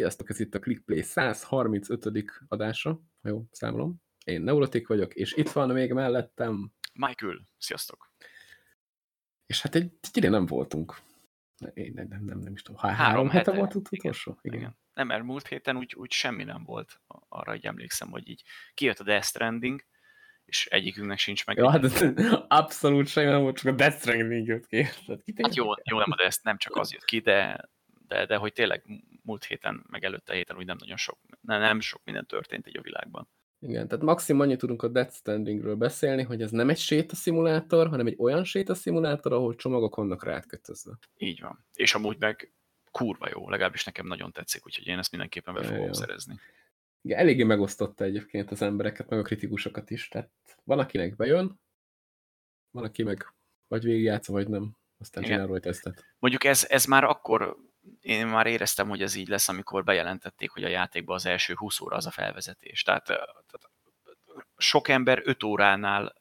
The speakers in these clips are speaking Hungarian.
Sziasztok, ez itt a ClickPlay 135. adása, ha jó számolom. Én Neurotik vagyok, és itt van még mellettem... Michael, sziasztok! És hát egy, egy ide nem voltunk. Én nem, nem, nem, nem is tudom. Há három, Három hete, hete. volt utolsó? Igen. Igen. Nem, mert múlt héten úgy, úgy semmi nem volt. Arra hogy emlékszem, hogy így kijött a Death Stranding, és egyikünknek sincs meg. Ja, hát abszolút semmi nem volt, csak a Death Stranding jött ki. Hát jó, jó nem a Death, nem csak az jött ki, de, de, de hogy tényleg múlt héten, meg előtte héten úgy nem nagyon sok, nem, sok minden történt így a világban. Igen, tehát maximum annyit tudunk a Death Strandingről beszélni, hogy ez nem egy sétaszimulátor, hanem egy olyan sétaszimulátor, ahol csomagok vannak rátkötözve. Így van. És amúgy meg kurva jó, legalábbis nekem nagyon tetszik, úgyhogy én ezt mindenképpen be fogom ja. szerezni. Igen, eléggé megosztotta egyébként az embereket, meg a kritikusokat is. Tehát van, akinek bejön, van, aki meg vagy végigjátsza, vagy nem. Aztán Igen. csinál róla tesztet. Mondjuk ez, ez már akkor, én már éreztem, hogy ez így lesz, amikor bejelentették, hogy a játékban az első 20 óra az a felvezetés. Tehát, tehát sok ember 5 óránál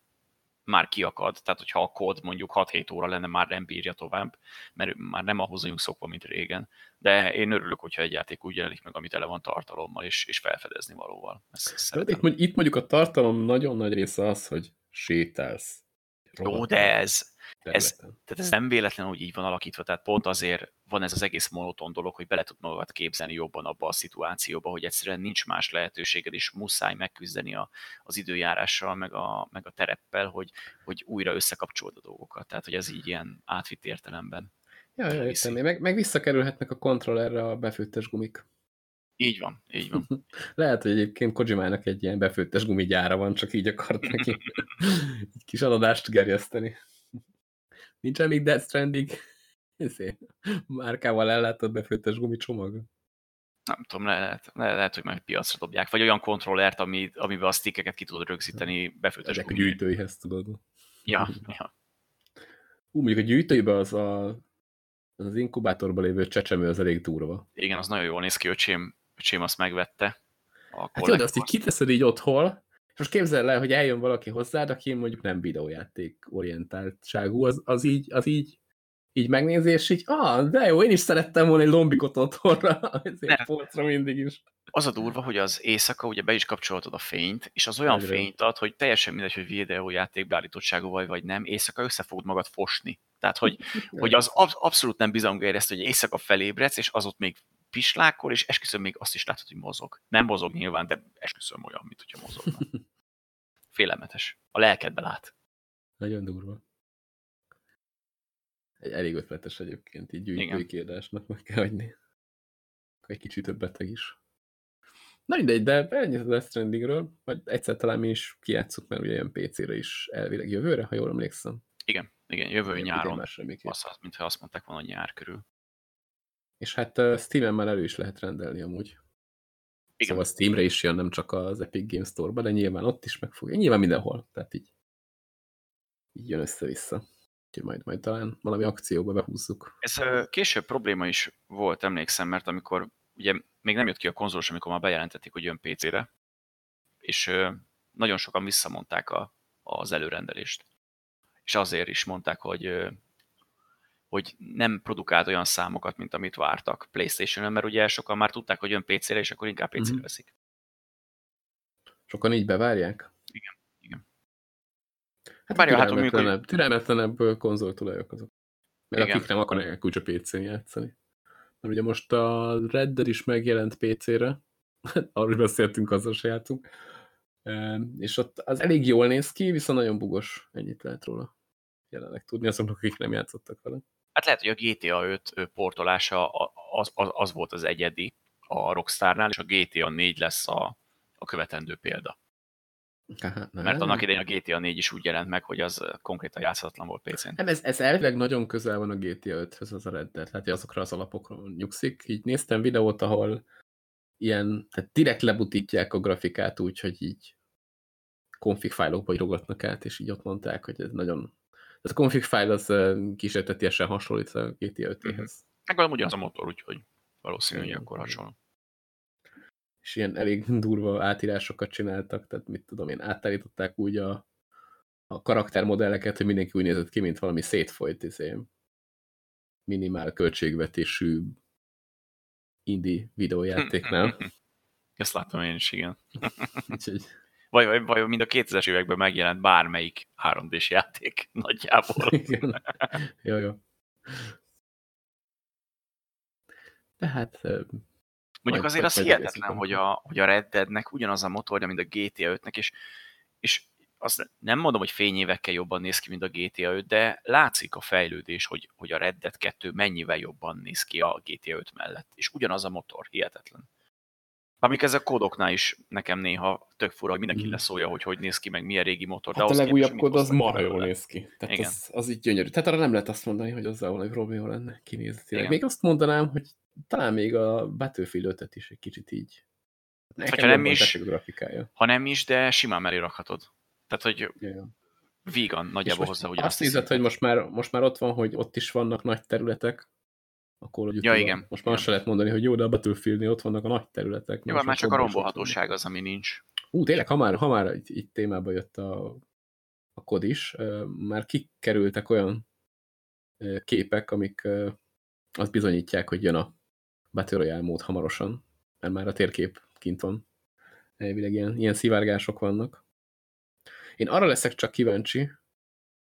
már kiakad, tehát hogyha a kód mondjuk 6-7 óra lenne, már nem bírja tovább, mert már nem ahhoz vagyunk szokva, mint régen. De én örülök, hogyha egy játék úgy jelenik meg, amit tele van tartalommal, és, és felfedezni valóval. Ezt, De itt, mondjuk, itt mondjuk a tartalom nagyon nagy része az, hogy sétálsz. Jó, de ez, ez-. Tehát ez nem véletlenül, hogy így van alakítva, tehát pont azért van ez az egész monoton dolog, hogy bele tud magad képzelni jobban abba a szituációba, hogy egyszerűen nincs más lehetőséged, és muszáj megküzdeni a, az időjárással, meg a, meg a tereppel, hogy, hogy újra összekapcsold a dolgokat. Tehát, hogy ez így ilyen átvitt értelemben. Ja, ja, értem. Meg, meg visszakerülhetnek a kontrollerre a befőttes gumik. Így van, így van. Lehet, hogy egyébként Kojimának egy ilyen befőttes gumigyára van, csak így akart neki egy kis eladást gerjeszteni. Nincsen még Death Stranding ezért, márkával ellátott befőttes gumicsomag. Nem tudom, le- lehet, le- lehet, hogy majd piacra dobják, vagy olyan kontrollert, ami, amiben a stickeket ki tudod rögzíteni befőttes Ezek a gyűjtőihez tudod. Ja, ja. Ú, mondjuk a gyűjtőiben az a, az, az inkubátorban lévő csecsemő az elég durva. Igen, az nagyon jól néz ki, öcsém, öcsém azt megvette. Hát de azt így kiteszed így otthon, most képzeld el, hogy eljön valaki hozzád, aki mondjuk nem videójáték orientáltságú, az, az így, az így, így megnézi, és így, ah, de jó, én is szerettem volna egy lombikot otthonra, ezért polcra mindig is. Az a durva, hogy az éjszaka ugye be is kapcsolhatod a fényt, és az olyan Egyre. fényt ad, hogy teljesen mindegy, hogy videójáték beállítottságú vagy, vagy nem, éjszaka össze fogod magad fosni. Tehát, hogy, hogy az ab, abszolút nem bizalomgerjesztő, hogy éjszaka felébredsz, és az ott még pislákol, és esküszöm még azt is látod, hogy mozog. Nem mozog nyilván, de esküszöm olyan, mint hogyha mozogna. Félelmetes. A lelkedbe lát. Nagyon durva. Egy elég ötletes egyébként, így gyűjtői Igen. kiadásnak meg kell hagyni. Egy kicsit több beteg is. Na mindegy, de ennyit a Death Strandingről, majd egyszer talán mi is kijátszuk, mert ugye jön PC-re is elvileg jövőre, ha jól emlékszem. Igen, igen, jövő Idén nyáron. már semmiképp. Az, az, mintha azt mondták volna, hogy nyár körül. És hát uh, Steam-en már elő is lehet rendelni amúgy. Igen. Szóval Steamre is jön, nem csak az Epic Games Store-ba, de nyilván ott is meg fogja. Nyilván mindenhol, tehát így, így jön össze-vissza. Úgyhogy majd, majd talán valami akcióba behúzzuk. Ez később probléma is volt, emlékszem, mert amikor ugye még nem jött ki a konzolos, amikor már bejelentették, hogy jön PC-re, és nagyon sokan visszamondták a, az előrendelést. És azért is mondták, hogy hogy nem produkált olyan számokat, mint amit vártak PlayStation-on, mert ugye sokan már tudták, hogy jön PC-re, és akkor inkább PC-re Mhm. veszik. Sokan így bevárják? Igen, igen. Hát Várja, hát, türelmetlenebb, türelmetlenebb konzoltulajok azok. Mert Igen. akik nem akarnak úgy a PC-n játszani. Mert ugye most a Red Dead is megjelent PC-re, arról beszéltünk, azzal se Ehm, és ott az elég jól néz ki, viszont nagyon bugos, ennyit lehet róla jelenleg tudni azoknak, akik nem játszottak vele. Hát lehet, hogy a GTA 5 ö, portolása az, az, az volt az egyedi a Rockstarnál, és a GTA 4 lesz a, a követendő példa. Nem. Mert annak idején a GTA 4 is úgy jelent meg, hogy az konkrétan játszhatatlan volt PC-n. Nem, ez, ez elvileg nagyon közel van a GTA 5-höz az a Red Dead, hát azokra az alapokra nyugszik. Így néztem videót, ahol ilyen, tehát direkt lebutítják a grafikát úgy, hogy így config fájlokba írogatnak át, és így ott mondták, hogy ez nagyon... Ez a config file az kísértetiesen hasonlít a GTA 5-hez. Meg valami ugyanaz a motor, úgyhogy valószínű, hogy Igen, akkor igen. hasonló. És ilyen elég durva átírásokat csináltak, tehát mit tudom én, átállították úgy a, a karaktermodelleket, hogy mindenki úgy nézett ki, mint valami szétfolyt izé, minimál költségvetésű indie videójátéknál. Ezt láttam én is, igen. Úgyhogy Vagy, vagy, vagy mind a 2000-es években megjelent bármelyik 3D-s játék nagyjából. igen. Jó, jó. Tehát Mondjuk azért az hihetetlen, hogy a, hogy a Red Deadnek ugyanaz a motorja, mint a GTA 5-nek, és, és azt nem mondom, hogy fényévekkel jobban néz ki, mint a GTA 5, de látszik a fejlődés, hogy, hogy a Red Dead 2 mennyivel jobban néz ki a GTA 5 mellett. És ugyanaz a motor, hihetetlen. Amik ez a kódoknál is nekem néha tök fura, hogy mindenki Mhm. leszólja, hogy hogy néz ki, meg milyen régi motor. hát a ahhoz legújabb kód az marha jól néz ki. Tehát Igen. az, az így gyönyörű. Tehát arra nem lehet azt mondani, hogy azzal valami probléma lenne kinézetileg. Még azt mondanám, hogy talán még a Battlefield 5 is egy kicsit így. Nekem hogyha nem jobban is- a. Ha nem is, de simán mellé rakhatod. Tehát, hogy vegan És nagyjából hozzá azt ugyanazt a nézed, hogy most már, most már ott van, hogy ott is vannak nagy területek, a Call of Ja, igen. Most már se lehet mondani, hogy jó, de a Battlefield ott vannak a nagy területek. Jó, Most már csak a rombolhatóság az, ami nincs. Ú, tényleg, ha már, ha már itt, itt témába jött a, a kod is, már kikerültek olyan képek, amik azt bizonyítják, hogy jön a Battle Royale mód hamarosan, mert már a térkép kint van. Elvileg ilyen, ilyen szivárgások vannak. Én arra leszek csak kíváncsi,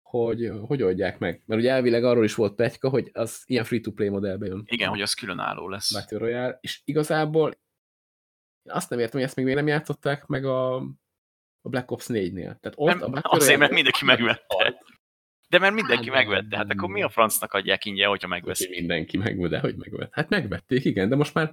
hogy hogy oldják meg. Mert ugye elvileg arról is volt pegyka, hogy az ilyen free-to-play modellbe jön. Igen, hogy az különálló lesz. Battle Royale, és igazából azt nem értem, hogy ezt még, még nem játszották meg a, a Black Ops 4-nél. Tehát ott Nem, a Battle azért, Royale- mert mindenki megvette. De mert mindenki Hát, megvette, hát akkor mi a francnak adják ingyen, hogyha Hogy megveszik? mindenki megvett, de hogy megvett. Hát megvették, igen, de most már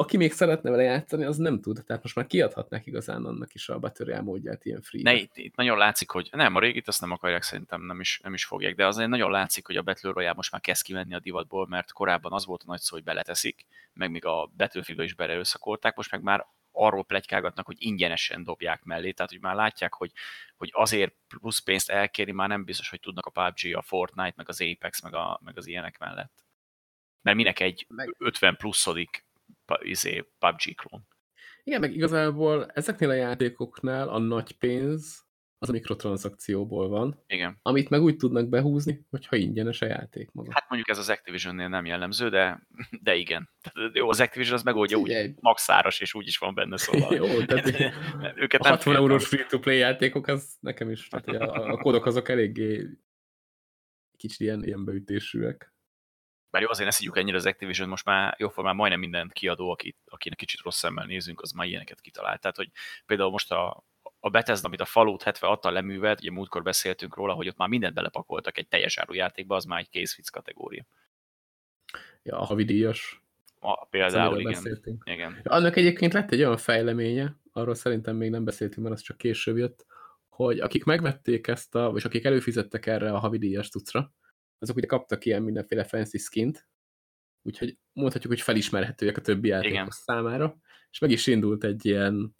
aki még szeretne vele játszani, az nem tud. Tehát most már kiadhatnák igazán annak is a Battle módját ilyen free Ne, itt, itt, nagyon látszik, hogy nem, a régit azt nem akarják, szerintem nem is, nem is fogják, de azért nagyon látszik, hogy a Battle Royale most már kezd kivenni a divatból, mert korábban az volt a nagy szó, hogy beleteszik, meg még a battlefield is beleőszakolták, most meg már arról plegykálgatnak, hogy ingyenesen dobják mellé, tehát hogy már látják, hogy, hogy azért plusz pénzt elkérni már nem biztos, hogy tudnak a PUBG, a Fortnite, meg az Apex, meg, a, meg az ilyenek mellett. Mert minek egy Meg- 50 pluszodik izé, PUBG klón. Igen, meg igazából ezeknél a játékoknál a nagy pénz az a mikrotranszakcióból van, Igen. amit meg úgy tudnak behúzni, hogyha ingyenes a játék maga. Hát mondjuk ez az Activision-nél nem jellemző, de, de igen. Tehát jó, az Activision az megoldja úgy Figyelj. maxáros, és úgy is van benne, szóval. Jó, tehát őket a nem 60 féltem. eurós free-to-play játékok, az nekem is, tehát a, a kódok azok eléggé kicsit ilyen, ilyen beütésűek. Bár jó, azért ne szidjuk ennyire az Activision, most már jóformán majdnem minden kiadó, aki, akinek kicsit rossz szemmel nézünk, az már ilyeneket kitalált. Tehát, hogy például most a, a Bethesda, amit a Fallout 76-tal leművelt, ugye múltkor beszéltünk róla, hogy ott már mindent belepakoltak egy teljes áru játékba, az már egy készvic kategória. Ja, a havidíjas. A, például, igen. beszéltünk. igen. Ja, Annak egyébként lett egy olyan fejleménye, arról szerintem még nem beszéltünk, mert az csak később jött, hogy akik megvették ezt a, vagy akik előfizettek erre a havidíjas tucra, azok ugye kaptak ilyen mindenféle fancy skint, úgyhogy mondhatjuk, hogy felismerhetőek a többi játékos Igen. számára, és meg is indult egy ilyen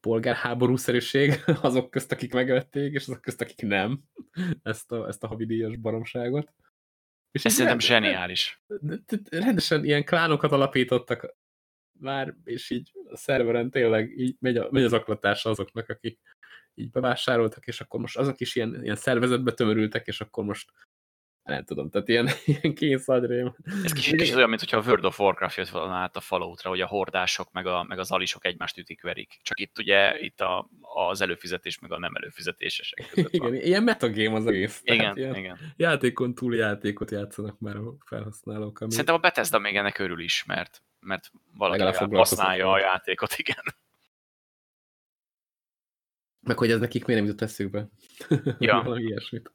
polgárháborúszerűség azok közt, akik megvették, és azok közt, akik nem ezt a, ezt a havidíjas baromságot. És Ez szerintem zseniális. rendesen ilyen klánokat alapítottak már, és így a szerveren tényleg így megy, a, megy az aklatása azoknak, akik így bevásároltak, és akkor most azok is ilyen, ilyen szervezetbe tömörültek, és akkor most nem tudom, tehát ilyen, ilyen kész agyrém. Ez kicsit, kicsit olyan, mintha a World of Warcraft jött volna át a Falloutra, hogy a hordások meg, a, meg az alisok egymást ütik, verik. Csak itt ugye itt a, az előfizetés meg a nem előfizetésesek között Igen, van. ilyen metagame az egész. Igen, ilyen igen. Játékon túl játékot játszanak már a felhasználók. Ami... Szerintem a Bethesda még ennek örül is, mert, mert valaki használja a játékot, igen. Meg hogy ez nekik miért nem jutott eszükbe. Ja. Valami ilyesmit.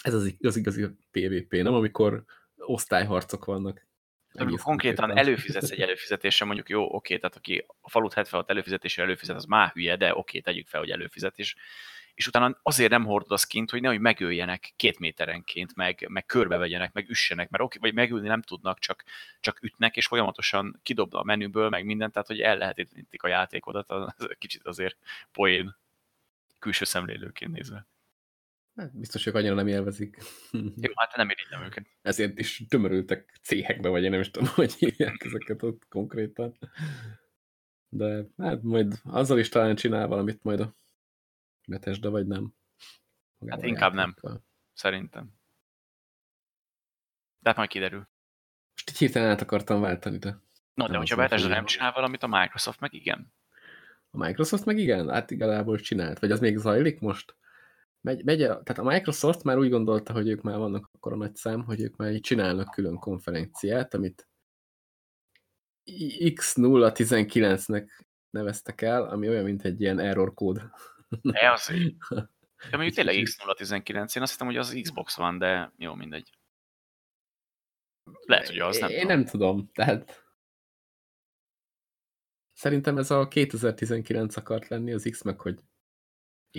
Ez az, az igazi PvP, nem? Amikor osztályharcok vannak. Amikor konkrétan konkrétan. előfizetsz egy előfizetésre, mondjuk jó, oké, tehát aki a falut 76 előfizetésre előfizet, az már hülye, de oké, tegyük fel, hogy előfizetés. És utána azért nem hordod a skint, hogy nehogy megöljenek két méterenként, meg, meg körbevegyenek, meg üssenek, mert oké, vagy megülni nem tudnak, csak, csak ütnek, és folyamatosan kidobna a menüből, meg mindent, tehát hogy el lehet a játékodat, az kicsit azért poén külső szemlélőként nézve. Hát, biztos, hogy annyira nem élvezik. Jó, hát nem irigylem őket. Ezért is tömörültek céhekbe, vagy én nem is tudom, hogy hívják ezeket ott konkrétan. De hát majd azzal is talán csinál valamit majd a Bethesda, vagy nem. Magával Hát inkább a nem. Szerintem. De hát majd kiderül. Most így hirtelen át akartam váltani, de... Na, de hogyha Bethesda nem csinál valamit, a Microsoft meg igen. A Microsoft meg igen? Hát igazából csinált. Vagy az még zajlik most? Megy, megy, tehát a Microsoft már úgy gondolta, hogy ők már vannak akkor a nagy szám, hogy ők már így csinálnak külön konferenciát, amit X019-nek neveztek el, ami olyan, mint egy ilyen error kód. De az De mondjuk tényleg X019, én azt hittem, hogy az Xbox van, de jó, mindegy. Lehet, hogy az, nem Én tudom. nem tudom, tehát szerintem ez a 2019 akart lenni az X, meg hogy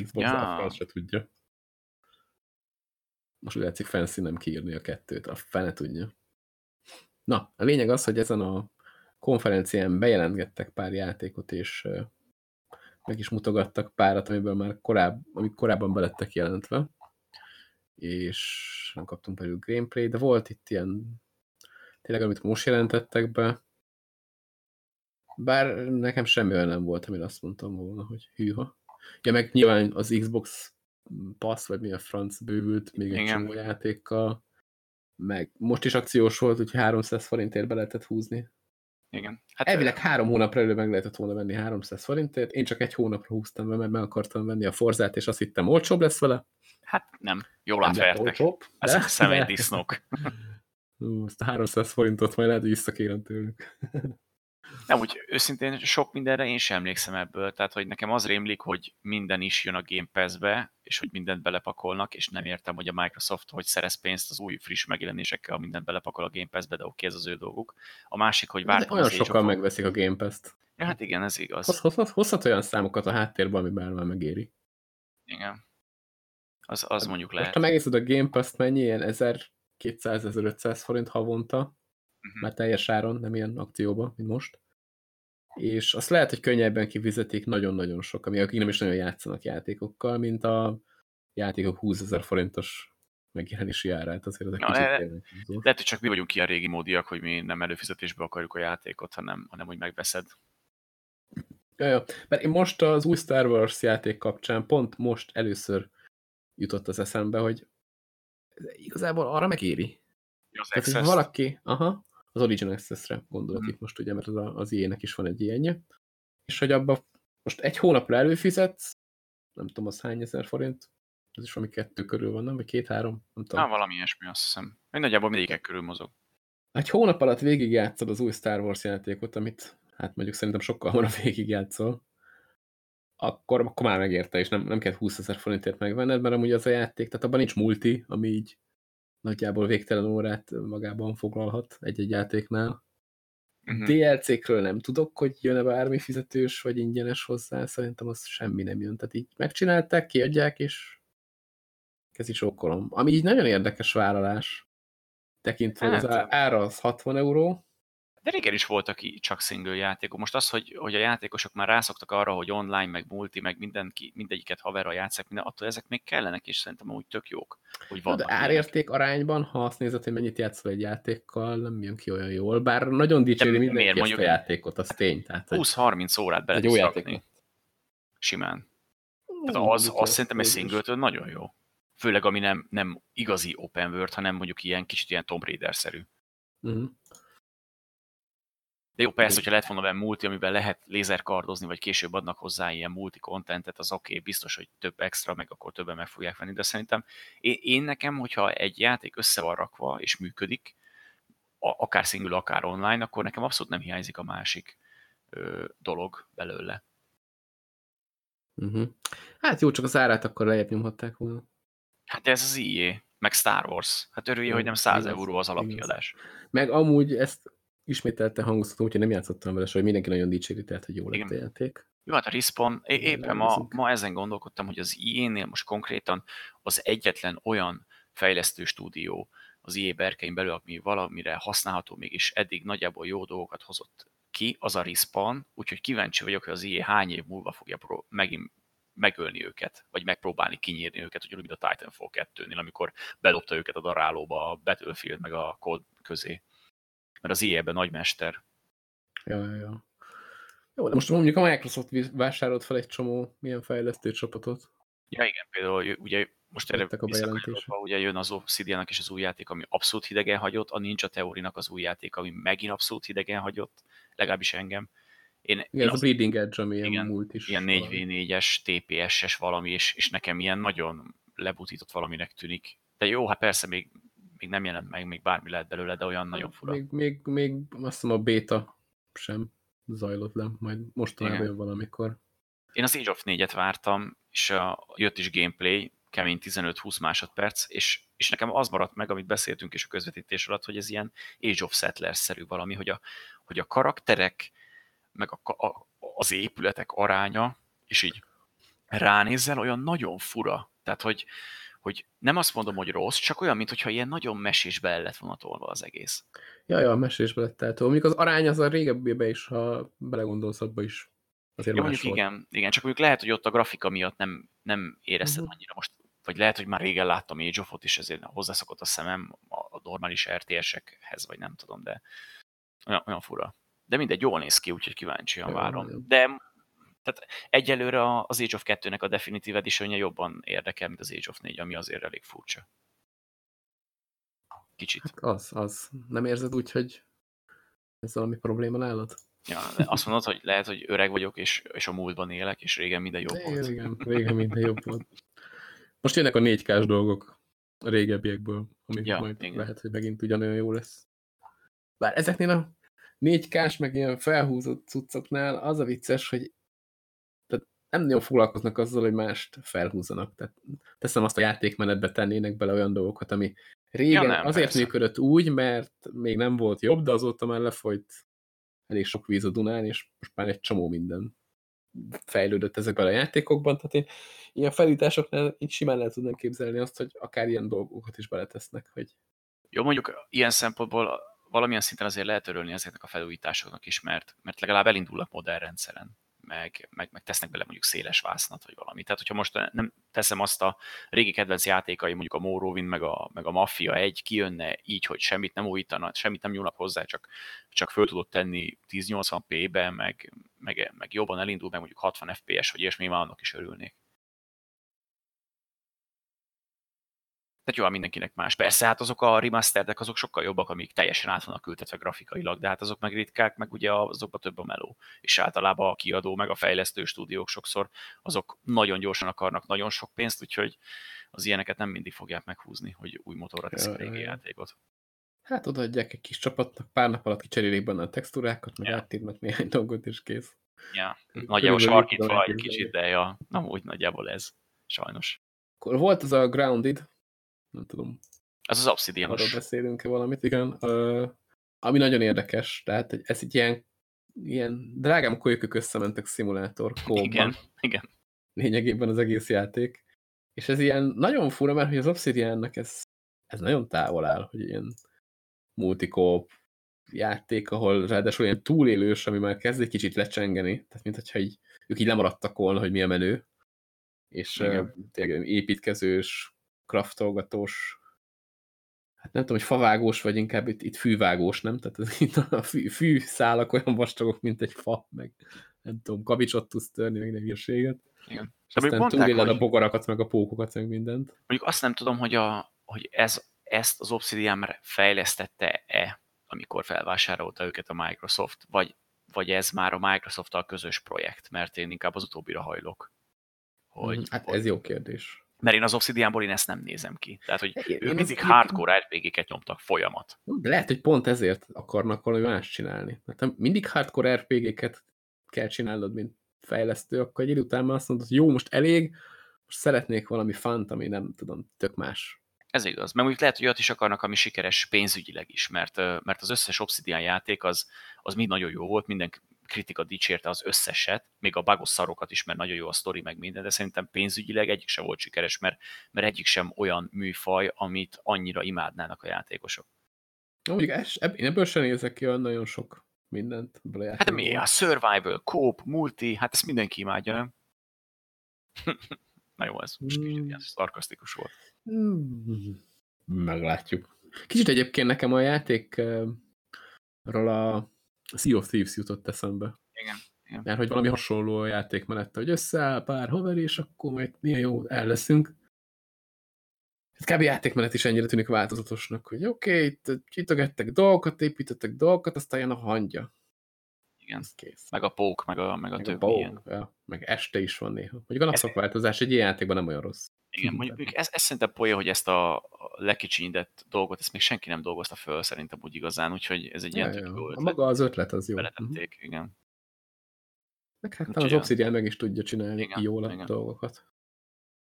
Xbox ja. se tudja. Most úgy látszik fancy nem kiírni a kettőt, a fene tudja. Na, a lényeg az, hogy ezen a konferencián bejelentgettek pár játékot, és meg is mutogattak párat, amiből már korább, amik korábban belettek jelentve, és nem kaptunk belül gameplay, de volt itt ilyen, tényleg amit most jelentettek be, bár nekem semmi olyan nem volt, amire azt mondtam volna, hogy hűha. Ja, meg nyilván az Xbox Pass, vagy mi a franc bővült még egy Igen. csomó játékkal, meg most is akciós volt, úgyhogy 300 forintért be lehetett húzni igen. Hát Elvileg három hónapra elő meg lehetett volna venni 300 forintért, én csak egy hónapra húztam be, mert meg akartam venni a forzát, és azt hittem olcsóbb lesz vele. Hát nem, jól átvertek. Ezek a személydisznók. Azt a 300 forintot majd lehet, hogy visszakérem tőlük. Nem, úgy őszintén sok mindenre én sem emlékszem ebből, tehát hogy nekem az rémlik, hogy minden is jön a Game Pass-be, és hogy mindent belepakolnak, és nem értem, hogy a Microsoft hogy szerez pénzt az új friss megjelenésekkel, ha mindent belepakol a Game Pass-be, de oké, ez az ő dolguk. A másik, hogy vártam Olyan sokan megveszik a Game Pass-t. Ja, hát igen, ez igaz. Hoz, hoz, hozhat olyan számokat a háttérben, ami bármilyen megéri. Igen. Az, az mondjuk lehet. Most ha megnézed a Game Pass-t, mennyi ilyen 1200-1500 forint havonta, uh mhm. -huh. már teljes áron, nem ilyen akcióban, mint most és azt lehet, hogy könnyebben kifizetik nagyon-nagyon sok, ami akik nem is nagyon játszanak játékokkal, mint a játékok 20 ezer forintos megjelenési árát, azért az egy kicsit le, Lehet, hogy csak mi vagyunk ilyen régi módiak, hogy mi nem előfizetésbe akarjuk a játékot, hanem, hanem hogy megveszed. Ja, ja. Mert én most az új Star Wars játék kapcsán pont most először jutott az eszembe, hogy igazából arra megéri. Az Tehát, hogy valaki, aha, az Origin Access-re gondolok mm. itt most, ugye, mert az, a, az ilyenek is van egy ilyenje, és hogy abba most egy hónapra előfizetsz, nem tudom, az hány ezer forint, ez is valami kettő körül van, nem? Vagy két-három? Nem tudom. Na, valami ilyesmi, azt hiszem. Én nagyjából mindig körül mozog. Egy hónap alatt végigjátszod az új Star Wars játékot, amit hát mondjuk szerintem sokkal hamarabb végigjátszol, akkor, akkor már megérte, és nem, nem kell 20 ezer forintért megvenned, mert amúgy az a játék, tehát abban nincs multi, ami így nagyjából végtelen órát magában foglalhat egy-egy játéknál. Uh -huh. DLC-kről nem tudok, hogy jön-e bármi fizetős vagy ingyenes hozzá, szerintem az semmi nem jön. Tehát így megcsinálták, kiadják, és kezdi sokkolom. Ami így nagyon érdekes vállalás. Tekintve hát, az ára az 60 euró, de régen is voltak csak single játékok. Most az, hogy, hogy a játékosok már rászoktak arra, hogy online, meg multi, meg mindenki, mindegyiket haverra játszák, minden, attól ezek még kellenek, és szerintem úgy tök jók. Hogy vannak de árérték arányban, ha azt nézed, hogy mennyit játszol egy játékkal, nem jön ki olyan jól, bár nagyon dicséri mindenki miért, mondjuk a játékot, az tény. 20-30 órát bele tudsz rakni. Simán. Tehát az, az szerintem egy single nagyon jó. Főleg, ami nem, nem igazi open world, hanem mondjuk ilyen kicsit ilyen Tomb Raider-szerű. Uh mhm. -huh. De jó, persze, hogyha lehet volna olyan multi, amiben lehet lézerkardozni, vagy később adnak hozzá ilyen multi contentet, az oké, okay, biztos, hogy több extra, meg akkor többen meg fogják venni, de szerintem én, én nekem, hogyha egy játék össze van rakva és működik, akár single, akár online, akkor nekem abszolút nem hiányzik a másik ö, dolog belőle. Uh -huh. Hát jó, csak az árát akkor lejjebb nyomhatták volna. Hát ez az IE, meg Star Wars. Hát örülj, hogy nem 100 euró az alapkiadás. Meg amúgy ezt ismételte hangoztatom, úgyhogy nem játszottam vele, hogy mindenki nagyon dicséri, tehát hogy jó lett a játék. Jó, hát a Respawn, éppen ma, ma ezen gondolkodtam, hogy az IE-nél most konkrétan az egyetlen olyan fejlesztő stúdió az IE berkein belül, ami valamire használható, mégis eddig nagyjából jó dolgokat hozott ki, az a Respawn, úgyhogy kíváncsi vagyok, hogy az IE hány év múlva fogja megint megölni őket, vagy megpróbálni kinyírni őket, ugyanúgy, mint a Titanfall 2-nél, amikor bedobta őket a darálóba a Battlefield meg a Cold közé mert az IE-ben nagymester. Ja, ja, ja. Jó, de most mondjuk a Microsoft vásárolt fel egy csomó milyen fejlesztő csapatot. Ja, igen, például ugye most erre a bejelentések. ugye jön az obsidian is az új játék, ami abszolút hidegen hagyott, a Ninja Theory-nak az új játék, ami megint abszolút hidegen hagyott, legalábbis engem. Én, igen, én ez az, a Bleeding Edge, ami igen, ilyen múlt is. Ilyen 4v4-es, TPS-es valami, és, és nekem ilyen nagyon lebutított valaminek tűnik. De jó, hát persze még, még nem jelent meg, még bármi lehet belőle, de olyan nagyon fura. Még, még, még azt hiszem a beta sem zajlott le, majd mostanában jön valamikor. Én az Age of 4-et vártam, és a, jött is gameplay, kemény 15-20 másodperc, és, és nekem az maradt meg, amit beszéltünk is a közvetítés alatt, hogy ez ilyen Age of Settlers-szerű valami, hogy a, hogy a karakterek, meg a, a, az épületek aránya, és így ránézzel, olyan nagyon fura. Tehát, hogy, hogy nem azt mondom, hogy rossz, csak olyan, mintha ilyen nagyon mesésbe el lett volna tolva az egész. Ja, ja, mesésbe lett eltolva. Mondjuk az arány az a régebbibe is, ha belegondolsz abba is. Azért ja, mondjuk volt. igen, igen, csak mondjuk lehet, hogy ott a grafika miatt nem, nem érezted uh-huh. annyira most, vagy lehet, hogy már régen láttam Age of-ot, és ezért hozzászokott a szemem a normális RTS-ekhez, vagy nem tudom, de olyan, olyan fura. De mindegy, jól néz ki, úgyhogy kíváncsian várom. De tehát egyelőre az Age of 2-nek a Definitive edition jobban érdekel, mint az Age of 4, ami azért elég furcsa. Kicsit. Hát az, az. Nem érzed úgy, hogy ez valami probléma nálad? Ja, azt mondod, hogy lehet, hogy öreg vagyok, és, és a múltban élek, és régen minden jobb volt. Igen, régen minden jobb volt. Most jönnek a 4 k dolgok a régebbiekből, ami ja, majd igen. lehet, hogy megint ugyanolyan jó lesz. Bár ezeknél a 4K-s, meg ilyen felhúzott cuccoknál az a vicces, hogy nem nagyon foglalkoznak azzal, hogy mást felhúzzanak. Tehát teszem azt a játékmenetbe tennének bele olyan dolgokat, ami régen ja, nem, azért persze. működött úgy, mert még nem volt jobb, de azóta már lefolyt elég sok víz a Dunán, és most már egy csomó minden fejlődött ezekben a játékokban, tehát én ilyen felításoknál így simán el tudnám képzelni azt, hogy akár ilyen dolgokat is beletesznek, hogy... Jó, mondjuk ilyen szempontból valamilyen szinten azért lehet örülni ezeknek a felújításoknak is, mert, mert legalább elindulnak modern rendszeren meg, meg, meg tesznek bele mondjuk széles vásznat, vagy valami. Tehát, hogyha most nem teszem azt a régi kedvenc játékai, mondjuk a Morrowind, meg a, meg a Mafia egy kijönne így, hogy semmit nem újítana, semmit nem nyúlnak hozzá, csak, csak föl tudod tenni 1080p-be, meg, meg, meg jobban elindul, meg mondjuk 60 fps, vagy ilyesmi, már annak is örülnék. Tehát jó, mindenkinek más. Persze, hát azok a remasteredek azok sokkal jobbak, amik teljesen át vannak ültetve grafikailag, de hát azok meg ritkák, meg ugye azokban több a meló. És általában a kiadó, meg a fejlesztő stúdiók sokszor azok nagyon gyorsan akarnak nagyon sok pénzt, úgyhogy az ilyeneket nem mindig fogják meghúzni, hogy új motorra teszik a régi játékot. Hát odaadják egy kis csapatnak, pár nap alatt kicserélik benne a textúrákat, meg ja. átírnak néhány dolgot, és kész. Ja, nagyjából sarkítva egy kicsit, de ja, nem úgy nagyjából ez, sajnos. Akkor volt az a Grounded, nem tudom. Az az obsidian Arról beszélünk-e valamit, igen. Uh, ami nagyon érdekes, tehát ez egy ilyen, ilyen drágám kolykök összementek szimulátor kóban. Igen, igen. Lényegében az egész játék. És ez ilyen nagyon fura, mert hogy az Obsidiannak ez, ez nagyon távol áll, hogy ilyen multikóp játék, ahol ráadásul ilyen túlélős, ami már kezd egy kicsit lecsengeni, tehát mintha így, ők így lemaradtak volna, hogy mi a menő, és uh, tényleg építkezős, kraftolgatós, hát nem tudom, hogy favágós, vagy inkább itt, itt fűvágós, nem? Tehát ez, itt a fű, fűszálak olyan vastagok, mint egy fa, meg nem tudom, kavicsot tudsz törni, meg hírséget. Igen. És aztán hogy... a bogarakat, meg a pókokat, meg mindent. Mondjuk azt nem tudom, hogy, a, hogy ez, ezt az Obsidian fejlesztette-e, amikor felvásárolta őket a Microsoft, vagy, vagy ez már a Microsoft-tal közös projekt, mert én inkább az utóbbira hajlok. Hogy, hát ez jó kérdés mert én az Obsidianból én ezt nem nézem ki. Tehát, hogy én ők mindig hardcore RPG-ket nyomtak folyamat. De lehet, hogy pont ezért akarnak valami más csinálni. Mert mindig hardcore RPG-ket kell csinálnod, mint fejlesztő, akkor egy idő után azt mondod, hogy jó, most elég, most szeretnék valami fant, ami nem tudom, tök más. Ez igaz. Meg úgy lehet, hogy olyat is akarnak, ami sikeres pénzügyileg is, mert, mert az összes Obsidian játék az, az mind nagyon jó volt, minden kritika dicsérte az összeset, még a bagos szarokat is, mert nagyon jó a sztori, meg minden, de szerintem pénzügyileg egyik sem volt sikeres, mert, mert egyik sem olyan műfaj, amit annyira imádnának a játékosok. Mondjuk én ebből sem nézek ki olyan nagyon sok mindent. Hát mi? A survival, coop, multi, hát ezt mindenki imádja, nem? Na jó, ez most kicsit ilyen szarkasztikus volt. Hmm. Meglátjuk. Kicsit egyébként nekem a játékról a Sea of Thieves jutott eszembe. Igen. igen. Mert hogy valami hasonló a játék menette, hogy összeáll pár haver, és akkor majd milyen jó, el leszünk. kb. játékmenet is ennyire tűnik változatosnak, hogy oké, okay, itt csitogettek dolgokat, építettek dolgokat, aztán jön a hangya. Igen. Ez kész. Meg a pók, meg a, meg a meg többi a pók, ilyen. ja. meg este is van néha. Mondjuk a napszakváltozás egy ilyen játékban nem olyan rossz. Igen, mondjuk ez, ez szerintem poén, hogy ezt a lekicsinyített dolgot, ezt még senki nem dolgozta föl szerintem úgy igazán, úgyhogy ez egy Ja, ilyen jó A ötlet. Maga az ötlet az jó. Mhm. Beletették, igen. Meg hát Úgyhogy az ja. Obsidian meg is tudja csinálni Igen, jól a igen. dolgokat.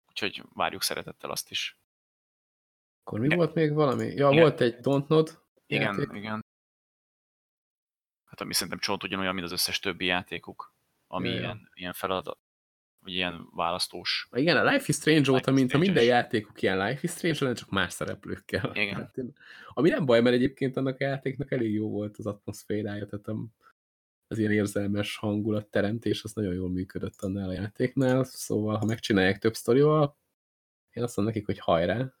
Úgyhogy várjuk szeretettel azt is. Akkor mi Igen. volt még valami? Ja, Igen. volt egy Dontnod Igen, játék. igen. Hát ami szerintem csont ugyanolyan, mint az összes többi játékuk, ami Ja, ja. ilyen, ilyen feladat, vagy ilyen választós. Igen, a Life is Strange óta, is mintha minden játékuk ilyen Life is Strange lenne, csak más szereplőkkel. Igen. Hát ami nem baj, mert egyébként annak a játéknak elég jó volt az atmoszférája, tehát az ilyen érzelmes hangulatteremtés, az nagyon jól működött annál a játéknál, szóval ha megcsinálják több sztorival, én azt mondom nekik, hogy hajrá.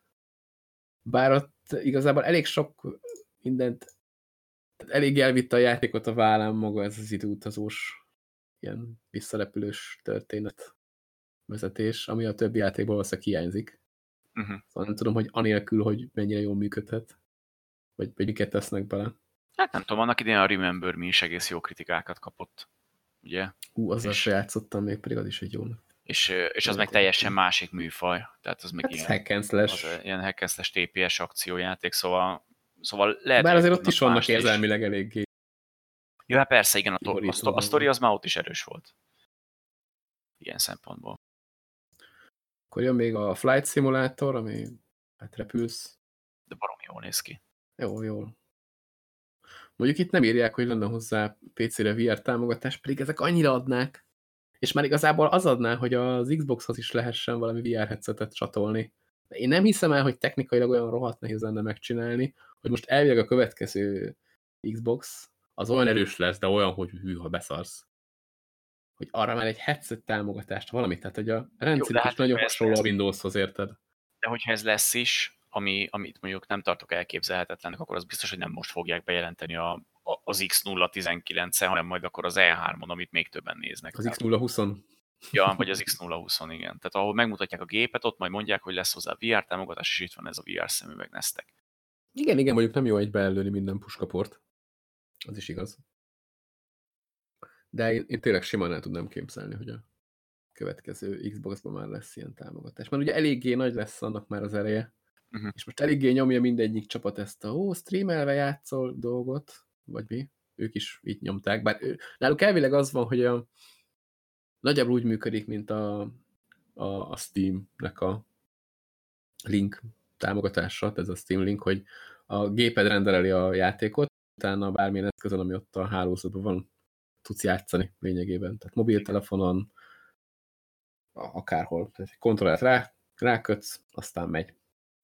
Bár ott igazából elég sok mindent, elég elvitte a játékot a vállám maga ez az időutazós, ilyen visszarepülős történet vezetés, ami a többi játékból valószínűleg hiányzik. Uh-huh. Szóval nem tudom, hogy anélkül, hogy mennyire jól működhet, vagy, vagy miket tesznek bele. Hát nem tudom, annak idején a Remember Me is egész jó kritikákat kapott, ugye? Ú, azzal És- se játszottam még, pedig az is egy jó. És, és az meg teljesen másik műfaj, tehát az meg Hát ilyen, hack and slash. az, ö, ilyen hack and slash TPS akciójáték, szóval, szóval lehet, Bár azért ott is vannak érzelmileg eléggé. Jó, hát persze, igen, a, a, a dolgok. sztori az már ott is erős volt. Ilyen szempontból. Akkor jön még a Flight Simulator, ami hát repülsz. De baromi jól néz ki. Jó, jól. Mondjuk itt nem írják, hogy lenne hozzá PC-re VR támogatás, pedig ezek annyira adnák. És már igazából az adná, hogy az Xboxhoz is lehessen valami VR headsetet csatolni. Én nem hiszem el, hogy technikailag olyan rohadt nehéz lenne megcsinálni, hogy most elvileg a következő Xbox az olyan erős lesz, de olyan, hogy hű, ha beszarsz. Hogy arra már egy headset támogatást, valamit, tehát hogy a rendszer is hát nagyon hasonló a Windowshoz, érted? De hogyha ez lesz is, ami, amit mondjuk nem tartok elképzelhetetlennek, akkor az biztos, hogy nem most fogják bejelenteni a, a, az X019-en, hanem majd akkor az E3-on, amit még többen néznek. Az Tehát- X020-on. Ja, vagy az X020-on, igen. Tehát ahol megmutatják a gépet, ott majd mondják, hogy lesz hozzá VR támogatás, és itt van ez a VR szemüveg Nestek. Igen, igen, mondjuk nem jó egy beellőni minden puskaport. Az is igaz. De én, én tényleg simán el tudnám képzelni, hogy a következő Xbox-ban már lesz ilyen támogatás. Mert ugye eléggé nagy lesz annak már az ereje, Mhm. és most eléggé nyomja mindegyik csapat ezt a ó, streamelve játszol dolgot, vagy mi? Ők is így nyomták. Bár ő, náluk elvileg az van, hogy a, nagyjából úgy működik, mint a, a, a Steam-nek a link támogatása, ez a Steam link, hogy a géped rendeleli a játékot, utána bármilyen eszközön, ami ott a hálózatban van, tudsz játszani lényegében. Tehát mobiltelefonon, akárhol. Tehát egy kontrollert rá, rákötsz, aztán megy.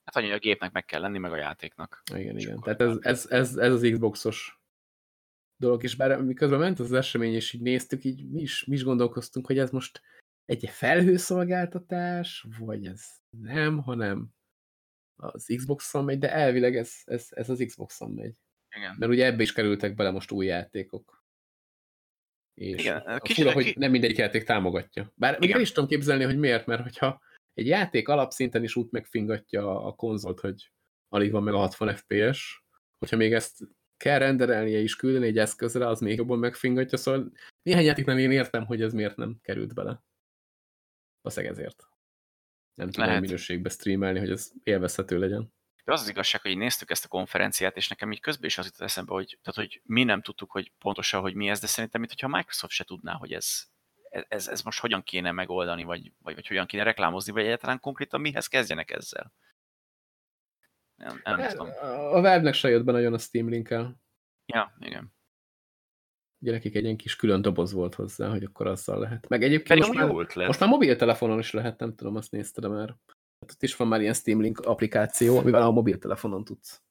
Hát annyi, a gépnek meg kell lenni, meg a játéknak. Igen, igen. Tehát ez, ez, ez, ez az Xboxos dolog, és bár miközben ment az esemény, és így néztük, így mi is, mi is gondolkoztunk, hogy ez most egy felhőszolgáltatás, vagy ez nem, hanem az Xbox-on megy, de elvileg ez, ez, ez az Xbox-on megy. Igen. Mert ugye ebbe is kerültek bele most új játékok. És Igen, a kicsit- fura, hogy nem mindegyik játék támogatja. Bár még el is tudom képzelni, hogy miért, mert hogyha egy játék alapszinten is úgy megfingatja a konzolt, hogy alig van meg a 60 FPS, hogyha még ezt kell renderelnie és küldeni egy eszközre, az még jobban megfingatja, szóval néhány játéknál én értem, hogy ez miért nem került bele. Valószínűleg ezért. Nem tudom Lehet. minőségbe streamelni, hogy ez élvezhető legyen. De az az igazság, hogy néztük ezt a konferenciát, és nekem így közben is az jutott eszembe, hogy, tehát, hogy mi nem tudtuk, hogy pontosan, hogy mi ez, de szerintem, mintha a Microsoft se tudná, hogy ez, ez, ez most hogyan kéne megoldani, vagy, vagy, vagy hogyan kéne reklámozni, vagy egyáltalán konkrétan mihez kezdjenek ezzel. Nem, nem Hát, tudom. a Valve-nek se jött be nagyon a Steam linkkel. Ja, igen. Ugye nekik egy ilyen kis külön doboz volt hozzá, hogy akkor azzal lehet. Meg egyébként Pedig most már, most már mobiltelefonon is lehet, nem tudom, azt nézted már. Hát ott is van már ilyen Steam Link applikáció, amivel a mobiltelefonon tudsz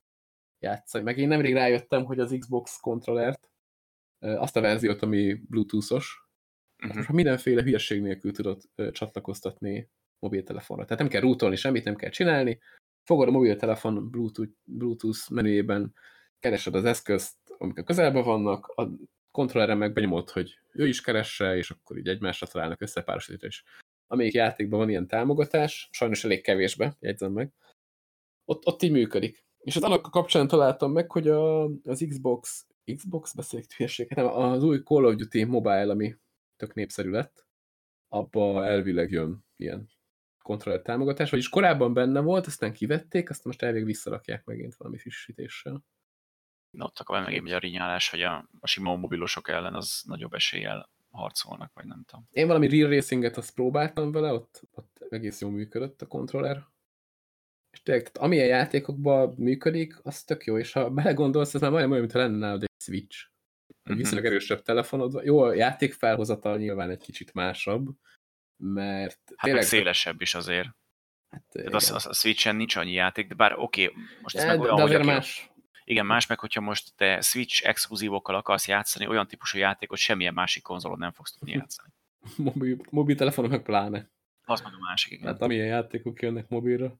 játszani. Meg én nemrég rájöttem, hogy az Xbox kontrollert, azt a verziót, ami Bluetooth-os, Mhm. most már mindenféle hülyeség nélkül tudod csatlakoztatni mobiltelefonra. Tehát nem kell rootolni semmit, nem kell csinálni. Fogod a mobiltelefon Bluetooth, Bluetooth menüjében, keresed az eszközt, amik a közelben vannak, a kontrollerre meg benyomod, hogy ő is keresse, és akkor így egymásra találnak összepárosítani is. Amelyik játékban van ilyen támogatás, sajnos elég kevésbe, jegyzem meg, ott, ott így működik. És az annak a kapcsán találtam meg, hogy a, az Xbox, Xbox beszélt hülyeséget, nem, az új Call of Duty Mobile, ami tök népszerű lett, abba elvileg jön ilyen kontroller támogatás, vagyis korábban benne volt, aztán kivették, azt most elvég visszarakják megint valami frissítéssel. Na, ott akkor megint a rinyálás, hogy a, a sima mobilosok ellen az nagyobb eséllyel harcolnak, vagy nem tudom. Én valami Real Racinget azt próbáltam vele, ott, ott egész jól működött a kontroller. És tényleg, tehát amilyen játékokban működik, az tök jó, és ha belegondolsz, ez már majdnem olyan, mintha lenne nálad egy Switch. Egy mhm. viszonylag erősebb telefonod. Jó, a játékfelhozatal nyilván egy kicsit másabb, mert hát tényleg... szélesebb is azért. Hát, Tehát az, az, a Switch-en nincs annyi játék, de bár oké, okay, most ez de, meg olyan, de azért más. Igen, más meg, hogyha most te Switch exkluzívokkal akarsz játszani, olyan típusú játékot semmilyen másik konzolon nem fogsz tudni játszani. Mobil, mobiltelefonon meg pláne. Az meg a másik, igen. Hát amilyen játékok jönnek mobilra.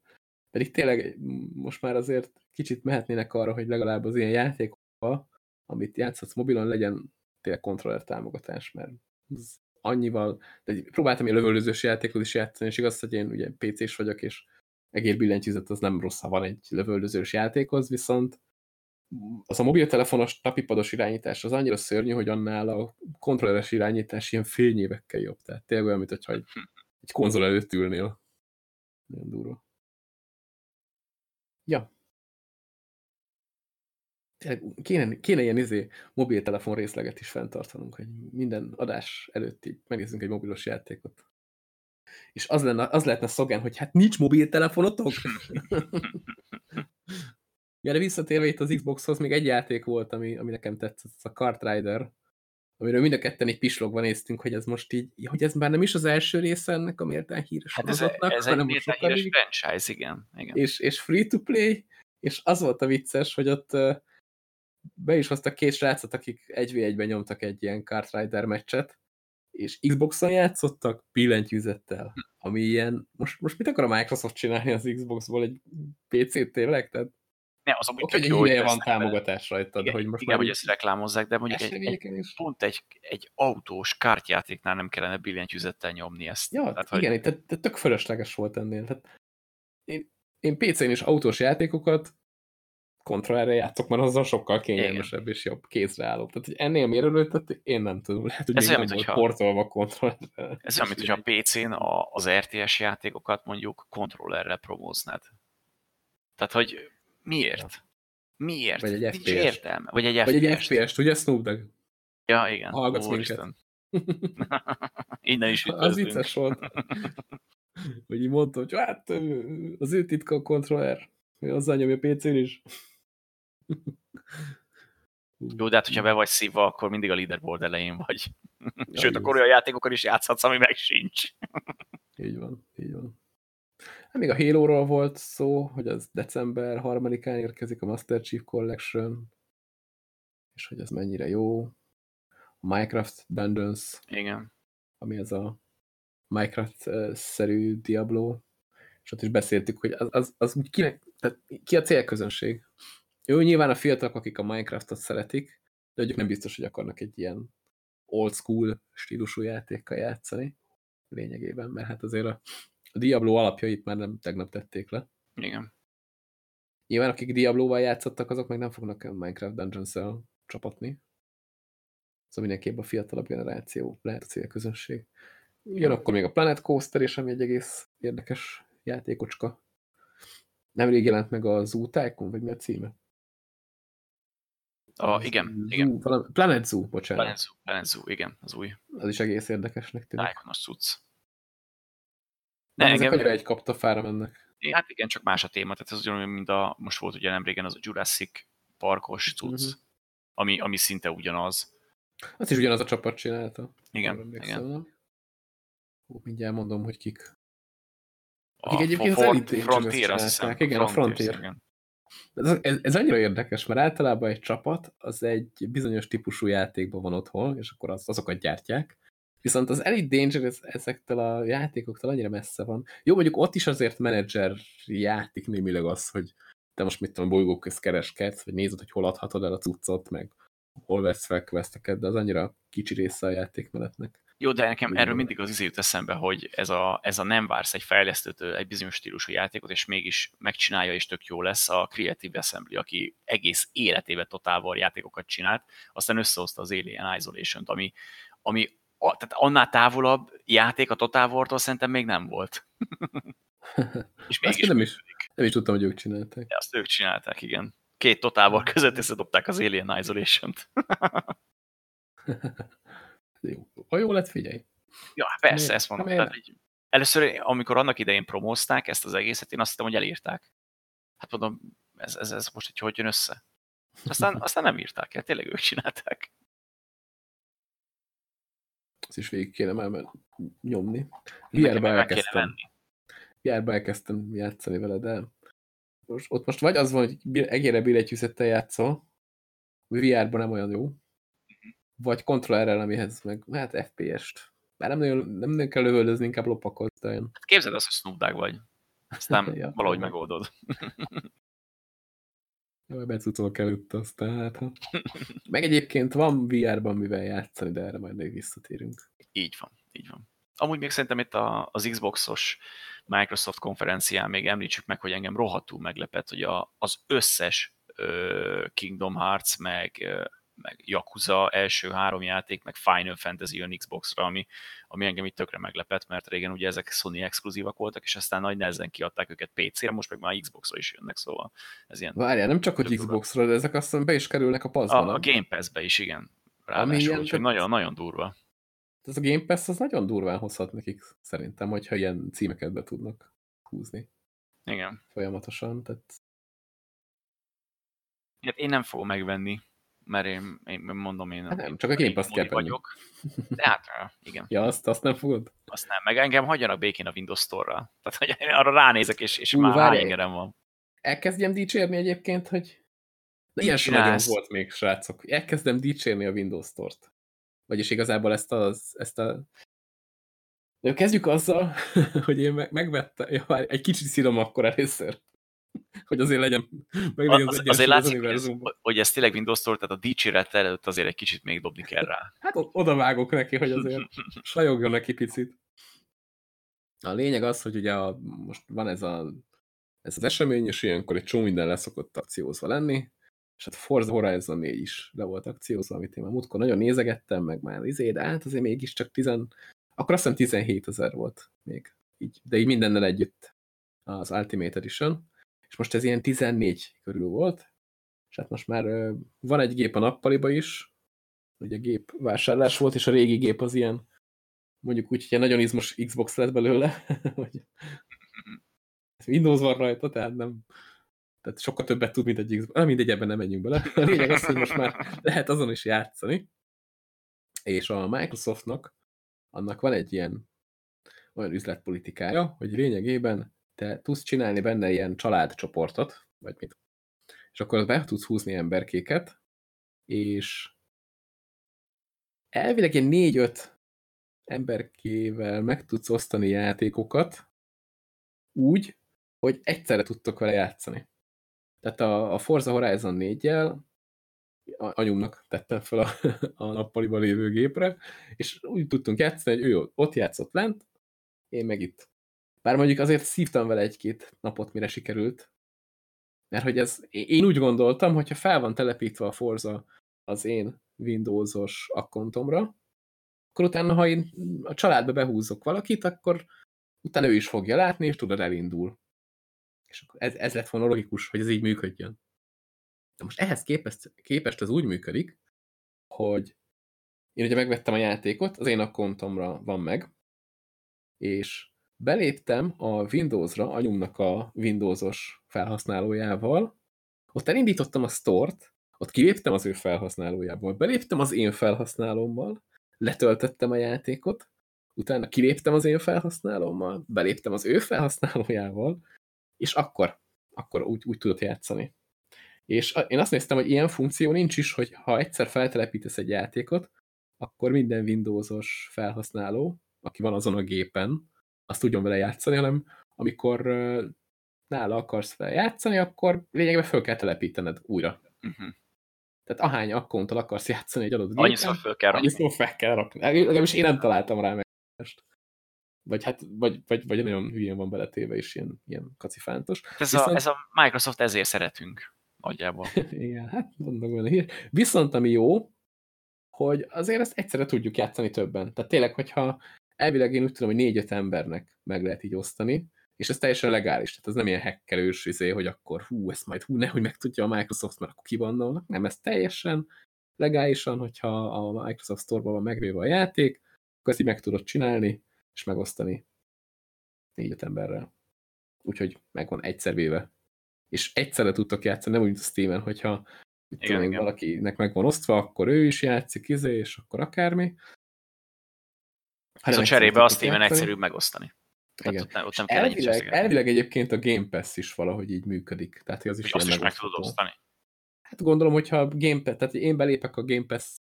Pedig tényleg most már azért kicsit mehetnének arra, hogy legalább az ilyen játékokba, amit játszhatsz mobilon, legyen tényleg kontroller támogatás, mert ez annyival, de próbáltam ilyen lövöldözős játékot is játszani, és igaz, hogy én ugye PC-s vagyok, és egér billentyűzet az nem rossz, ha van egy lövöldözős játékhoz, viszont az a mobiltelefonos tapipados irányítás az annyira szörnyű, hogy annál a kontrolleres irányítás ilyen fényévekkel jobb. Tehát tényleg olyan, mint egy, egy konzol előtt ülnél. Nagyon durva. Ja. Kéne, kéne ilyen izé, mobiltelefon részleget is fenntartanunk, hogy minden adás előtt így megnézzünk egy mobilos játékot. És az, lenne, az lehetne szogán, hogy hát nincs mobiltelefonotok? ja, de visszatérve itt az Xboxhoz, még egy játék volt, ami, ami nekem tetszett, ez a Kart Rider, amiről mind a ketten egy pislogva néztünk, hogy ez most így, hogy ez már nem is az első része ennek a méltán híres hát ez, ez hanem egy méltán híres franchise, igen. igen. És, és free-to-play, és az volt a vicces, hogy ott be is hoztak két srácot, akik egy v egyben nyomtak egy ilyen Kart Rider meccset, és Xbox-on játszottak billentyűzettel, ami ilyen, most, most mit akar a Microsoft csinálni az Xboxból egy PC-t tényleg? Tehát ne, az amúgy tök jó, hogy van támogatás rajta, igen, hogy most igen, hogy ezt reklámozzák, de mondjuk egy, egy, pont egy, egy autós kártjátéknál nem kellene billentyűzettel nyomni ezt. Ja, tehát, igen, hogy... tehát, tehát tök fölösleges volt ennél. Tehát én, én PC-n is autós játékokat kontrollerre játszok, mert azzal sokkal kényelmesebb Igen. és jobb kézre álló. Tehát, hogy ennél mérőlőtet én nem tudom. Lehet, hogy ez olyan, nem hogyha, portolva kontrollerre. Ez olyan, mint hogyha a PC-n az RTS játékokat mondjuk kontrollerre promóznád. Tehát, hogy miért? Miért? Vagy egy Nincs FPS. értelme. Vagy egy Vagy egy FPS-t, ugye Snoop Dogg? Ja, igen. Hallgatsz minket. Innen is Az vicces volt. Hogy így mondta, hogy hát az ő titka a kontroller. Azzal nyomja a PC-n is. Jó, de hát, hogyha be vagy szívva, akkor mindig a leaderboard elején vagy. Ja, Sőt, akkor olyan játékokkal is játszhatsz, ami meg sincs. így van, így van. Hát még a Halo-ról volt szó, hogy az december harmadikán érkezik a Master Chief Collection, és hogy ez mennyire jó. A Minecraft Dungeons. Igen. Ami ez a Minecraft-szerű Diablo. És ott is beszéltük, hogy az, az, az kinek, tehát ki a célközönség. Jó, nyilván a fiatalok, akik a Minecraftot szeretik, de ők nem biztos, hogy akarnak egy ilyen old school stílusú játékkal játszani lényegében, mert hát azért a, a Diablo alapjait már nem tegnap tették le. Igen. Nyilván akik Diablo-val játszottak, azok meg nem fognak Minecraft Dungeons-el csapatni. Szóval mindenképp a fiatalabb generáció lehet a célközönség. Jön akkor még a Planet Coaster is, ami egy egész érdekes játékocska. Nemrég jelent meg a Zoo Tycoon, vagy mi a címe? A, igen, Zoo, igen. Valami, Planet Zoo, bocsánat. Planet Zoo, Planet Zoo, igen, az új. Az is egész érdekesnek tűnik. Tycoon-os cucc. Ne, engem... ezek annyira egy kaptafára mennek. É, hát igen, csak más a téma. Tehát ez ugyanolyan, mint a, most volt ugye nem régen az a Jurassic parkos cucc, uh mhm. -huh. ami, ami szinte ugyanaz. Azt is ugyanaz a csapat csinálta. Igen, igen. Hú, mindjárt mondom, hogy kik. Akik a egyébként az Elite Frontier, azt hiszem. Igen, a Frontier. Igen. Ez, ez, ez annyira érdekes, mert általában egy csapat az egy bizonyos típusú játékban van otthon, és akkor az, azokat gyártják. Viszont az Elite Dangerous ezektől a játékoktól annyira messze van. Jó, mondjuk ott is azért menedzser játék némileg az, hogy te most mit tudom, bolygók közt kereskedsz, vagy nézed, hogy hol adhatod el a cuccot, meg hol vesz fel questeket, de az annyira kicsi része a játékmenetnek. Jó, de nekem Úgy erről van. mindig az izé jut eszembe, hogy ez a, ez a nem vársz egy fejlesztőtől egy bizonyos stílusú játékot, és mégis megcsinálja, és tök jó lesz a Creative Assembly, aki egész életében Total War játékokat csinált, aztán összehozta az Alien Isolation-t, ami, ami a, tehát annál távolabb játék a Total War-tól szerintem még nem volt. és mégis én nem is, nem is tudtam, hogy ők csinálták. De azt ők csinálták, igen. Két Total War között összedobták az Alien Isolation-t. Jó. Ha jó lett, figyelj. Ja, persze, Miért? ezt mondom. Hát miért? Tehát, így, először, amikor annak idején promózták ezt az egészet, én azt hittem, hogy elírták. Hát mondom, ez, ez, ez most így hogy jön össze? Aztán, aztán nem írták el, tényleg ők csinálták. Ezt is végig kéne már nyomni. Kéne elkezdtem. VR-ba elkezdtem játszani vele, de most, ott most vagy az van, hogy egére billentyűzettel játszol, VR-ban nem olyan jó, vagy kontrollerrel, amihez meg, hát FPS-t. Bár nem nagyon, nem nagyon kell lövöldözni, inkább lopakodsz, de olyan. Hát képzeld azt, hogy Snoop Dogg vagy. Aztán Ja, valahogy megoldod. Jó, becucolok előtt aztán, hát ha. Meg egyébként van VR-ban mivel játszani, de erre majd még visszatérünk. Így van, így van. Amúgy még szerintem itt a, az Xboxos Microsoft konferencián még említsük meg, hogy engem rohadtul meglepett, hogy a, az összes ö, Kingdom Hearts, meg, ö, meg Yakuza első három játék, meg Final Fantasy jön Xboxra, ami, ami engem itt tökre meglepett, mert régen ugye ezek Sony exkluzívak voltak, és aztán nagy nehezen kiadták őket PC-re, most meg már Xboxra is jönnek, szóval ez ilyen Várjál, nem csak, hogy. Xbox-ra, de ezek azt hiszem be is kerülnek a passzban. a, a? Game Pass-be is, igen. Ráadásul, úgyhogy nagyon-nagyon durva. Ez a Game Pass az nagyon durván hozhat nekik, szerintem, hogyha ilyen címeket be tudnak húzni Igen. folyamatosan. Tehát Hát én nem fogom megvenni, mert én, én mondom, én Hát nem, én csak a Game Pass kell vagyok. De hát, á, igen, ja, azt, azt nem fogod? azt nem. Meg engem hagyjanak békén a Windows Store-ra. Tehát, hogy arra ránézek, és, és Ú, már hány ingerem van. Elkezdjem dicsérni egyébként, hogy de ilyen sem nagyon volt még, srácok. Elkezdem dicsérni a Windows Store-t. Vagyis igazából ezt, az, ezt a... De kezdjük azzal, hogy én meg, megvettem, ja, egy kicsit szírom akkor először, hogy azért legyen, meg Az, az, azért az látszik, hogy ez, hogy ez tényleg Windows Store, tehát a dicséret előtt azért egy kicsit még dobni kell rá. Hát oda vágok neki, hogy azért sajogjon neki picit. A lényeg az, hogy ugye a, most van ez, a, ez az esemény, és ilyenkor egy csomó minden leszokott akciózva lenni, és hát Forza Horizon 4 is le volt akciózva, amit én már múltkor nagyon nézegettem, meg már izé, de hát azért mégiscsak 10, akkor azt hiszem 17 ezer volt még, így, de így mindennel együtt az Ultimate Edition, és most ez ilyen 14 körül volt, és hát most már van egy gép a nappaliba is, ugye gép vásárlás volt, és a régi gép az ilyen, mondjuk úgy, hogy nagyon izmos Xbox lett belőle, vagy Windows van rajta, tehát nem, tehát sokkal többet tud, mint egy Xbox. Na, mindegy, ebben nem menjünk bele. A lényeg az, hogy most már lehet azon is játszani, és a Microsoftnak annak van egy ilyen olyan üzletpolitikája, hogy lényegében te tudsz csinálni benne ilyen családcsoportot, vagy mit. És akkor be tudsz húzni emberkéket, és elvileg ilyen négy-öt emberkével meg tudsz osztani játékokat úgy, hogy egyszerre tudtok vele játszani. Tehát a, a Forza Horizon 4-jel anyumnak tettem fel a, a nappaliban lévő gépre, és úgy tudtunk játszani, hogy ő ott játszott lent, én meg itt. Bár mondjuk azért szívtam vele egy-két napot, mire sikerült, mert hogy ez, én úgy gondoltam, hogyha fel van telepítve a Forza az én Windowsos akkontomra, akkor utána, ha én a családba behúzok valakit, akkor utána ő is fogja látni, és tudod, elindul. És akkor ez, ez lett volna logikus, hogy ez így működjön. De most ehhez képest, képest ez úgy működik, hogy én ugye megvettem a játékot, az én akkontomra van meg, és beléptem a Windowsra, anyumnak a Windowsos felhasználójával, ott elindítottam a store-t, ott kiléptem az ő felhasználójából, beléptem az én felhasználómmal, letöltöttem a játékot, utána kiléptem az én felhasználómmal, beléptem az ő felhasználójával, és akkor, akkor úgy, úgy tudott játszani. És én azt néztem, hogy ilyen funkció nincs is, hogy ha egyszer feltelepítesz egy játékot, akkor minden Windowsos felhasználó, aki van azon a gépen, azt tudjon vele játszani, hanem amikor uh, nála akarsz vele játszani, akkor lényegében föl kell telepítened újra. Uh-huh. Tehát ahány akkonttal akarsz játszani egy adott gépen, annyiszor fel kell rakni. annyiszor fel kell rakni. Legalábbis én nem találtam rá megoldást. Vagy hát, vagy, vagy, vagy nagyon hülyén van beletéve, és ilyen, ilyen kacifántos. Ez, Viszont... a, ez a Microsoft ezért szeretünk, nagyjából. Igen, hát mondom olyan hír. Viszont ami jó, hogy azért ezt egyszerre tudjuk játszani többen. Tehát tényleg, hogyha elvileg én úgy tudom, hogy négy-öt embernek meg lehet így osztani, és ez teljesen legális, tehát ez nem ilyen hackerős izé, hogy akkor hú, ezt majd hú, nehogy megtudja a Microsoft, mert akkor kivannolnak. Nem, ez teljesen legálisan, hogyha a Microsoft Store-ban van megvéve a játék, akkor ezt így meg tudod csinálni, és megosztani négy-öt emberrel. Úgyhogy megvan egyszer véve. És egyszerre tudtok játszani, nem úgy, a Steven, hogyha igen, tudom, igen. valakinek meg van osztva, akkor ő is játszik, izé, és akkor akármi. Hát a cserébe a Steven egyszerűbb megosztani. Igen. Tehát ott nem, ott nem elvileg, elvileg egyébként a Game Pass is valahogy így működik. Tehát az is azt is meg tudod osztani. Hát gondolom, hogyha a Game Pass, tehát én belépek a Game Pass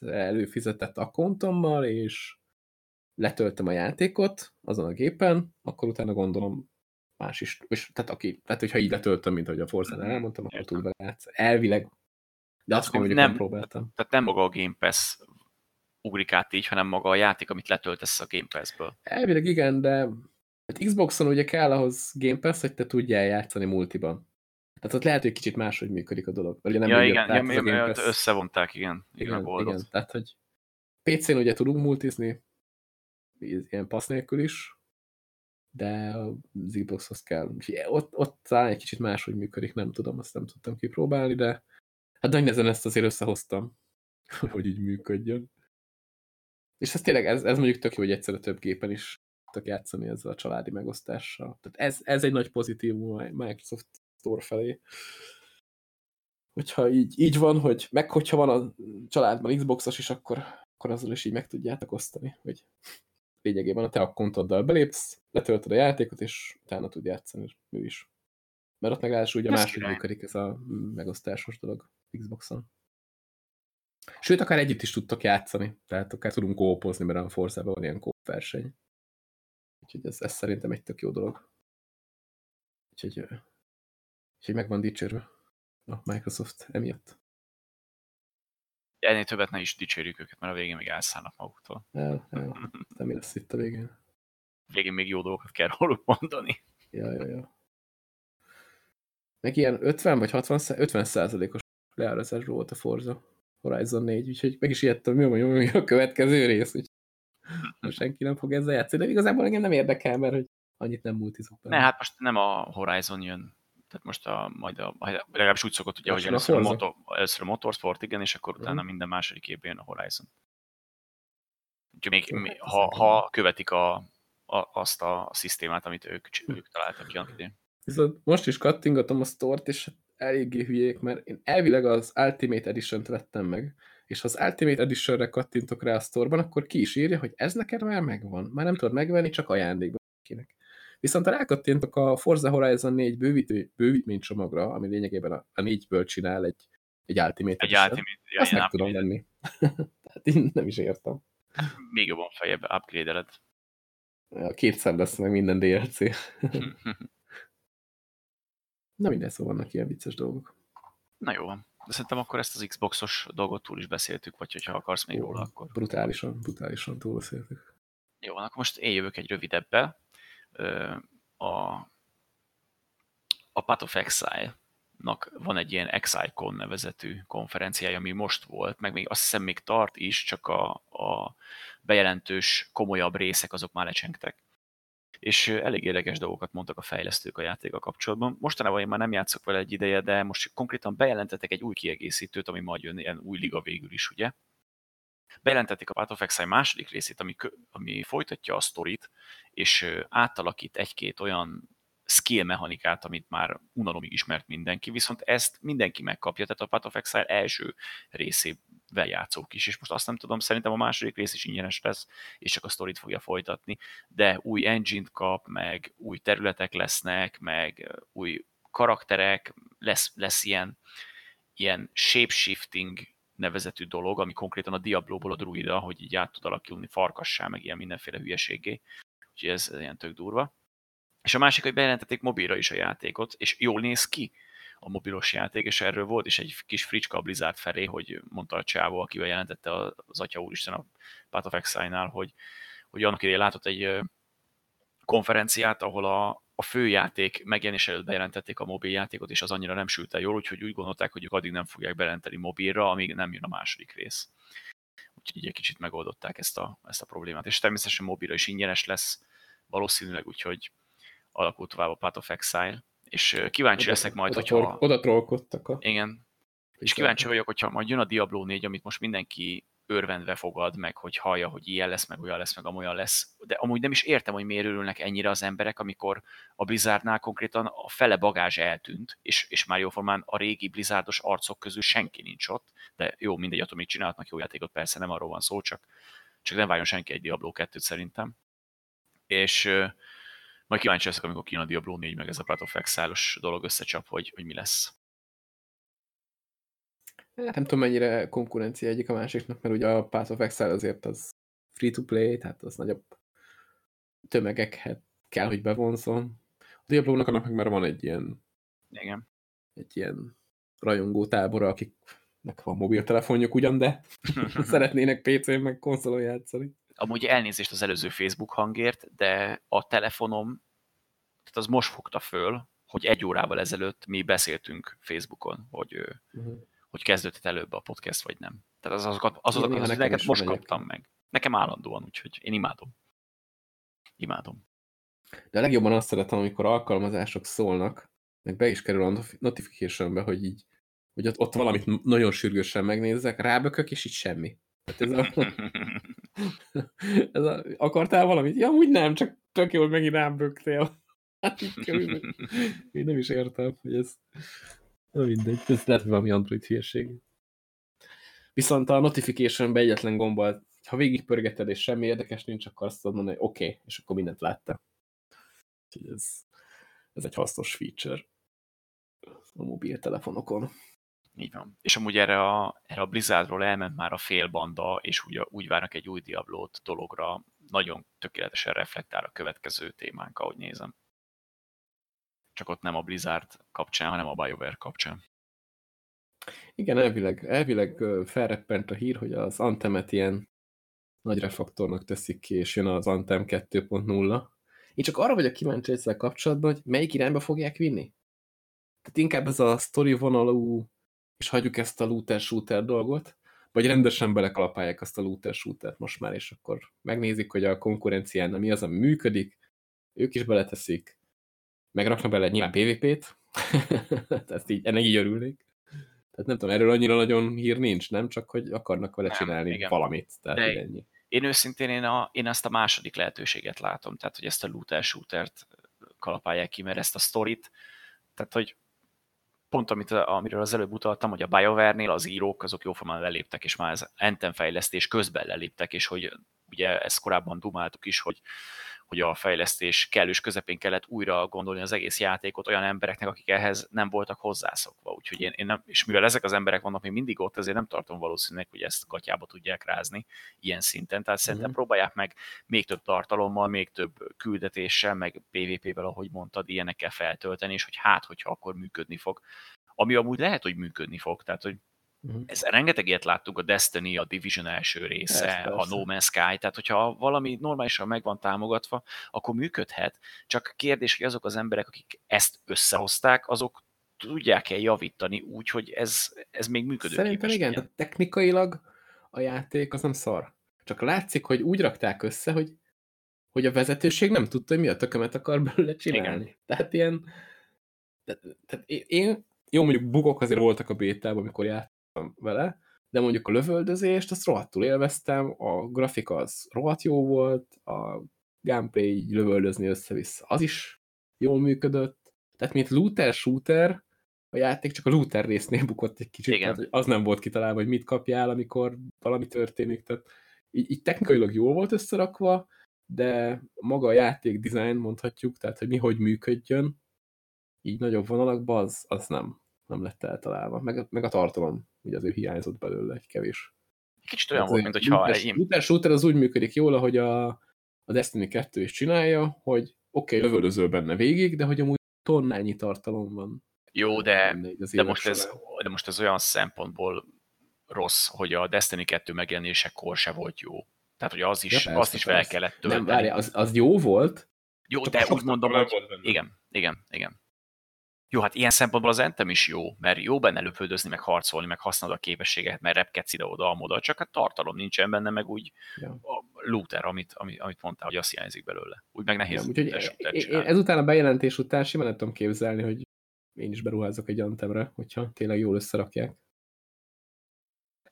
előfizetett akkontommal, és letöltöm a játékot azon a gépen, akkor utána gondolom más is, és tehát, aki, tehát hogyha így letöltöm, mint ahogy a forza mm-hmm. elmondtam, akkor tud vele játszani. Elvileg. De azt mondjuk, nem, nem próbáltam. Tehát nem maga a Game Pass ugrik át így, hanem maga a játék, amit letöltesz a Game Pass-ből. Elvileg igen, de hát Xboxon ugye kell ahhoz Game Pass, hogy te tudjál játszani multiban. Tehát ott lehet, hogy kicsit máshogy működik a dolog. Ugye nem ja, igen, ja, ja, ja, összevonták, igen. Igen, igen, igen. Tehát, hogy PC-n ugye tudunk multizni, ilyen passz nélkül is, de az Xboxhoz kell. ott, ott talán egy kicsit máshogy működik, nem tudom, azt nem tudtam kipróbálni, de hát nagy nehezen ezt azért összehoztam, hogy így működjön. És ez tényleg, ez, ez mondjuk tök jó, hogy egyszerre több gépen is tudtak játszani ezzel a családi megosztással. Tehát ez, ez egy nagy pozitívum a Microsoft Store felé. Hogyha így, így van, hogy meg hogyha van a családban Xboxos is, akkor, akkor azzal is így meg tudjátok osztani, hogy lényegében a te akkontoddal belépsz, letöltöd a játékot, és utána tud játszani ő is. Mert ott meg ugye máshogy működik ez a megosztásos dolog Xboxon. Sőt, akár együtt is tudtok játszani, tehát akár tudunk kópozni, mert a forza van ilyen kóp verseny. Úgyhogy ez, ez szerintem egy tök jó dolog. Úgyhogy, úgyhogy meg van dicsérve a Microsoft emiatt. Ennél többet ne is dicsérjük őket, mert a végén még elszállnak maguktól. El, el. Nem mi lesz itt a végén. Végén még jó dolgokat kell róluk mondani. Ja, ja, ja. Meg ilyen 50 vagy 60, 50 százalékos leárazásról volt a Forza. Horizon 4, úgyhogy meg is ijedtem, mi a, mi a következő rész, úgyhogy most senki nem fog ezzel játszani, de igazából engem nem érdekel, mert hogy annyit nem múltizok. Ne, hát most nem a Horizon jön, tehát most a, majd a, legalábbis úgy szokott, ugye, hogy először a, motor, először a Motorsport, igen, és akkor utána mm. minden második évben jön a Horizon. Úgyhogy még, hát ha, ha követik a, a, azt a szisztémát, amit ők, ők találtak ki annak Viszont most is kattingatom a stort, és eléggé hülyék, mert én elvileg az Ultimate Edition-t vettem meg, és ha az Ultimate Edition-re kattintok rá a sztorban, akkor ki is írja, hogy ez neked már megvan. Már nem tudod megvenni, csak ajándékban kinek. Viszont ha rákattintok a Forza Horizon 4 bővítő, bővítménycsomagra, ami lényegében a, a 4-ből csinál egy, egy Ultimate egy Edition, Ultimate, azt meg tudom venni. Tehát én nem is értem. Még jobban fejebb upgrade-eled. Ja, kétszer lesz meg minden DLC. Na minden, szóval vannak ilyen vicces dolgok. Na jó van. De szerintem akkor ezt az Xboxos dolgot túl is beszéltük, vagy hogyha akarsz még róla, akkor... Brutálisan, brutálisan túl beszéltük. Jó van, akkor most én jövök egy rövidebbe. A, a Path of Exile-nak van egy ilyen ExileCon nevezetű konferenciája, ami most volt, meg még azt hiszem még tart is, csak a, a bejelentős, komolyabb részek azok már lecsengtek és elég érdekes dolgokat mondtak a fejlesztők a játéka kapcsolatban. Mostanában én már nem játszok vele egy ideje, de most konkrétan bejelentettek egy új kiegészítőt, ami majd jön ilyen új liga végül is, ugye? Bejelentették a Path of Exile második részét, ami, ami folytatja a sztorit, és átalakít egy-két olyan skill mechanikát, amit már unalomig ismert mindenki, viszont ezt mindenki megkapja, tehát a Path of Exile első részével játszók is, és most azt nem tudom, szerintem a második rész is ingyenes lesz, és csak a sztorit fogja folytatni, de új engine kap, meg új területek lesznek, meg új karakterek, lesz, lesz ilyen, ilyen shapeshifting nevezetű dolog, ami konkrétan a Diablo-ból a druida, hogy így át tud alakulni farkassá, meg ilyen mindenféle hülyeségé. Úgyhogy ez ilyen tök durva. És a másik, hogy bejelentették mobilra is a játékot, és jól néz ki. A mobilos játék, és erről volt is egy kis fricska Blizzard felé, hogy mondta a csávó, akivel jelentette az Atya Úristen a Path of Exile-nál, hogy, hogy annak idején látott egy konferenciát, ahol a, a főjáték megjelenés előtt bejelentették a mobiljátékot, és az annyira nem sült el jól, úgyhogy úgy gondolták, hogy ők addig nem fogják bejelenteni mobilra, amíg nem jön a második rész. Úgyhogy így egy kicsit megoldották ezt a, ezt a problémát. És természetesen mobilra is ingyenes lesz, valószínűleg, úgyhogy alakult tovább a Path of Exile, és kíváncsi oda, leszek majd, oda, hogyha... Oda trollkodtak a... Igen. És kíváncsi vagyok, hogyha majd jön a Diablo 4, amit most mindenki örvendve fogad, meg hogy hallja, hogy ilyen lesz, meg olyan lesz, meg amolyan lesz. De amúgy nem is értem, hogy miért örülnek ennyire az emberek, amikor a Blizzardnál konkrétan a fele bagázs eltűnt, és, és már jóformán a régi Blizzardos arcok közül senki nincs ott, de jó, mindegy, attól még csinálhatnak jó játékot, persze nem arról van szó, csak, csak nem várjon senki egy Diablo 2-t szerintem. És majd kíváncsi leszek, amikor kijön a Diablo 4, meg ez a Path of Exile-os dolog összecsap, hogy, hogy mi lesz. Hát nem tudom, mennyire konkurencia egyik a másiknak, mert ugye a Path of Exile azért az free-to-play, tehát az nagyobb tömegeket kell, hogy bevonzon. A Diablo-nak annak meg már van egy ilyen Igen. egy ilyen rajongó tábora, akiknek van mobiltelefonjuk ugyan, de szeretnének PC-n meg konzolon játszani. Amúgy elnézést az előző Facebook hangért, de a telefonom, tehát az most fogta föl, hogy egy órával ezelőtt mi beszéltünk Facebookon, hogy uh -huh hogy kezdődött előbb a podcast, vagy nem. Tehát az azokat, az, azokat az üzenetet most megyek. kaptam meg. Nekem állandóan, úgyhogy én imádom. Imádom. De a legjobban azt szeretem, amikor alkalmazások szólnak, meg be is kerül a notificationbe, hogy így, hogy ott, ott valamit nagyon sürgősen megnézzek, rábökök, és így semmi. Tehát ez a, ez a, akartál valamit? Ja, úgy nem, csak tök jó, hogy megint rám böktél. Hát így körülbelül. Én nem is értem, hogy ez Na mindegy, ez lehet valami Android hülyeség. Viszont a notification-be egyetlen gombbal, ha végigpörgeted és semmi érdekes nincs, akkor azt tudod mondani, hogy oké, okay, és akkor mindent látta. Úgyhogy ez, ez egy hasznos feature a mobiltelefonokon. Így van. És amúgy erre a, erre a Blizzardról elment már a félbanda, és úgy, úgy várnak egy új Diablo-t dologra, nagyon tökéletesen reflektál a következő témánk, ahogy nézem csak ott nem a Blizzard kapcsán, hanem a BioWare kapcsán. Igen, elvileg, elvileg felreppent a hír, hogy az Antemet ilyen nagy refaktornak teszik ki, és jön az Antem 2.0. Én csak arra vagyok kíváncsi ezzel kapcsolatban, hogy melyik irányba fogják vinni. Tehát inkább ez a story vonalú, és hagyjuk ezt a looter-shooter dolgot, vagy rendesen belekalapálják azt a looter-shootert most már, és akkor megnézik, hogy a konkurencián mi az, ami működik, ők is beleteszik, megraknak bele nyilván PvP-t, ezt így, ennek így örülnék. Tehát nem tudom, erről annyira nagyon hír nincs, nem? Csak hogy akarnak vele nem, csinálni igen. valamit. Tehát De ennyi. Én őszintén én, a, én ezt a második lehetőséget látom, tehát hogy ezt a looter shootert kalapálják ki, mert ezt a sztorit, tehát hogy pont amit, amiről az előbb utaltam, hogy a BioWare-nél az írók azok jóformán leléptek, és már az Anthem fejlesztés közben leléptek, és hogy ugye ezt korábban dumáltuk is, hogy hogy a fejlesztés kellős közepén kellett újra gondolni az egész játékot olyan embereknek, akik ehhez nem voltak hozzászokva. Úgyhogy én, én nem, és mivel ezek az emberek vannak még mindig ott, ezért nem tartom valószínűleg, hogy ezt gatyába tudják rázni ilyen szinten. Tehát szerintem mm-hmm. próbálják meg még több tartalommal, még több küldetéssel, meg PvP-vel, ahogy mondtad, ilyenekkel feltölteni, és hogy hát, hogyha akkor működni fog. Ami amúgy lehet, hogy működni fog, tehát hogy Uh-huh. Ez, rengeteg ilyet láttuk, a Destiny, a Division első része, persze, a No Man's Sky, tehát hogyha valami normálisan meg van támogatva, akkor működhet. Csak kérdés, hogy azok az emberek, akik ezt összehozták, azok tudják-e javítani úgy, hogy ez, ez még működő. Szerintem igen, tehát technikailag a játék az nem szar. Csak látszik, hogy úgy rakták össze, hogy, hogy a vezetőség nem tudta, hogy mi a tökömet akar belőle csinálni. Igen. Tehát ilyen... Tehát, én, jó, mondjuk bugok azért voltak a bétában, amikor járt, vele, de mondjuk a lövöldözést, azt rohadtul élveztem, a grafika az rohadt jó volt, a gameplay így lövöldözni össze-vissza, az is jól működött. Tehát mint looter-shooter, a játék csak a looter résznél bukott egy kicsit, Igen. Tehát az nem volt kitalálva, hogy mit kapjál, amikor valami történik. Tehát így, így technikailag jól volt összerakva, de maga a játék design mondhatjuk, tehát hogy mi hogy működjön, így nagyobb vonalakban, az, az nem, nem lett eltalálva. Meg, meg a tartalom ugye azért hiányzott belőle egy kevés. Kicsit olyan volt, mint hogyha... Looter, looter shooter az úgy működik jól, ahogy a, a Destiny 2 is csinálja, hogy oké, okay, lövöldözöl benne végig, de hogy amúgy tonnányi tartalom van. Jó, de, de, most ez, de most ez olyan szempontból rossz, hogy a Destiny 2 megjelenésekor se volt jó. Tehát, hogy az is, ja, persze, azt is fel kellett tölteni. Nem, várj, az, az jó volt. Jó, de úgy mondom, hogy igen, igen, igen. Jó, hát ilyen szempontból az Entem is jó, mert jó benne lőföldözni, meg harcolni, meg használod a képességet, mert repkedsz ide-oda, amoda, csak hát tartalom nincsen benne, meg úgy ja. a looter, amit, amit, amit mondtál, hogy azt hiányzik belőle. Úgy meg nehéz. Ja, úgyhogy én ezután a bejelentés után simán nem tudom képzelni, hogy én is beruházok egy Antemre, hogyha tényleg jól összerakják.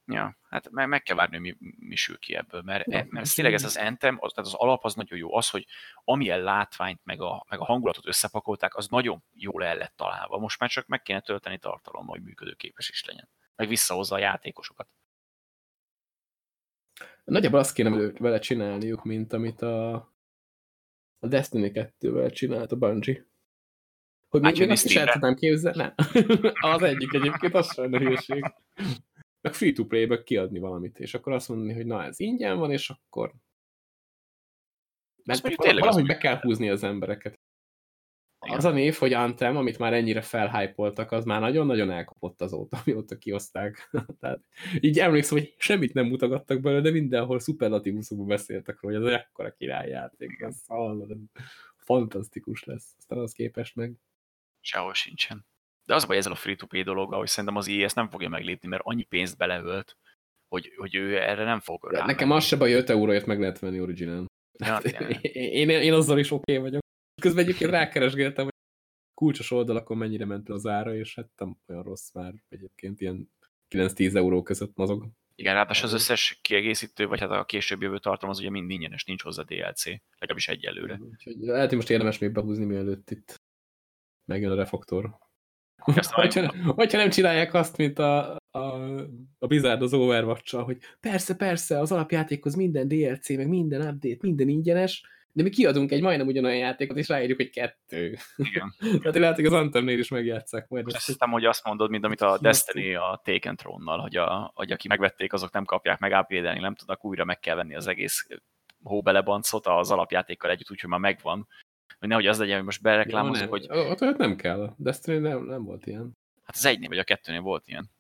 Ja, hát meg, meg kell várni, hogy mi, mi sül ki ebből, mert, ja, mert tényleg ez az Anthem, az, tehát az alap az nagyon jó. Az, hogy amilyen látványt, meg a, meg a hangulatot összepakolták, az nagyon jól el lett találva. Most már csak meg kéne tölteni tartalom, hogy működőképes is legyen. Meg visszahozza a játékosokat. Nagyjából azt kéne vele csinálniuk, mint amit a, a Destiny 2-vel csinált a Bungie. Hogy még, még azt is el tudnám képzelni. Az egyik egyébként, az sem a hülyeség meg free-to-play-be kiadni valamit, és akkor azt mondani, hogy na ez ingyen van, és akkor mert valahogy, valahogy be kell húzni az embereket. Igen. Az a név, hogy Anthem, amit már ennyire felhypoltak, az már nagyon-nagyon elkapott azóta, mióta kioszták. Tehát így emlékszem, hogy semmit nem mutogattak belőle, de mindenhol szuperlatívuszokban beszéltek róla, hogy ez ekkora királyjáték, ez, ez fantasztikus lesz. Aztán az képest meg. Sehol sincsen. De az a baj ezzel a free-to-play dologgal, hogy szerintem az IES nem fogja meglépni, mert annyi pénzt beleölt, hogy, hogy ő erre nem fog rá. Nekem az se baj, 5 euróért meg lehet venni original. Ja, én, én, azzal is oké okay vagyok. Közben egyébként rákeresgéltem, hogy kulcsos oldalakon mennyire ment az ára, és hát nem olyan rossz már egyébként, ilyen 9-10 euró között mozog. Igen, ráadásul az összes kiegészítő, vagy hát a később jövő tartalom az ugye mind ingyenes, nincs hozzá DLC, legalábbis egyelőre. Úgyhogy lehet, hogy most érdemes még behúzni, mielőtt itt megjön a refaktor. Hogyha, hogyha nem csinálják azt, mint a, a, a Blizzard az overwatch hogy persze, persze, az alapjátékhoz minden DLC, meg minden update, minden ingyenes, de mi kiadunk egy majdnem ugyanolyan játékot, és ráírjuk, hogy kettő. Igen. Tehát lehet, hogy az Anthemnél is megjátszák majd. Most azt hiszem, hogy azt mondod, mint amit a Destiny a Taken Throne-nal, hogy, a, hogy aki megvették, azok nem kapják meg upgrade nem tudnak újra meg kell venni az egész hóbelebancot az alapjátékkal együtt, úgyhogy már megvan, hogy nehogy az legyen, hogy most bereklámozok, hogy... Ott, ott nem kell. Destiny nem, nem volt ilyen. Hát az egynél vagy a kettőnél volt ilyen.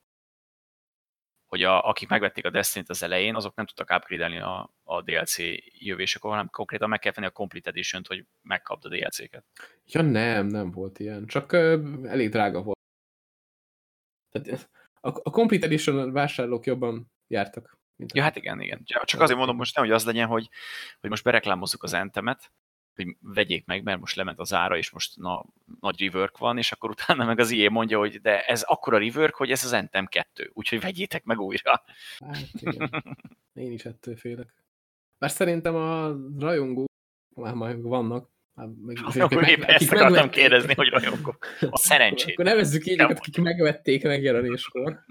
Hogy a, akik megvették a Destiny-t az elején, azok nem tudtak upgrade a, a DLC jövésekor, hanem konkrétan meg kell venni a Complete edition hogy megkapd a DLC-ket. Ja nem, nem volt ilyen. Csak uh, elég drága volt. Tehát a, a Complete Edition vásárlók jobban jártak. Ja, hát igen, igen. Csak azért mondom most nem, hogy az legyen, hogy, hogy most bereklámozzuk az Entemet, hogy vegyék meg, mert most lement az ára, és most na, nagy rework van, és akkor utána meg az IE mondja, hogy de ez akkora rework, hogy ez az Entem 2, úgyhogy vegyétek meg újra. Hát igen. Én is ettől félek. Mert szerintem a rajongók már majd vannak, meg, akkor meg, éppen ezt akartam megvették. kérdezni, hogy rajongók. A szerencsét. Akkor nevezzük így, akik megvették megjelenéskor.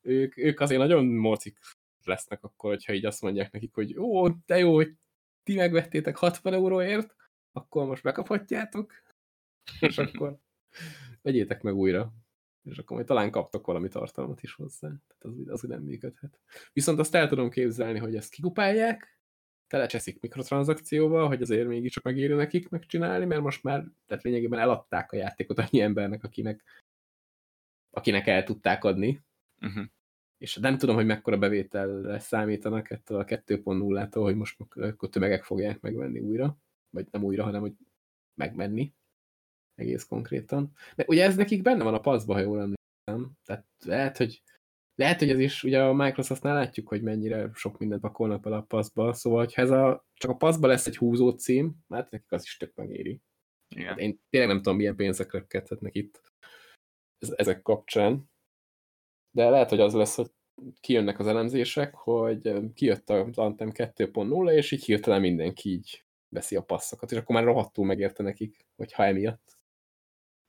Ők, ők azért nagyon mocik lesznek akkor, hogyha így azt mondják nekik, hogy ó, de jó, hogy ti megvettétek 60 euróért, akkor most megkaphatjátok, és akkor vegyétek meg újra. És akkor majd talán kaptok valami tartalmat is hozzá. Tehát az, az nem működhet. Viszont azt el tudom képzelni, hogy ezt kikupálják, telecseszik mikrotranszakcióval, hogy azért mégiscsak megéri nekik megcsinálni, mert most már tehát lényegében eladták a játékot annyi embernek, akinek, akinek el tudták adni. Uh -huh és nem tudom, hogy mekkora bevételre számítanak ettől a 2.0-tól, hogy most akkor tömegek fogják megvenni újra, vagy nem újra, hanem hogy megmenni egész konkrétan. De ugye ez nekik benne van a paszba, ha jól emlékszem. Tehát lehet, hogy lehet, hogy ez is, ugye a Microsoftnál látjuk, hogy mennyire sok mindent pakolnak bele a paszba, szóval, ha ez a, csak a paszba lesz egy húzó cím, hát nekik az is tök megéri. Igen. Hát én tényleg nem tudom, milyen pénzekre repkedhetnek itt ezek kapcsán de lehet, hogy az lesz, hogy kijönnek az elemzések, hogy kijött az Anthem 2.0, és így hirtelen mindenki így veszi a passzokat, és akkor már rohadtul megérte nekik, hogyha emiatt.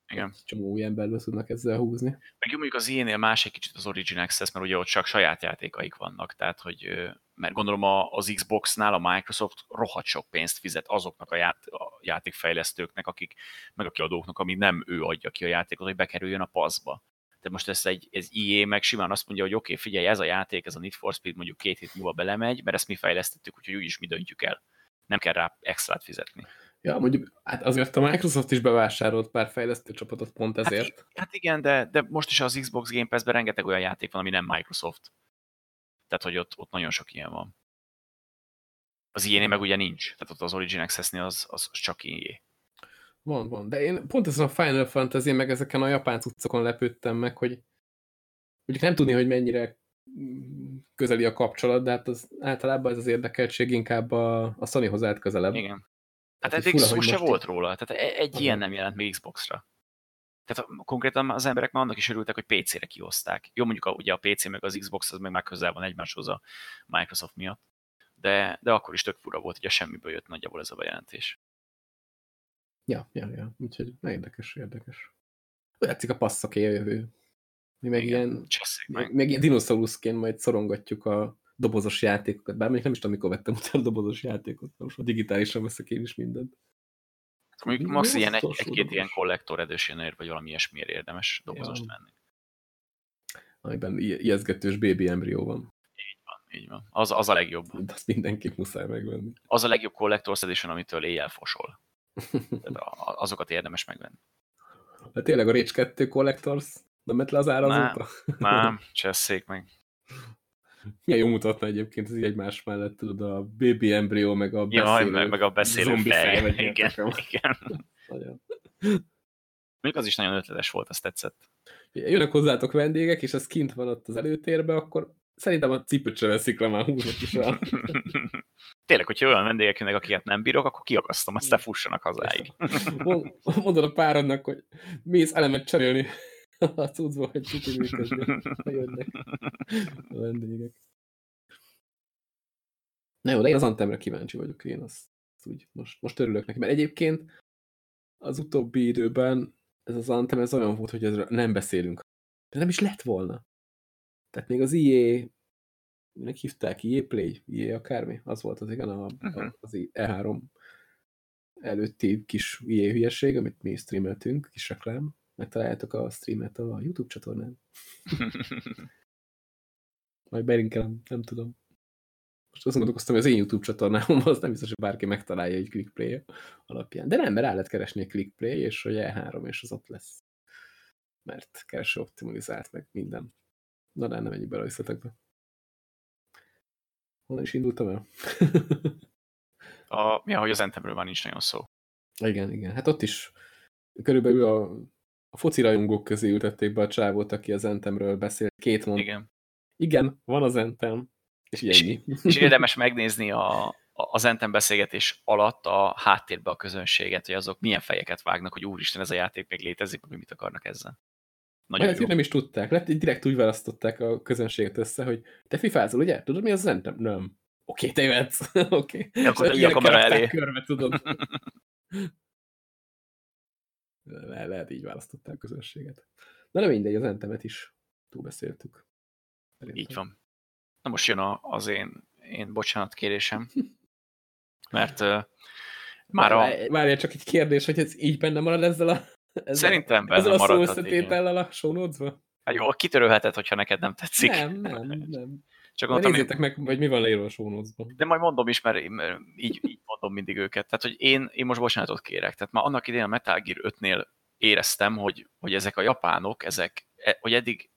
Igen. Csomó új emberből tudnak ezzel húzni. Meg mondjuk az ilyenél más egy kicsit az Origin Access, mert ugye ott csak saját játékaik vannak, tehát hogy, mert gondolom az Xbox-nál a Microsoft rohadt sok pénzt fizet azoknak a, ját, a játékfejlesztőknek, akik, meg a kiadóknak, ami nem ő adja ki a játékot, hogy bekerüljön a paszba de most ezt egy ez IE meg simán azt mondja, hogy oké, okay, figyelj, ez a játék, ez a Need for Speed mondjuk két hét múlva belemegy, mert ezt mi fejlesztettük, úgyhogy úgyis mi döntjük el. Nem kell rá extrát fizetni. Ja, mondjuk hát azért a Microsoft is bevásárolt pár fejlesztő csapatot pont ezért. Hát, hát igen, de, de most is az Xbox Game Pass-ben rengeteg olyan játék van, ami nem Microsoft. Tehát, hogy ott, ott nagyon sok ilyen van. Az ilyen meg ugye nincs. Tehát ott az Origin Access-nél az, az, az csak ilyen. Van, van. De én pont ezen a Final Fantasy, meg ezeken a japán cuccokon lepődtem meg, hogy mondjuk nem tudni, hogy mennyire közeli a kapcsolat, de hát az, általában ez az érdekeltség inkább a, a Sonyhoz állt közelebb. Igen. Hát eddig szó se volt róla, tehát e- egy Aha. ilyen nem jelent még Xbox-ra. Tehát konkrétan az emberek már annak is örültek, hogy PC-re kihozták. Jó, mondjuk a, ugye a PC meg az Xbox az meg már közel van egymáshoz a Microsoft miatt. De, de akkor is tök fura volt, hogy a semmiből jött nagyjából ez a bejelentés. Ja, ja, ja. Úgyhogy érdekes, érdekes. Látszik a passzaké jövő. Mi meg Igen, ilyen, meg. meg ilyen dinoszauruszként majd szorongatjuk a dobozos játékokat, bár még nem is tudom, mikor vettem utána dobozos játékot, most a digitálisan veszek én is mindent. Hát mondjuk max ilyen egy, egy-két ilyen kollektor edősénél, vagy valami ilyesmiért érdemes dobozost ja. venni. Amiben ijeszgetős bébi embrió van. Így van, így van. Az, az a legjobb. De azt mindenképp muszáj megvenni. Az a legjobb Collector's Edition, amitől éjjel fosol. Azokat érdemes megvenni. De tényleg a Rage 2 Collectors nem ment le az ára azóta? Nem, csesszék meg. Milyen jó mutatna egyébként ez így egymás mellett, tudod, a baby embryo, meg a beszélő, Jaj, meg, meg a beszélő fej. igen, igen. Nagyon. Még az is nagyon ötletes volt, azt tetszett. Jönnek hozzátok vendégek, és ez kint van ott az előtérben, akkor szerintem a cipőt se veszik le, már húznak is rá. Tényleg, hogyha olyan vendégek jönnek, akiket nem bírok, akkor kiakasztom, aztán fussanak hazáig. Mondod a párodnak, hogy mész elemet cserélni a cuccba, hogy kicsi működni, ha jönnek a vendégek. Na jó, de én az Antemre kíváncsi vagyok, én azt, azt úgy most, most örülök neki, mert egyébként az utóbbi időben ez az Antem ez olyan volt, hogy ezről nem beszélünk. De nem is lett volna. Tehát még az IE minek hívták? IE Play? IE akármi? Az volt az igen, a, uh -huh. Mhm. az E3 előtti kis IE hülyeség, amit mi streameltünk, kis reklám megtaláljátok a streamet a YouTube csatornán. Majd belinkelem, nem tudom. Most azt gondolkoztam, hogy az én YouTube csatornámon az nem biztos, hogy bárki megtalálja egy clickplay alapján. De nem, mert rá lehet keresni a clickplay, és hogy E3, és az ott lesz. Mert kereső optimalizált meg minden. Na, de nem menjünk bele összetekbe. Honnan is indultam el? a, ja, hogy az Entemről már nincs nagyon szó. Igen, igen. Hát ott is körülbelül a a foci rajongók közé ültették be a csávót, aki az Entemről beszél. Két mond. Igen. Igen, van az Entem. És, és, és érdemes megnézni a, a, az Entem beszélgetés alatt a háttérbe a közönséget, hogy azok milyen fejeket vágnak, hogy úristen, ez a játék még létezik, hogy mit akarnak ezzel. Nagyon hát, nem is tudták. Lett, direkt úgy választották a közönséget össze, hogy te fifázol, ugye? Tudod, mi az Entem? Nem. Oké, okay, tévedsz. Oké. Okay. Akkor a kamera elé. Körbe, tudod. Le lehet így választották a közönséget. De nem mindegy, az entemet is túlbeszéltük. Szerintem. Így van. Na most jön a, az én, én bocsánat kérésem, mert uh, már a... Várjál, csak egy kérdés, hogy ez így benne marad ezzel a... Ezzel, Szerintem benne ezzel a szó összetétellel a show notes-ba? Hát jó, kitörölheted, hogyha neked nem tetszik. Nem, nem, nem. Csak mondtam, nézzétek meg, hogy mi van leírva a show De majd mondom is, mert, mert így, így mondom mindig őket. Tehát, hogy én, én most bocsánatot kérek. Tehát már annak idején a Metal Gear 5-nél éreztem, hogy, hogy ezek a japánok, ezek, e, hogy eddig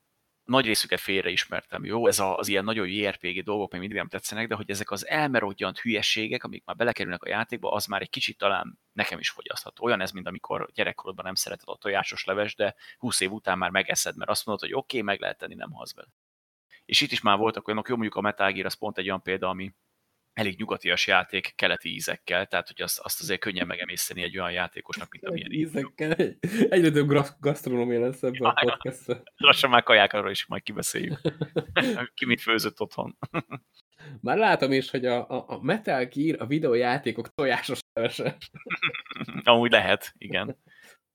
nagy részüket félre ismertem, jó? Ez az ilyen nagyon JRPG dolgok még mindig nem tetszenek, de hogy ezek az elmerodjant hülyeségek, amik már belekerülnek a játékba, az már egy kicsit talán nekem is fogyasztható. Olyan ez, mint amikor gyerekkorodban nem szereted a tojásos leves, de 20 év után már megeszed, mert azt mondod, hogy oké, okay, meg lehet tenni, nem bele. És itt is már voltak olyanok, jó mondjuk a Metal Gear az pont egy olyan példa, ami elég nyugatias játék keleti ízekkel, tehát hogy azt, azt azért könnyen megemészteni egy olyan játékosnak, mint amilyen ízekkel. Egyre több gasztronómia lesz ebben a podcastben. Lassan már kaják arról is majd kibeszéljük. Ki mit főzött otthon. Már látom is, hogy a, a, a Metal Gear a videójátékok tojásos levese. Amúgy lehet, igen.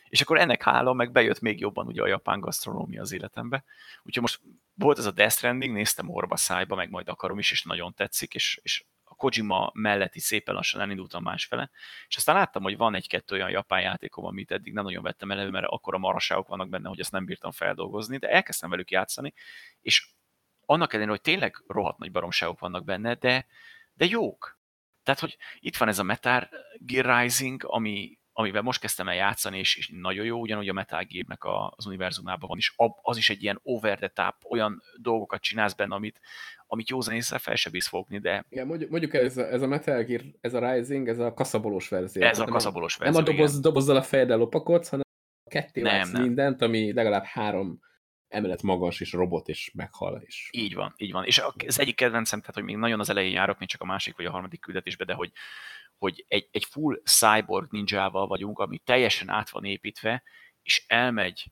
És akkor ennek hála meg bejött még jobban ugye a japán gasztronómia az életembe. Úgyhogy most volt ez a Death Stranding, néztem orba szájba, meg majd akarom is, és nagyon tetszik, és, és Kojima mellett is szépen lassan elindultam másfele, és aztán láttam, hogy van egy-kettő olyan japán játékom, amit eddig nem nagyon vettem elő, mert akkor a maraságok vannak benne, hogy ezt nem bírtam feldolgozni, de elkezdtem velük játszani, és annak ellenére, hogy tényleg rohadt nagy baromságok vannak benne, de, de jók. Tehát, hogy itt van ez a Metal Gear Rising, ami, amivel most kezdtem el játszani, és, és nagyon jó, ugyanúgy a Metal Gear-nek az univerzumában van, és az is egy ilyen over the top, olyan dolgokat csinálsz benne, amit, amit józan észre fel se bíz fogni, de... Igen, mondjuk, mondjuk ez, a, ez a Metal Gear, ez a Rising, ez a kaszabolós verzió. Ez a kaszabolós verzió, Nem a doboz, dobozzal a fejeddel lopakodsz, hanem ketté Nem, nem. mindent, ami legalább három emelet magas, és robot, és meghal. És... Így van, így van. És az egyik kedvencem, tehát, hogy még nagyon az elején járok, még csak a másik vagy a harmadik küldetésbe, de hogy, hogy egy, egy full cyborg ninjával vagyunk, ami teljesen át van építve, és elmegy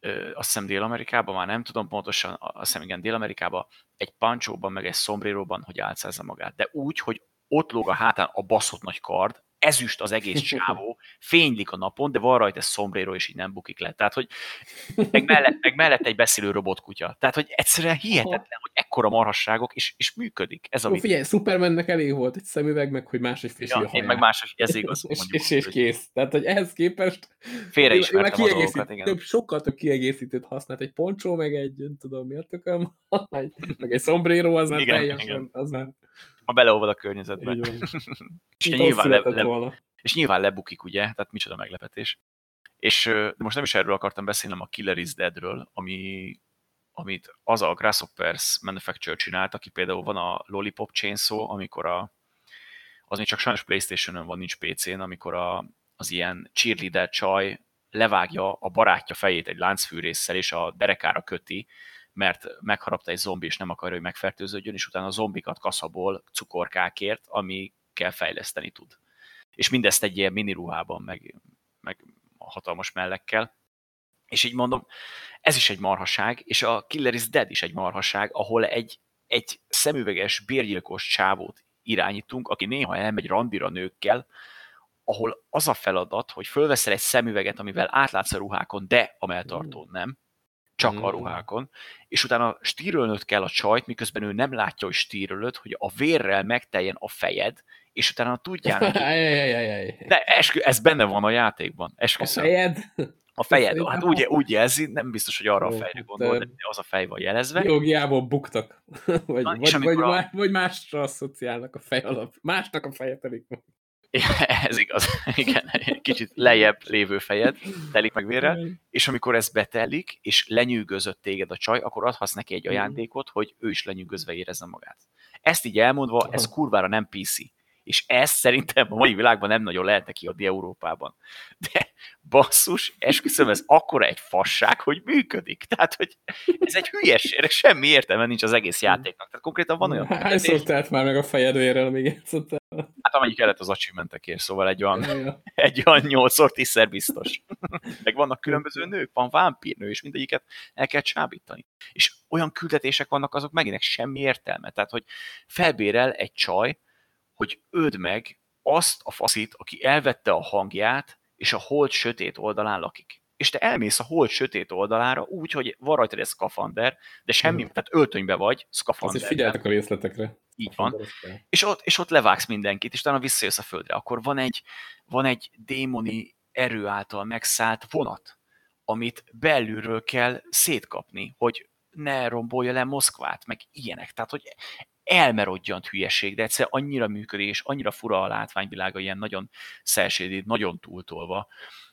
ö, azt hiszem Dél-Amerikába, már nem tudom pontosan, azt hiszem igen, Dél-Amerikába, egy pancsóban, meg egy szombréróban, hogy álcázza magát. De úgy, hogy ott lóg a hátán a baszott nagy kard, ezüst az egész csávó, fénylik a napon, de van rajta szombréró, és így nem bukik le. Tehát, hogy meg mellett, meg mellett egy beszélő robotkutya. Tehát, hogy egyszerűen hihetetlen, hogy ekkora marhasságok, és, és működik. Ez a Ó, figyelj, Supermannek elég volt egy szemüveg, meg hogy más egy fésű ja, én meg más, ez igaz. és, és, és, kész. Tehát, hogy ehhez képest félre is a dolgokat, igen. Több, sokkal több kiegészítőt használt. Egy poncsó, meg egy, nem tudom, mi a tököm, meg egy szombréró, az már igen, teljesen, igen. az már ma beleolvad a környezetbe. és, nyilván le, le, és nyilván lebukik, ugye? Tehát micsoda meglepetés. És de most nem is erről akartam beszélnem a Killer is Deadről, ami, amit az a Grasshoppers Manufacturer csinált, aki például van a Lollipop Chainsaw, amikor a, az még csak sajnos Playstation-ön van, nincs PC-n, amikor a, az ilyen cheerleader csaj levágja a barátja fejét egy láncfűrészsel, és a derekára köti, mert megharapta egy zombi, és nem akarja, hogy megfertőződjön, és utána a zombikat kaszabol cukorkákért, ami kell fejleszteni tud. És mindezt egy ilyen mini ruhában, meg, meg hatalmas mellekkel. És így mondom, ez is egy marhaság, és a Killer is Dead is egy marhaság, ahol egy, egy szemüveges, bérgyilkos csávót irányítunk, aki néha elmegy randira nőkkel, ahol az a feladat, hogy fölveszel egy szemüveget, amivel átlátsz a ruhákon, de a melltartón nem, csak a ruhákon, és utána stírölnöd kell a csajt, miközben ő nem látja, hogy stírölöd, hogy a vérrel megteljen a fejed, és utána tudjának... De eskü, ez benne van a játékban, esküszöm. A fejed? A fejed, hát úgy, úgy jelzi, nem biztos, hogy arra a fejre gondol, de az a fej van jelezve. Jogiából buktak. vagy, Na, vagy, vagy, a... vagy másra asszociálnak a fej alap. Másnak a feje telik. Ez igaz, igen, kicsit lejjebb lévő fejed telik meg vérrel, és amikor ez betelik, és lenyűgözött téged a csaj, akkor adhatsz neki egy ajándékot, hogy ő is lenyűgözve érezze magát. Ezt így elmondva, ez kurvára nem PC és ezt szerintem a mai világban nem nagyon lehetne kiadni Európában. De basszus, esküszöm, ez akkora egy fasság, hogy működik. Tehát, hogy ez egy hülyeség, semmi értelme nincs az egész játéknak. Tehát konkrétan van olyan... Hányszor telt már meg a fejedvérrel, amíg játszottál? Hát amelyik kellett az achievementekért, szóval egy olyan, egy olyan 8 tízszer biztos. Meg vannak különböző nők, van vámpírnő, és mindegyiket el kell csábítani. És olyan küldetések vannak, azok megint semmi értelme. Tehát, hogy felbérel egy csaj, hogy öld meg azt a faszit, aki elvette a hangját, és a hold sötét oldalán lakik. És te elmész a hold sötét oldalára úgy, hogy van rajta egy szkafander, de semmi, mm. tehát öltönybe vagy, szkafander. Azért figyeltek a részletekre. Így van. És ott, és ott levágsz mindenkit, és utána visszajössz a földre. Akkor van egy, van egy démoni erő által megszállt vonat, amit belülről kell szétkapni, hogy ne rombolja le Moszkvát, meg ilyenek. Tehát, hogy elmerodjant hülyeség, de egyszer annyira működik, és annyira fura a látványvilága, ilyen nagyon szelsédít, nagyon túltolva,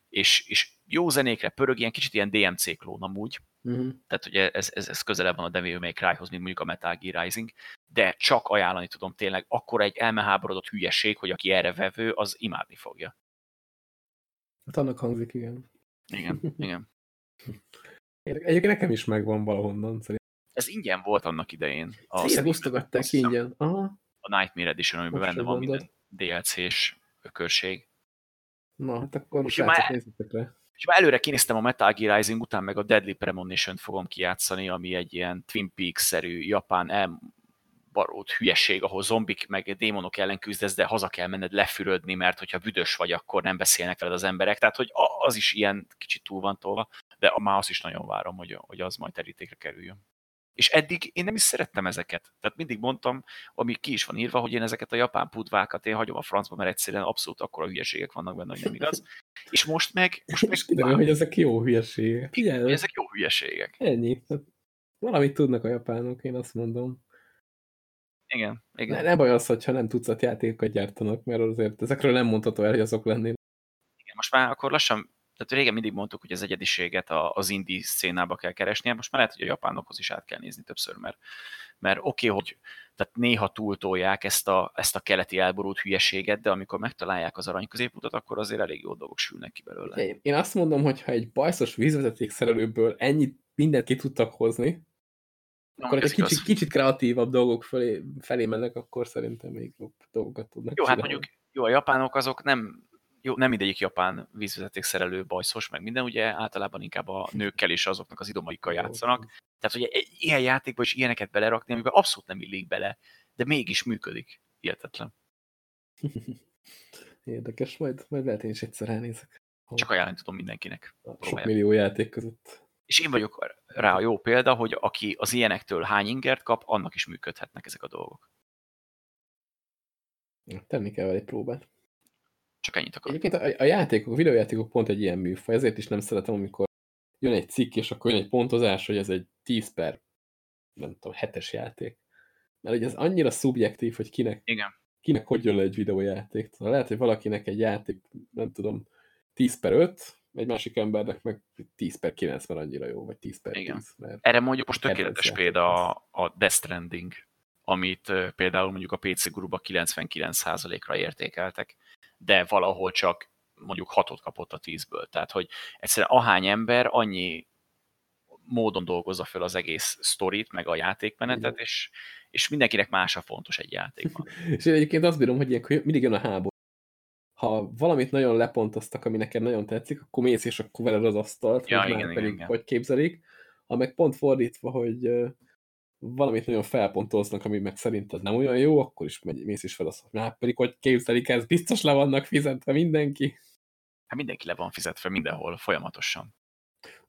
és, és jó zenékre pörög, ilyen kicsit ilyen DMC klón amúgy, uh-huh. tehát ugye ez, ez, ez közelebb van a Devil May Cry-hoz, mint mondjuk a Metal Gear Rising, de csak ajánlani tudom tényleg, akkor egy elmeháborodott hülyeség, hogy aki erre vevő, az imádni fogja. Hát annak hangzik, igen. Igen, igen. Egyébként nekem is megvan valahonnan, szerintem. Ez ingyen volt annak idején. Tényleg osztogatták ingyen. Aha. A Nightmare Edition, amiben Most benne van minden DLC-s ökörség. Na, hát akkor most már, nézzetek És már előre kinéztem a Metal Gear Rising után, meg a Deadly Premonition-t fogom kijátszani, ami egy ilyen Twin Peaks-szerű japán elbarót hülyeség, ahol zombik meg démonok ellen küzdesz, de haza kell menned lefürödni, mert hogyha büdös vagy, akkor nem beszélnek veled az emberek. Tehát, hogy az is ilyen kicsit túl van tolva, de már azt is nagyon várom, hogy, hogy az majd terítékre kerüljön. És eddig én nem is szerettem ezeket. Tehát mindig mondtam, ami ki is van írva, hogy én ezeket a japán pudvákat én hagyom a francba, mert egyszerűen abszolút akkora hülyeségek vannak benne, hogy nem igaz. És most meg... Most meg kiderül, hogy ezek jó hülyeségek. Igen, ezek jó hülyeségek. Ennyi. Valamit tudnak a japánok, én azt mondom. Igen, igen. Ne, nem baj az, hogyha nem tucat játékokat gyártanak, mert azért ezekről nem mondható el, hogy azok lennének. Igen, most már akkor lassan, tehát régen mindig mondtuk, hogy az egyediséget az indie szénába kell keresnie, most már lehet, hogy a japánokhoz is át kell nézni többször, mert, mert oké, okay, hogy tehát néha túltolják ezt a, ezt a keleti elborult hülyeséget, de amikor megtalálják az arany középutat, akkor azért elég jó dolgok sülnek ki belőle. Én azt mondom, hogy ha egy bajszos vízvezeték szerelőből ennyit mindent ki tudtak hozni, Na, akkor egy kicsit, kicsit kreatívabb dolgok felé, felé mennek, akkor szerintem még jobb dolgokat tudnak Jó, hát csinálni. hát mondjuk jó, a japánok azok nem, jó, nem mindegyik japán vízvezeték szerelő bajszos, meg minden, ugye általában inkább a nőkkel és azoknak az idomaikkal játszanak. Tehát, hogy egy ilyen játékba is ilyeneket belerakni, amiben abszolút nem illik bele, de mégis működik. Hihetetlen. Érdekes, majd, majd lehet én is egyszer elnézek. Csak ajánlani tudom mindenkinek. Sok millió játék között. És én vagyok rá a jó példa, hogy aki az ilyenektől hány ingert kap, annak is működhetnek ezek a dolgok. Tenni kell vele egy próbát. Csak ennyit akarok. Egyébként a, a játékok, a videójátékok pont egy ilyen műfaj, ezért is nem szeretem, amikor jön egy cikk, és akkor jön egy pontozás, hogy ez egy 10 per, nem tudom, hetes játék. Mert ugye ez annyira szubjektív, hogy kinek, Igen. kinek hogy jön le egy videójáték. Szóval lehet, hogy valakinek egy játék, nem tudom, 10 per 5, egy másik embernek meg 10 per 9, mert annyira jó, vagy 10 per Igen. 10. Mert Erre mondjuk most tökéletes példa a, a Death Stranding, amit például mondjuk a PC Guruba 99%-ra értékeltek, de valahol csak mondjuk hatot kapott a 10-ből. Tehát, hogy egyszerűen ahány ember, annyi módon dolgozza fel az egész sztorit, meg a játékmenetet, és, és mindenkinek más a fontos egy játékban. és én egyébként azt bírom, hogy ilyenkor mindig jön a háború. Ha valamit nagyon lepontoztak, ami neked nagyon tetszik, akkor mész, és akkor veled az asztalt, ja, hogy igen, már igen, pedig igen. hogy képzelik. Ha meg pont fordítva, hogy valamit nagyon felpontoznak, ami meg szerinted nem olyan jó, akkor is megy, mész is fel hogy már pedig hogy képzelik, ez biztos le vannak fizetve mindenki. Hát mindenki le van fizetve mindenhol, folyamatosan.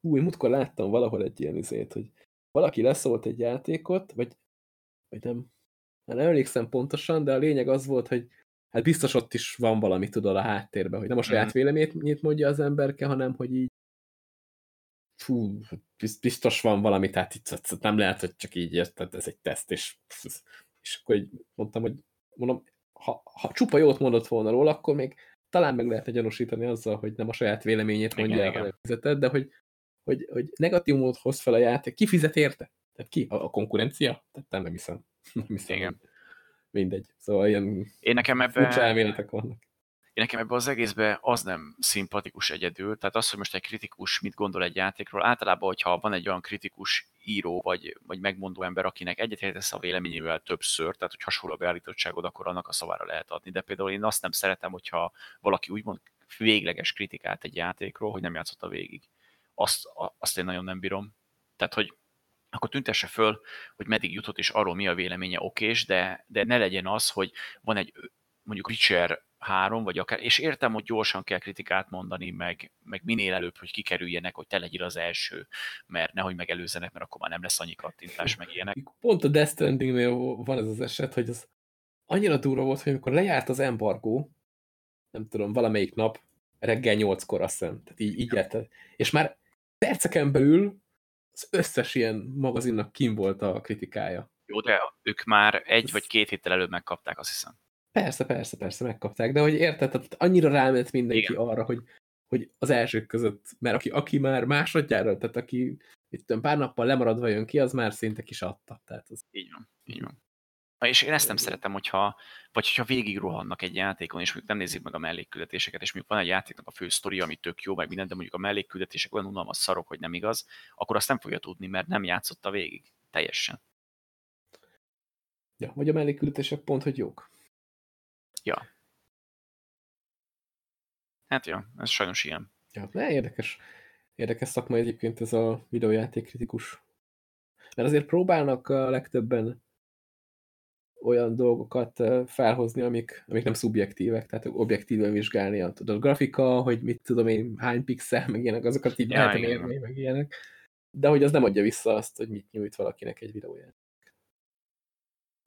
Új, múltkor láttam valahol egy ilyen izét, hogy valaki leszólt egy játékot, vagy, vagy nem, nem emlékszem pontosan, de a lényeg az volt, hogy hát biztos ott is van valami, tudod, a háttérben, hogy nem a saját mm. véleményét mondja az emberke, hanem hogy így fú, biztos van valami, tehát itt nem lehet, hogy csak így érted, ez egy teszt, és, és akkor így mondtam, hogy mondom, ha, ha csupa jót mondott volna róla, akkor még talán meg lehetne gyanúsítani azzal, hogy nem a saját véleményét mondja igen, el, hanem fizeted, de hogy, hogy, hogy negatívumot hoz fel a játék, ki fizet érte? Tehát ki? A, a konkurencia? Tehát nem, nem hiszem. Nem hiszem. Igen. Mindegy. Szóval ilyen Én nekem ebbe... furcsa elméletek vannak én nekem ebben az egészben az nem szimpatikus egyedül, tehát az, hogy most egy kritikus mit gondol egy játékról, általában, hogyha van egy olyan kritikus író, vagy, vagy megmondó ember, akinek egyetértesz a véleményével többször, tehát hogy hasonló a beállítottságod, akkor annak a szavára lehet adni. De például én azt nem szeretem, hogyha valaki úgymond végleges kritikát egy játékról, hogy nem játszotta végig. Azt, azt én nagyon nem bírom. Tehát, hogy akkor tüntesse föl, hogy meddig jutott, és arról mi a véleménye okés, de, de ne legyen az, hogy van egy mondjuk Richard három, vagy akár, és értem, hogy gyorsan kell kritikát mondani, meg, meg minél előbb, hogy kikerüljenek, hogy te legyél az első, mert nehogy megelőzzenek, mert akkor már nem lesz annyi kattintás, meg ilyenek. Pont a Death Strandingnél van ez az eset, hogy az annyira durva volt, hogy amikor lejárt az embargó, nem tudom, valamelyik nap, reggel nyolckor azt hiszem, tehát így, így érted. És már perceken belül az összes ilyen magazinnak kim volt a kritikája. Jó, de ők már egy Ez... vagy két héttel előbb megkapták, azt hiszem. Persze, persze, persze, megkapták, de hogy érted, tehát annyira ráment mindenki Igen. arra, hogy, hogy az elsők között, mert aki, aki már másodjára, tehát aki itt tudom, pár nappal lemaradva jön ki, az már szinte kis adta. Tehát az... Így van, így van. És én ezt nem szeretem, hogyha, vagy hogyha végig rohannak egy játékon, és mondjuk nem nézik meg a mellékküldetéseket, és mondjuk van egy játéknak a fő sztori, ami tök jó, meg minden, de mondjuk a mellékküldetések olyan unalmas szarok, hogy nem igaz, akkor azt nem fogja tudni, mert nem játszotta végig. Teljesen. Ja, vagy a mellékküldetések pont, hogy jók. Ja. Hát jó, ez sajnos ilyen. Ja, de érdekes. Érdekes szakma egyébként ez a videójáték kritikus. Mert azért próbálnak a legtöbben olyan dolgokat felhozni, amik, amik nem szubjektívek, tehát objektíven vizsgálni a tudod, grafika, hogy mit tudom én, hány pixel, meg ilyenek, azokat így ja, lehet érni, meg ilyenek. De hogy az nem adja vissza azt, hogy mit nyújt valakinek egy videójáték.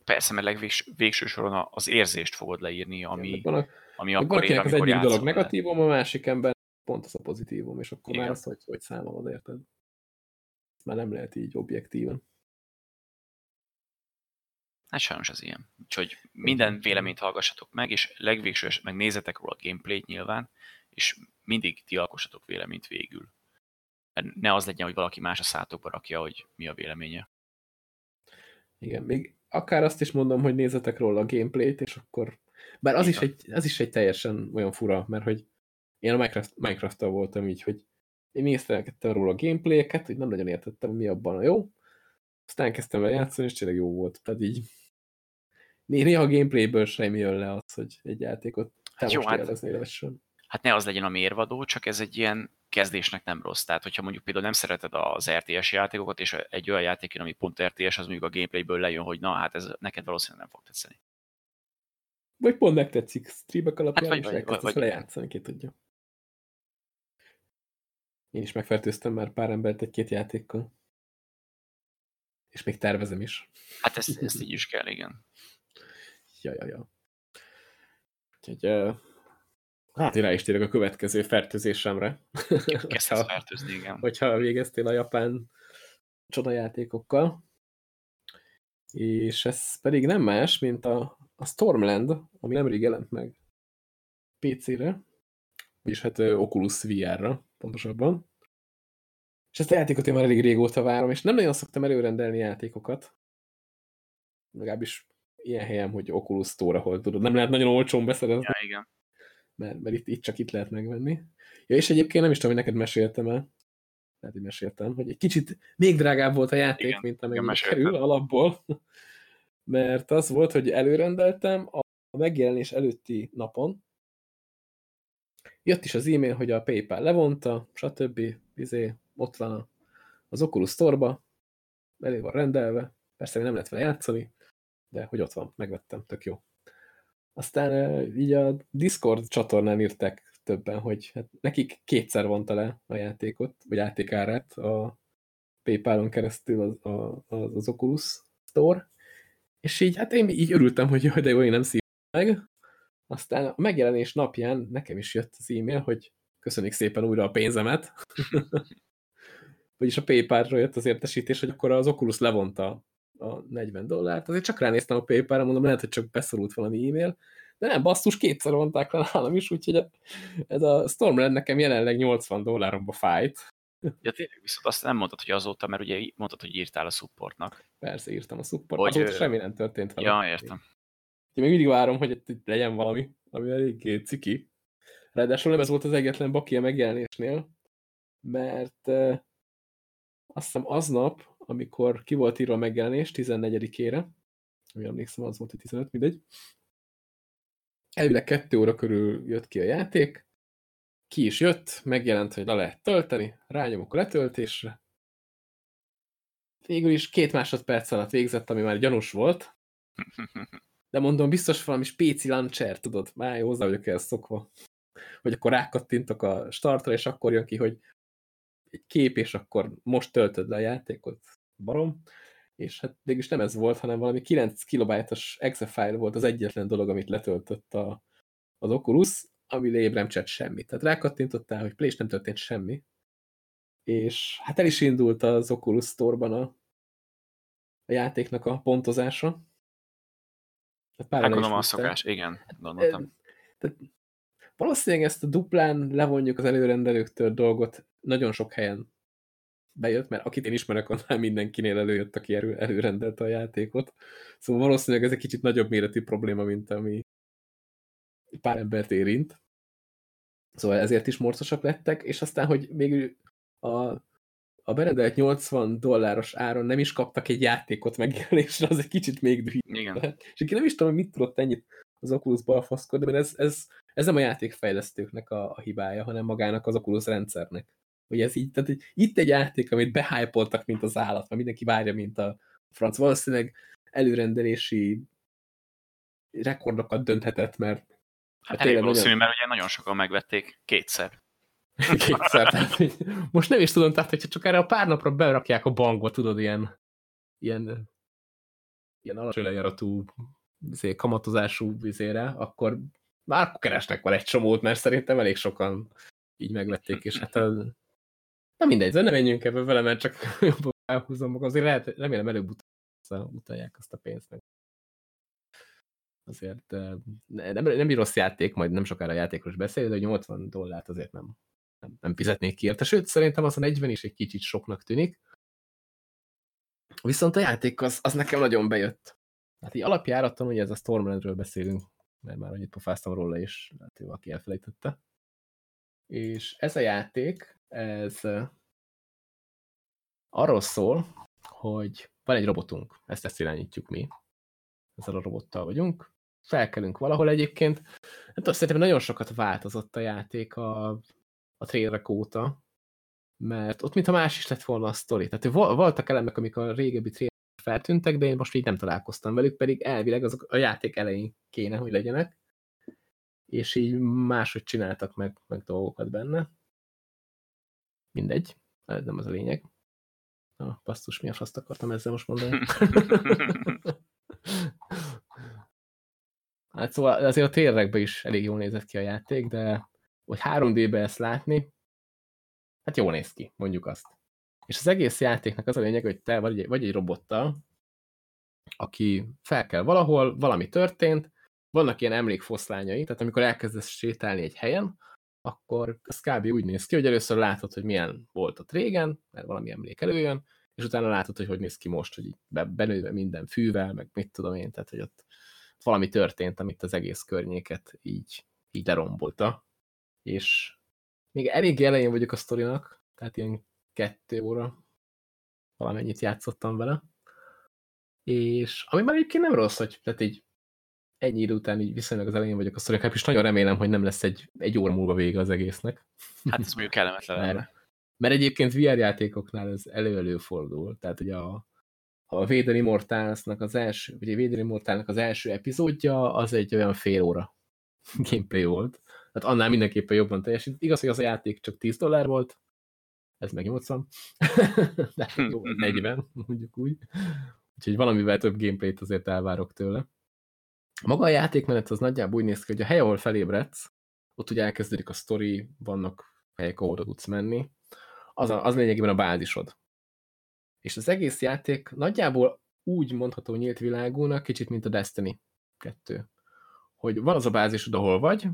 Persze, mert legvégső végső soron az érzést fogod leírni, ami, Igen, a, ami akkor ér, az egyik dolog negatívum, a másik ember pont az a pozitívum, és akkor Igen. már azt, hogy, hogy számolod, érted? Ezt már nem lehet így objektíven. Hát sajnos ez ilyen. Úgyhogy minden véleményt hallgassatok meg, és legvégső meg nézzetek róla a gameplayt nyilván, és mindig ti alkossatok véleményt végül. Mert ne az legyen, hogy valaki más a szátokba rakja, hogy mi a véleménye. Igen, még akár azt is mondom, hogy nézzetek róla a gameplayt, és akkor... Bár az is, egy, az is egy teljesen olyan fura, mert hogy én a Minecraft, minecraft voltam így, hogy én néztelkedtem róla a gameplayeket, hogy nem nagyon értettem, mi abban a jó. Aztán kezdtem el játszani, és tényleg jó volt. Tehát így néha a gameplayből sem jön le az, hogy egy játékot hát jó, hát, hát ne az legyen a mérvadó, csak ez egy ilyen kezdésnek nem rossz. Tehát, hogyha mondjuk például nem szereted az RTS játékokat, és egy olyan játék jön, ami pont RTS, az mondjuk a gameplayből lejön, hogy na, hát ez neked valószínűleg nem fog tetszeni. Vagy pont megtetszik streamek alapján, hát vagy, és vagy, vagy, vagy, lejátszani, ki tudja. Én is megfertőztem már pár embert egy-két játékkal. És még tervezem is. Hát ezt, ezt így is kell, igen. Ja, ja, ja. Úgyhogy, hát én rá is térek a következő fertőzésemre. Kezdesz fertőzni, igen. Hogyha végeztél a japán csodajátékokkal. És ez pedig nem más, mint a, a Stormland, ami nemrég jelent meg PC-re, és hát Oculus VR-ra pontosabban. És ezt a játékot én már elég régóta várom, és nem nagyon szoktam előrendelni játékokat. Legalábbis ilyen helyem, hogy Oculus Store, ahol tudod, nem lehet nagyon olcsón beszerezni. Ja, igen. Mert, mert itt, itt csak itt lehet megvenni. Ja, és egyébként nem is tudom, hogy neked meséltem el. Lehet, hogy meséltem, hogy egy kicsit még drágább volt a játék, igen, mint amennyi kerül alapból. Mert az volt, hogy előrendeltem a megjelenés előtti napon, Jött is az e-mail, hogy a PayPal levonta, stb. Izé, ott van az Oculus Store-ba, elé van rendelve, persze nem lehet vele játszani, de hogy ott van, megvettem, tök jó. Aztán így a Discord csatornán írták többen, hogy hát nekik kétszer vonta le a játékot, vagy játékárát a PayPal-on keresztül az, az, az Oculus Store, és így, hát én így örültem, hogy jaj, de jó, én nem szívom meg, aztán a megjelenés napján nekem is jött az e-mail, hogy köszönjük szépen újra a pénzemet. Vagyis a PayPal-ról jött az értesítés, hogy akkor az Oculus levonta a 40 dollárt. Azért csak ránéztem a PayPal-ra, mondom, lehet, hogy csak beszorult valami e-mail. De nem, basszus, kétszer vonták le nálam is, úgyhogy ez a Stormland nekem jelenleg 80 dolláromba fájt. Ja, tényleg, viszont azt nem mondtad, hogy azóta, mert ugye mondtad, hogy írtál a supportnak. Persze, írtam a supportnak. Azóta semmi nem történt vele. Ja, értem. Én még mindig várom, hogy itt legyen valami, ami eléggé ciki. Ráadásul nem ez volt az egyetlen baki a megjelenésnél, mert uh, azt hiszem aznap, amikor ki volt írva a megjelenés 14-ére, ami emlékszem, az volt, hogy 15, mindegy, elvileg 2 óra körül jött ki a játék, ki is jött, megjelent, hogy le lehet tölteni, rányomok a letöltésre. Végül is két másodperc alatt végzett, ami már gyanús volt. de mondom, biztos valami spéci launcher, tudod, már jó, hozzá vagyok ehhez szokva. Hogy akkor rákattintok a startra, és akkor jön ki, hogy egy kép, és akkor most töltöd le a játékot, barom. És hát mégis nem ez volt, hanem valami 9 kilobájtos exe file volt az egyetlen dolog, amit letöltött a, az Oculus, ami nem csinált semmit. Tehát rákattintottál, hogy play nem történt semmi. És hát el is indult az Oculus Store-ban a, a játéknak a pontozása, Hát gondolom a szokás, igen, gondoltam. Tehát valószínűleg ezt a duplán levonjuk az előrendelőktől dolgot nagyon sok helyen bejött, mert akit én ismerek, annál mindenkinél előjött, aki elő, előrendelte a játékot. Szóval valószínűleg ez egy kicsit nagyobb méretű probléma, mint ami pár embert érint. Szóval ezért is morcosak lettek, és aztán, hogy még a a berendelt 80 dolláros áron nem is kaptak egy játékot megjelenésre, az egy kicsit még dühít. Igen. És aki nem is tudom, hogy mit tudott ennyit az Oculus balfaszkodni, mert ez, ez, ez nem a játékfejlesztőknek a, a hibája, hanem magának az Oculus rendszernek. Hogy ez így, tehát itt egy játék, amit behájpoltak, mint az állat, mert mindenki várja, mint a franc. Valószínűleg előrendelési rekordokat dönthetett, mert Hát, hát elég valószínű, nagyon... mert ugye nagyon sokan megvették kétszer. Kétszer. Tehát, most nem is tudom, tehát hogyha csak erre a pár napra berakják a bankba, tudod, ilyen, ilyen, ilyen alacsony lejáratú izé, kamatozású vizére, akkor már keresnek már egy csomót, mert szerintem elég sokan így megvették, és hát a, na mindegy, nem menjünk ebbe vele, mert csak jobban elhúzom magam, azért lehet, remélem előbb utalják azt a pénzt meg. azért nem, nem rossz játék, majd nem sokára a játékról is beszélünk, de 80 dollárt azért nem, nem, nem fizetnék ki érte. Sőt, szerintem az a 40 is egy kicsit soknak tűnik. Viszont a játék az, az nekem nagyon bejött. Hát így alapjáraton ugye ez a Stormlandről beszélünk, mert már annyit pofáztam róla, és lehet, hogy valaki elfelejtette. És ez a játék, ez arról szól, hogy van egy robotunk, ezt ezt irányítjuk mi. Ezzel a robottal vagyunk. Felkelünk valahol egyébként. Nem tudom, szerintem nagyon sokat változott a játék a, a trailerek óta, mert ott mintha más is lett volna a sztori. Tehát voltak elemek, amik a régebbi trailer feltűntek, de én most így nem találkoztam velük, pedig elvileg azok a játék elején kéne, hogy legyenek. És így máshogy csináltak meg, meg dolgokat benne. Mindegy, ez nem az a lényeg. A basszus, mi a faszt akartam ezzel most mondani? hát szóval azért a térrekben is elég jól nézett ki a játék, de hogy 3D-be ezt látni, hát jól néz ki, mondjuk azt. És az egész játéknak az a lényeg, hogy te vagy egy, vagy egy robottal, aki fel kell valahol, valami történt, vannak ilyen emlékfoszlányai, tehát amikor elkezdesz sétálni egy helyen, akkor az kb. úgy néz ki, hogy először látod, hogy milyen volt ott régen, mert valami emlék előjön, és utána látod, hogy hogy néz ki most, hogy benőve minden fűvel, meg mit tudom én, tehát hogy ott valami történt, amit az egész környéket így, így lerombolta. És még elég elején vagyok a sztorinak, tehát ilyen kettő óra valamennyit játszottam vele. És ami már egyébként nem rossz, hogy tehát így ennyi idő után így viszonylag az elején vagyok a sztorinak, és nagyon remélem, hogy nem lesz egy, egy óra múlva vége az egésznek. Hát ez mondjuk kellemetlen mert, mert egyébként VR játékoknál ez elő-elő fordul. Tehát ugye a, a Védeni Immortalsnak az első, vagy a Védeni Immortalnak az első epizódja, az egy olyan fél óra gameplay volt. Tehát annál mindenképpen jobban teljesít. Igaz, hogy az a játék csak 10 dollár volt, ez meg 80, de jó, 40, mondjuk úgy. Úgyhogy valamivel több gameplayt azért elvárok tőle. Maga a játékmenet az nagyjából úgy néz ki, hogy a hely, ahol felébredsz, ott ugye elkezdődik a story, vannak helyek, ahol tudsz menni. Az, a, az lényegében a bázisod. És az egész játék nagyjából úgy mondható nyílt világúnak, kicsit, mint a Destiny 2. Hogy van az a bázisod, ahol vagy,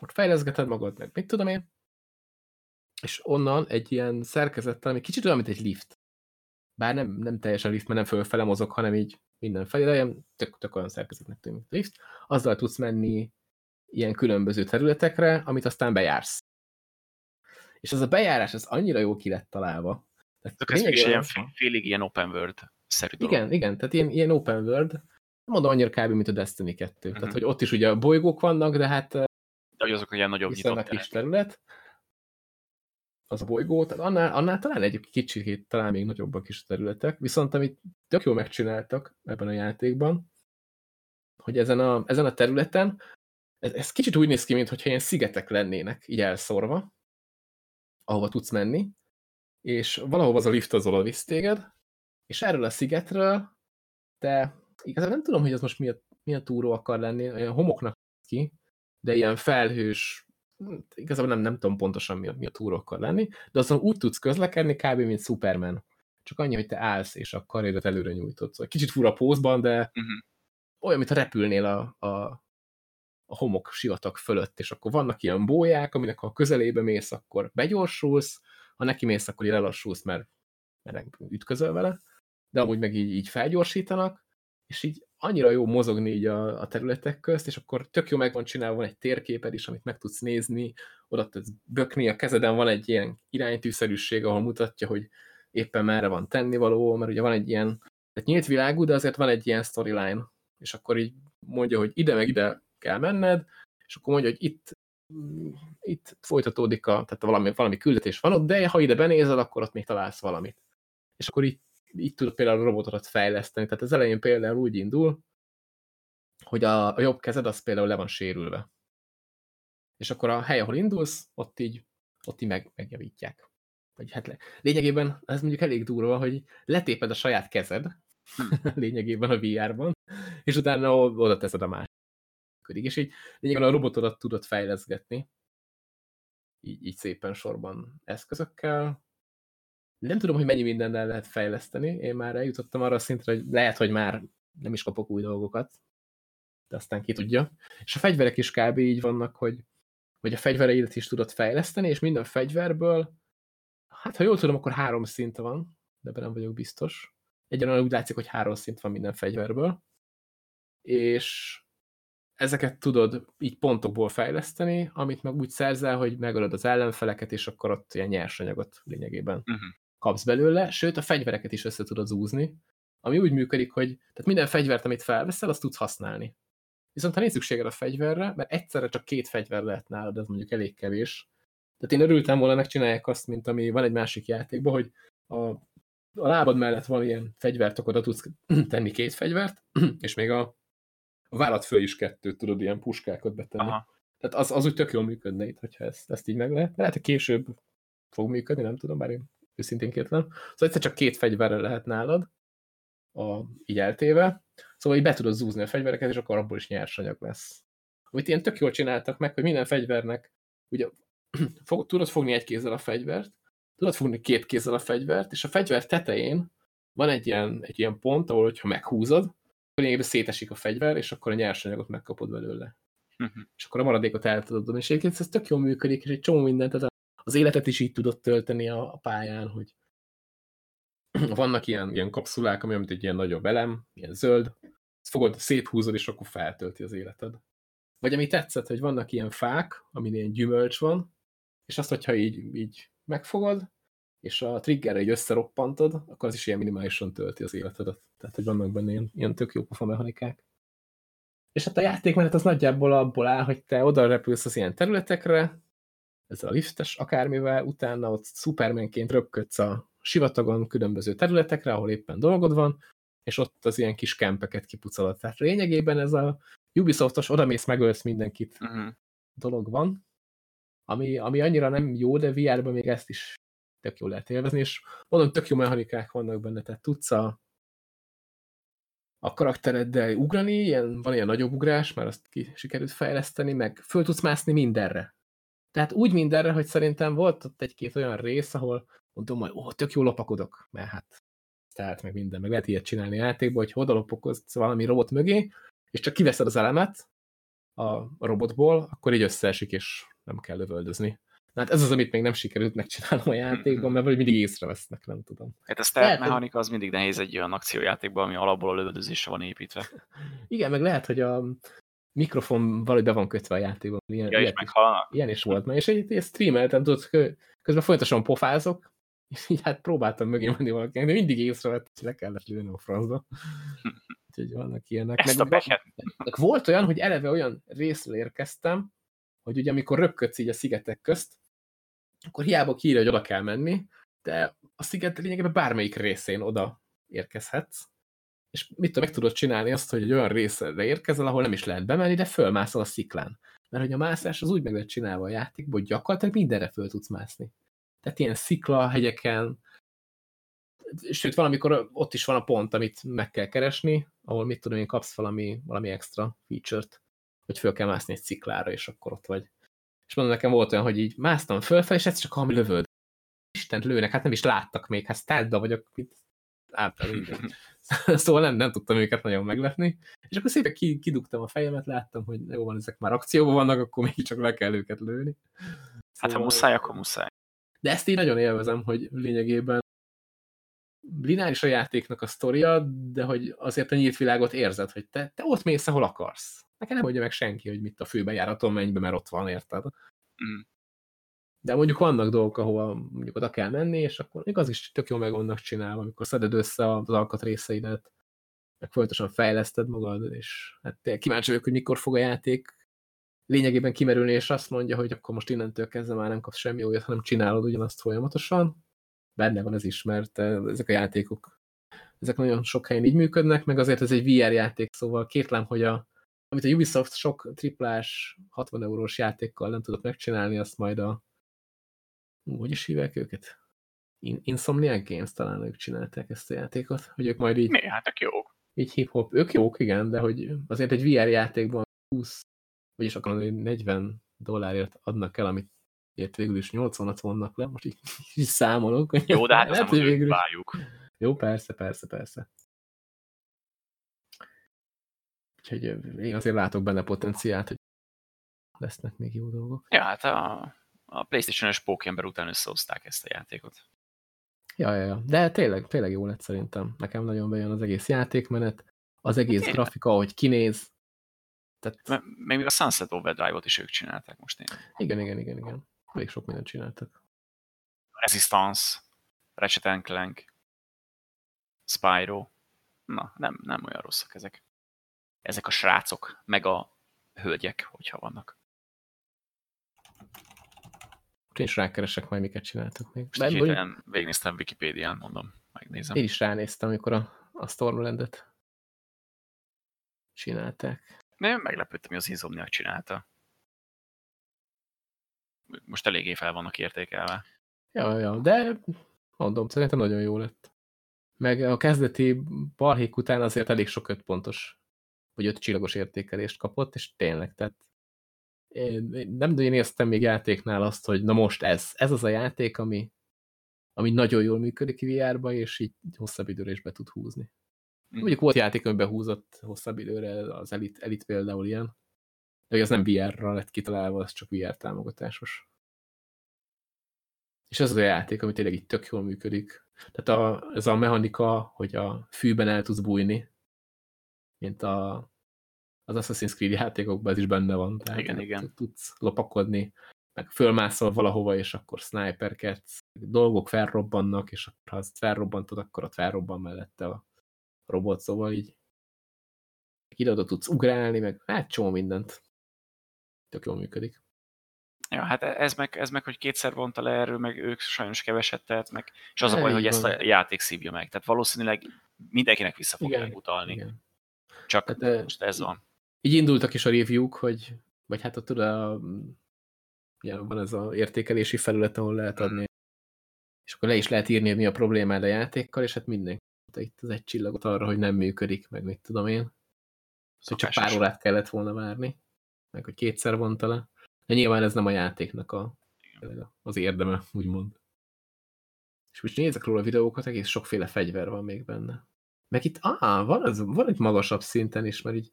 ott fejleszgeted magad, meg mit tudom én, és onnan egy ilyen szerkezettel, ami kicsit olyan, mint egy lift. Bár nem, nem teljesen lift, mert nem fölfele mozog, hanem így mindenfelé, de ilyen tök, tök olyan szerkezetnek tűnik, lift. Azzal tudsz menni ilyen különböző területekre, amit aztán bejársz. És az a bejárás, az annyira jó ki lett találva. Tehát ez is ilyen félig ilyen open world-szerű Igen, dolog. igen, tehát ilyen, ilyen open world, mondom annyira kb. mint a Destiny 2. Uh -huh. Tehát, mhm. hogy ott is ugye bolygók vannak, de hát de azok ilyen nagyobb nyitott kis terület az a bolygó, tehát annál, annál talán egy kicsit, talán még nagyobbak is a területek, viszont amit tök jól megcsináltak ebben a játékban, hogy ezen a, ezen a területen, ez, ez kicsit úgy néz ki, mintha ilyen szigetek lennének, így elszorva, ahova tudsz menni, és valahova az a lift az visz téged, és erről a szigetről te, igazából nem tudom, hogy ez most mi a, mi a túró akar lenni, olyan homoknak ki, de ilyen felhős igazából nem, nem tudom pontosan mi a, mi a túró akar lenni, de azon úgy tudsz közlekedni kb. mint Superman. Csak annyi, hogy te állsz, és a karriedet előre nyújtod. Szóval kicsit fura pózban, de uh mhm. -huh. olyan, mintha repülnél a, a, a homok sivatag fölött, és akkor vannak ilyen bóják, aminek ha közelébe mész, akkor begyorsulsz, ha neki mész, akkor lelassulsz, mert, mert ütközöl vele, de amúgy meg így, így felgyorsítanak, és így annyira jó mozogni így a, a területek közt, és akkor tök jó meg van csinálva, van egy térképed is, amit meg tudsz nézni, oda tudsz bökni, a kezeden van egy ilyen iránytűszerűség, ahol mutatja, hogy éppen merre van tennivaló, mert ugye van egy ilyen, tehát nyílt világú, de azért van egy ilyen storyline, és akkor így mondja, hogy ide meg ide kell menned, és akkor mondja, hogy itt itt folytatódik a, tehát valami, valami küldetés van ott, de ha ide benézel, akkor ott még találsz valamit. És akkor így így tud például a robotokat fejleszteni. Tehát az elején például úgy indul, hogy a, a jobb kezed az például le van sérülve. És akkor a hely, ahol indulsz, ott így, ott így meg, megjavítják. Vagy hát le. Lényegében ez mondjuk elég durva, hogy letéped a saját kezed, lényegében a VR-ban, és utána oda teszed a másik. És így lényegében a robotodat tudod fejleszgetni, így, így szépen sorban eszközökkel, nem tudom, hogy mennyi mindennel lehet fejleszteni. Én már eljutottam arra a szintre, hogy lehet, hogy már nem is kapok új dolgokat. de aztán ki tudja. És a fegyverek is kb. így vannak, hogy, hogy a fegyvereidet is tudod fejleszteni, és minden fegyverből, hát ha jól tudom, akkor három szint van, de ebben nem vagyok biztos. Egyenlően úgy látszik, hogy három szint van minden fegyverből, és ezeket tudod így pontokból fejleszteni, amit meg úgy szerzel, hogy megölöd az ellenfeleket, és akkor ott ilyen nyersanyagot lényegében uh mhm. -huh. Kapsz belőle, sőt a fegyvereket is össze tudod zúzni, ami úgy működik, hogy tehát minden fegyvert, amit felveszel, azt tudsz használni. Viszont ha nincs szükséged a fegyverre, mert egyszerre csak két fegyver lehet nálad, ez mondjuk elég kevés. Tehát én örültem volna, megcsinálják azt, mint ami van egy másik játékban, hogy a, a lábad mellett van ilyen fegyvert, akkor oda tudsz tenni két fegyvert, és még a a vállat föl is kettőt tudod ilyen puskákat betenni. Aha. Tehát az, az úgy tök jól működne itt, hogyha ezt, ezt így meg lehet. Lehet, hogy később fog működni, nem tudom, bár én őszintén kétlem. Szóval egyszer csak két fegyverre lehet nálad, a, így eltéve. Szóval így be tudod zúzni a fegyvereket, és akkor abból is nyersanyag lesz. Amit ilyen tök jól csináltak meg, hogy minden fegyvernek ugye fog, tudod fogni egy kézzel a fegyvert, tudod fogni két kézzel a fegyvert, és a fegyver tetején van egy ilyen, egy ilyen pont, ahol, hogyha meghúzod, lényegében szétesik a fegyver, és akkor a nyersanyagot megkapod belőle. Uh -huh. És akkor a maradékot el tudod dobni. És egyébként ez tök jól működik, és egy csomó mindent, tehát az életet is így tudod tölteni a, a pályán, hogy vannak ilyen, ilyen kapszulák, ami mint egy ilyen nagyobb elem, ilyen zöld, ezt fogod, széthúzod, és akkor feltölti az életed. Vagy ami tetszett, hogy vannak ilyen fák, amin ilyen gyümölcs van, és azt, hogyha így, így megfogod, és a triggerre egy összeroppantod, akkor az is ilyen minimálisan tölti az életedet. Tehát, hogy vannak benne ilyen, ilyen tök jó pofa mechanikák. És hát a játékmenet az nagyjából abból áll, hogy te oda repülsz az ilyen területekre, ezzel a liftes akármivel, utána ott szupermenként röpködsz a sivatagon különböző területekre, ahol éppen dolgod van, és ott az ilyen kis kempeket kipucolod. Tehát lényegében ez a Ubisoftos odamész, megölsz mindenkit uh mhm. -huh. dolog van, ami, ami annyira nem jó, de VR-ban még ezt is tök jól lehet élvezni, és mondom, tök jó mechanikák vannak benne, tehát tudsz a, a karaktereddel ugrani, ilyen, van ilyen nagyobb ugrás, már azt ki sikerült fejleszteni, meg föl tudsz mászni mindenre. Tehát úgy mindenre, hogy szerintem volt ott egy-két olyan rész, ahol mondom, hogy ó, tök jó lopakodok, mert hát tehát meg minden, meg lehet ilyet csinálni a játékban, hogy oda lopakodsz valami robot mögé, és csak kiveszed az elemet a, robotból, akkor így összeesik, és nem kell lövöldözni. Hát ez az, amit még nem sikerült megcsinálnom a játékban, mert vagy mindig észrevesznek, nem tudom. Hát a stealth mechanika az mindig nehéz egy olyan akciójátékban, ami alapból a lövöldözésre van építve. Igen, meg lehet, hogy a mikrofon valahogy be van kötve a játékban. Ilyen, ja, ilyet, is ilyen is volt már, és egy, egy streameltem, tudod, közben folyamatosan pofázok, és így hát próbáltam mögé menni valakinek, de mindig észrevett, hogy le kellett lőni a francba. Úgyhogy vannak ilyenek. Ezt meg, a meg volt olyan, hogy eleve olyan részről érkeztem, hogy ugye amikor röpködsz így a szigetek közt, akkor hiába kiírja, hogy oda kell menni, de a sziget lényegében bármelyik részén oda érkezhetsz, és mit tudom, meg tudod csinálni azt, hogy egy olyan részre érkezel, ahol nem is lehet bemenni, de fölmászol a sziklán. Mert hogy a mászás az úgy meg lehet csinálva a játékban, hogy gyakorlatilag mindenre föl tudsz mászni. Tehát ilyen szikla, hegyeken, sőt, valamikor ott is van a pont, amit meg kell keresni, ahol mit tudom én, kapsz valami, valami extra feature-t, hogy föl kell mászni egy sziklára, és akkor ott vagy. És mondom, nekem volt olyan, hogy így másztam fölfel, és ez csak ami lövöd. Isten lőnek, hát nem is láttak még, hát stealthba vagyok, általában szóval nem, nem tudtam őket nagyon meglepni. És akkor szépen kidugtam a fejemet, láttam, hogy jó van, ezek már akcióban vannak, akkor még csak le kell őket lőni. Szóval, hát ha szóval- muszáj, akkor muszáj. De ezt én nagyon élvezem, hogy lényegében lineáris a játéknak a sztoria, de hogy azért a nyílt világot érzed, hogy te, te ott mész, ahol akarsz. Nekem nem mondja meg senki, hogy mit a főbejáraton menj be, mert ott van, érted? Mm. De mondjuk vannak dolgok, ahova mondjuk oda kell menni, és akkor még az is tök jó meg vannak csinálva, amikor szeded össze az alkatrészeidet, meg folyamatosan fejleszted magad, és hát kíváncsi vagyok, hogy mikor fog a játék lényegében kimerülni, és azt mondja, hogy akkor most innentől kezdve már nem kapsz semmi újat, hanem csinálod ugyanazt folyamatosan. Benne van ez is, mert ezek a játékok, ezek nagyon sok helyen így működnek, meg azért ez egy VR játék, szóval kétlem, hogy a, amit a Ubisoft sok triplás 60 eurós játékkal nem tudott megcsinálni, azt majd a hogy is hívják őket? In Insomniac Games talán ők csinálták ezt a játékot, hogy ők majd így... Mi? Hát ők jók. Így hip-hop, ők jók, igen, de hogy azért egy VR játékban 20, vagyis akkor 40 dollárért adnak el, amit ért végül is 80-at vonnak le, most így, így számolok. Jó, de hát lehet, hogy végül is... Jó, persze, persze, persze. Úgyhogy én azért látok benne potenciált, hogy lesznek még jó dolgok. Ja, hát a, a Playstation-es pókember után összehozták ezt a játékot. Ja, ja, ja. De tényleg, tényleg jó lett szerintem. Nekem nagyon bejön az egész játékmenet, az egész hát grafika, ahogy kinéz. Tehát... Még a Sunset Overdrive-ot is ők csinálták most én. Igen, igen, igen, igen. Még sok mindent csináltak. Resistance, Ratchet Clank, Spyro. Na, nem, nem olyan rosszak ezek. Ezek a srácok, meg a hölgyek, hogyha vannak. Én is rákeresek majd, miket csináltak még. Most hogy... végignéztem Wikipédián, mondom, megnézem. Én is ránéztem, amikor a, a Stormlandet csinálták. Nem, meglepődtem, hogy az Insomniac csinálta. Most eléggé fel vannak értékelve. Ja, ja, de mondom, szerintem nagyon jó lett. Meg a kezdeti balhék után azért elég sok öt pontos, vagy öt csillagos értékelést kapott, és tényleg, tehát nem én éreztem még játéknál azt, hogy na most ez, ez az a játék, ami, ami nagyon jól működik VR-ba, és így hosszabb időre is be tud húzni. Mm. Mondjuk volt játék, amiben húzott hosszabb időre, az Elite, Elite például ilyen, de az nem VR-ra lett kitalálva, az csak VR támogatásos. És ez az a játék, ami tényleg így tök jól működik. Tehát a, ez a mechanika, hogy a fűben el tudsz bújni, mint a, az Assassin's Creed játékokban ez is benne van. Tehát igen, igen. Tudsz lopakodni, meg fölmászol valahova, és akkor sniperkedsz, dolgok felrobbannak, és akkor ha azt felrobbantod, akkor ott felrobban mellette a robot, szóval így ide tudsz ugrálni, meg hát csomó mindent. Tök jól működik. Ja, hát ez meg, ez meg, hogy kétszer vonta le erről, meg ők sajnos keveset tehet meg, és az a baj, hogy ezt a játék szívja meg. Tehát valószínűleg mindenkinek vissza fogják utalni. Igen. Csak hát, most ez van így indultak is a review-k, hogy, vagy hát ott a, ugye van ez az értékelési felület, ahol lehet adni, és akkor le is lehet írni, hogy mi a problémád a játékkal, és hát mindenki itt az egy csillagot arra, hogy nem működik, meg mit tudom én. Szóval csak pár órát kellett volna várni, meg hogy kétszer vonta le. De nyilván ez nem a játéknak a, az érdeme, úgymond. És most nézek róla a videókat, egész sokféle fegyver van még benne. Meg itt, ah, van, az, van egy magasabb szinten is, mert így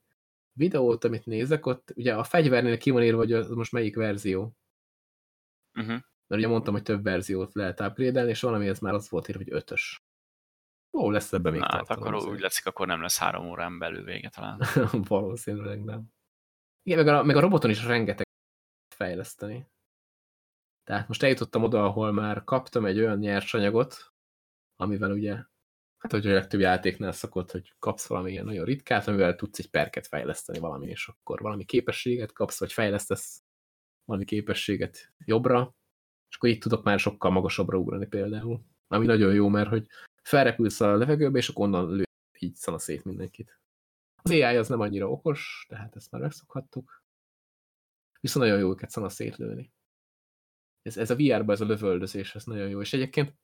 videót, amit nézek, ott ugye a fegyvernél ki van írva, hogy az most melyik verzió. Uh -huh. Mert ugye mondtam, hogy több verziót lehet upgrade és valami ez már az volt írva, hogy ötös. Ó, lesz ebben még Na, hát akkor azért. úgy lesz, akkor nem lesz három órán belül vége talán. Valószínűleg nem. Igen, meg a, meg a roboton is rengeteg fejleszteni. Tehát most eljutottam oda, ahol már kaptam egy olyan nyersanyagot, amivel ugye Hát, hogy a legtöbb játéknál szokott, hogy kapsz valami ilyen nagyon ritkát, amivel tudsz egy perket fejleszteni valami, és akkor valami képességet kapsz, vagy fejlesztesz valami képességet jobbra, és akkor így tudok már sokkal magasabbra ugrani például. Ami nagyon jó, mert hogy felrepülsz a levegőbe, és akkor onnan lő így szana szét mindenkit. Az AI az nem annyira okos, tehát ezt már megszokhattuk. Viszont nagyon jó őket szana szétlőni. Ez, ez a VR-ban ez a lövöldözés, ez nagyon jó. És egyébként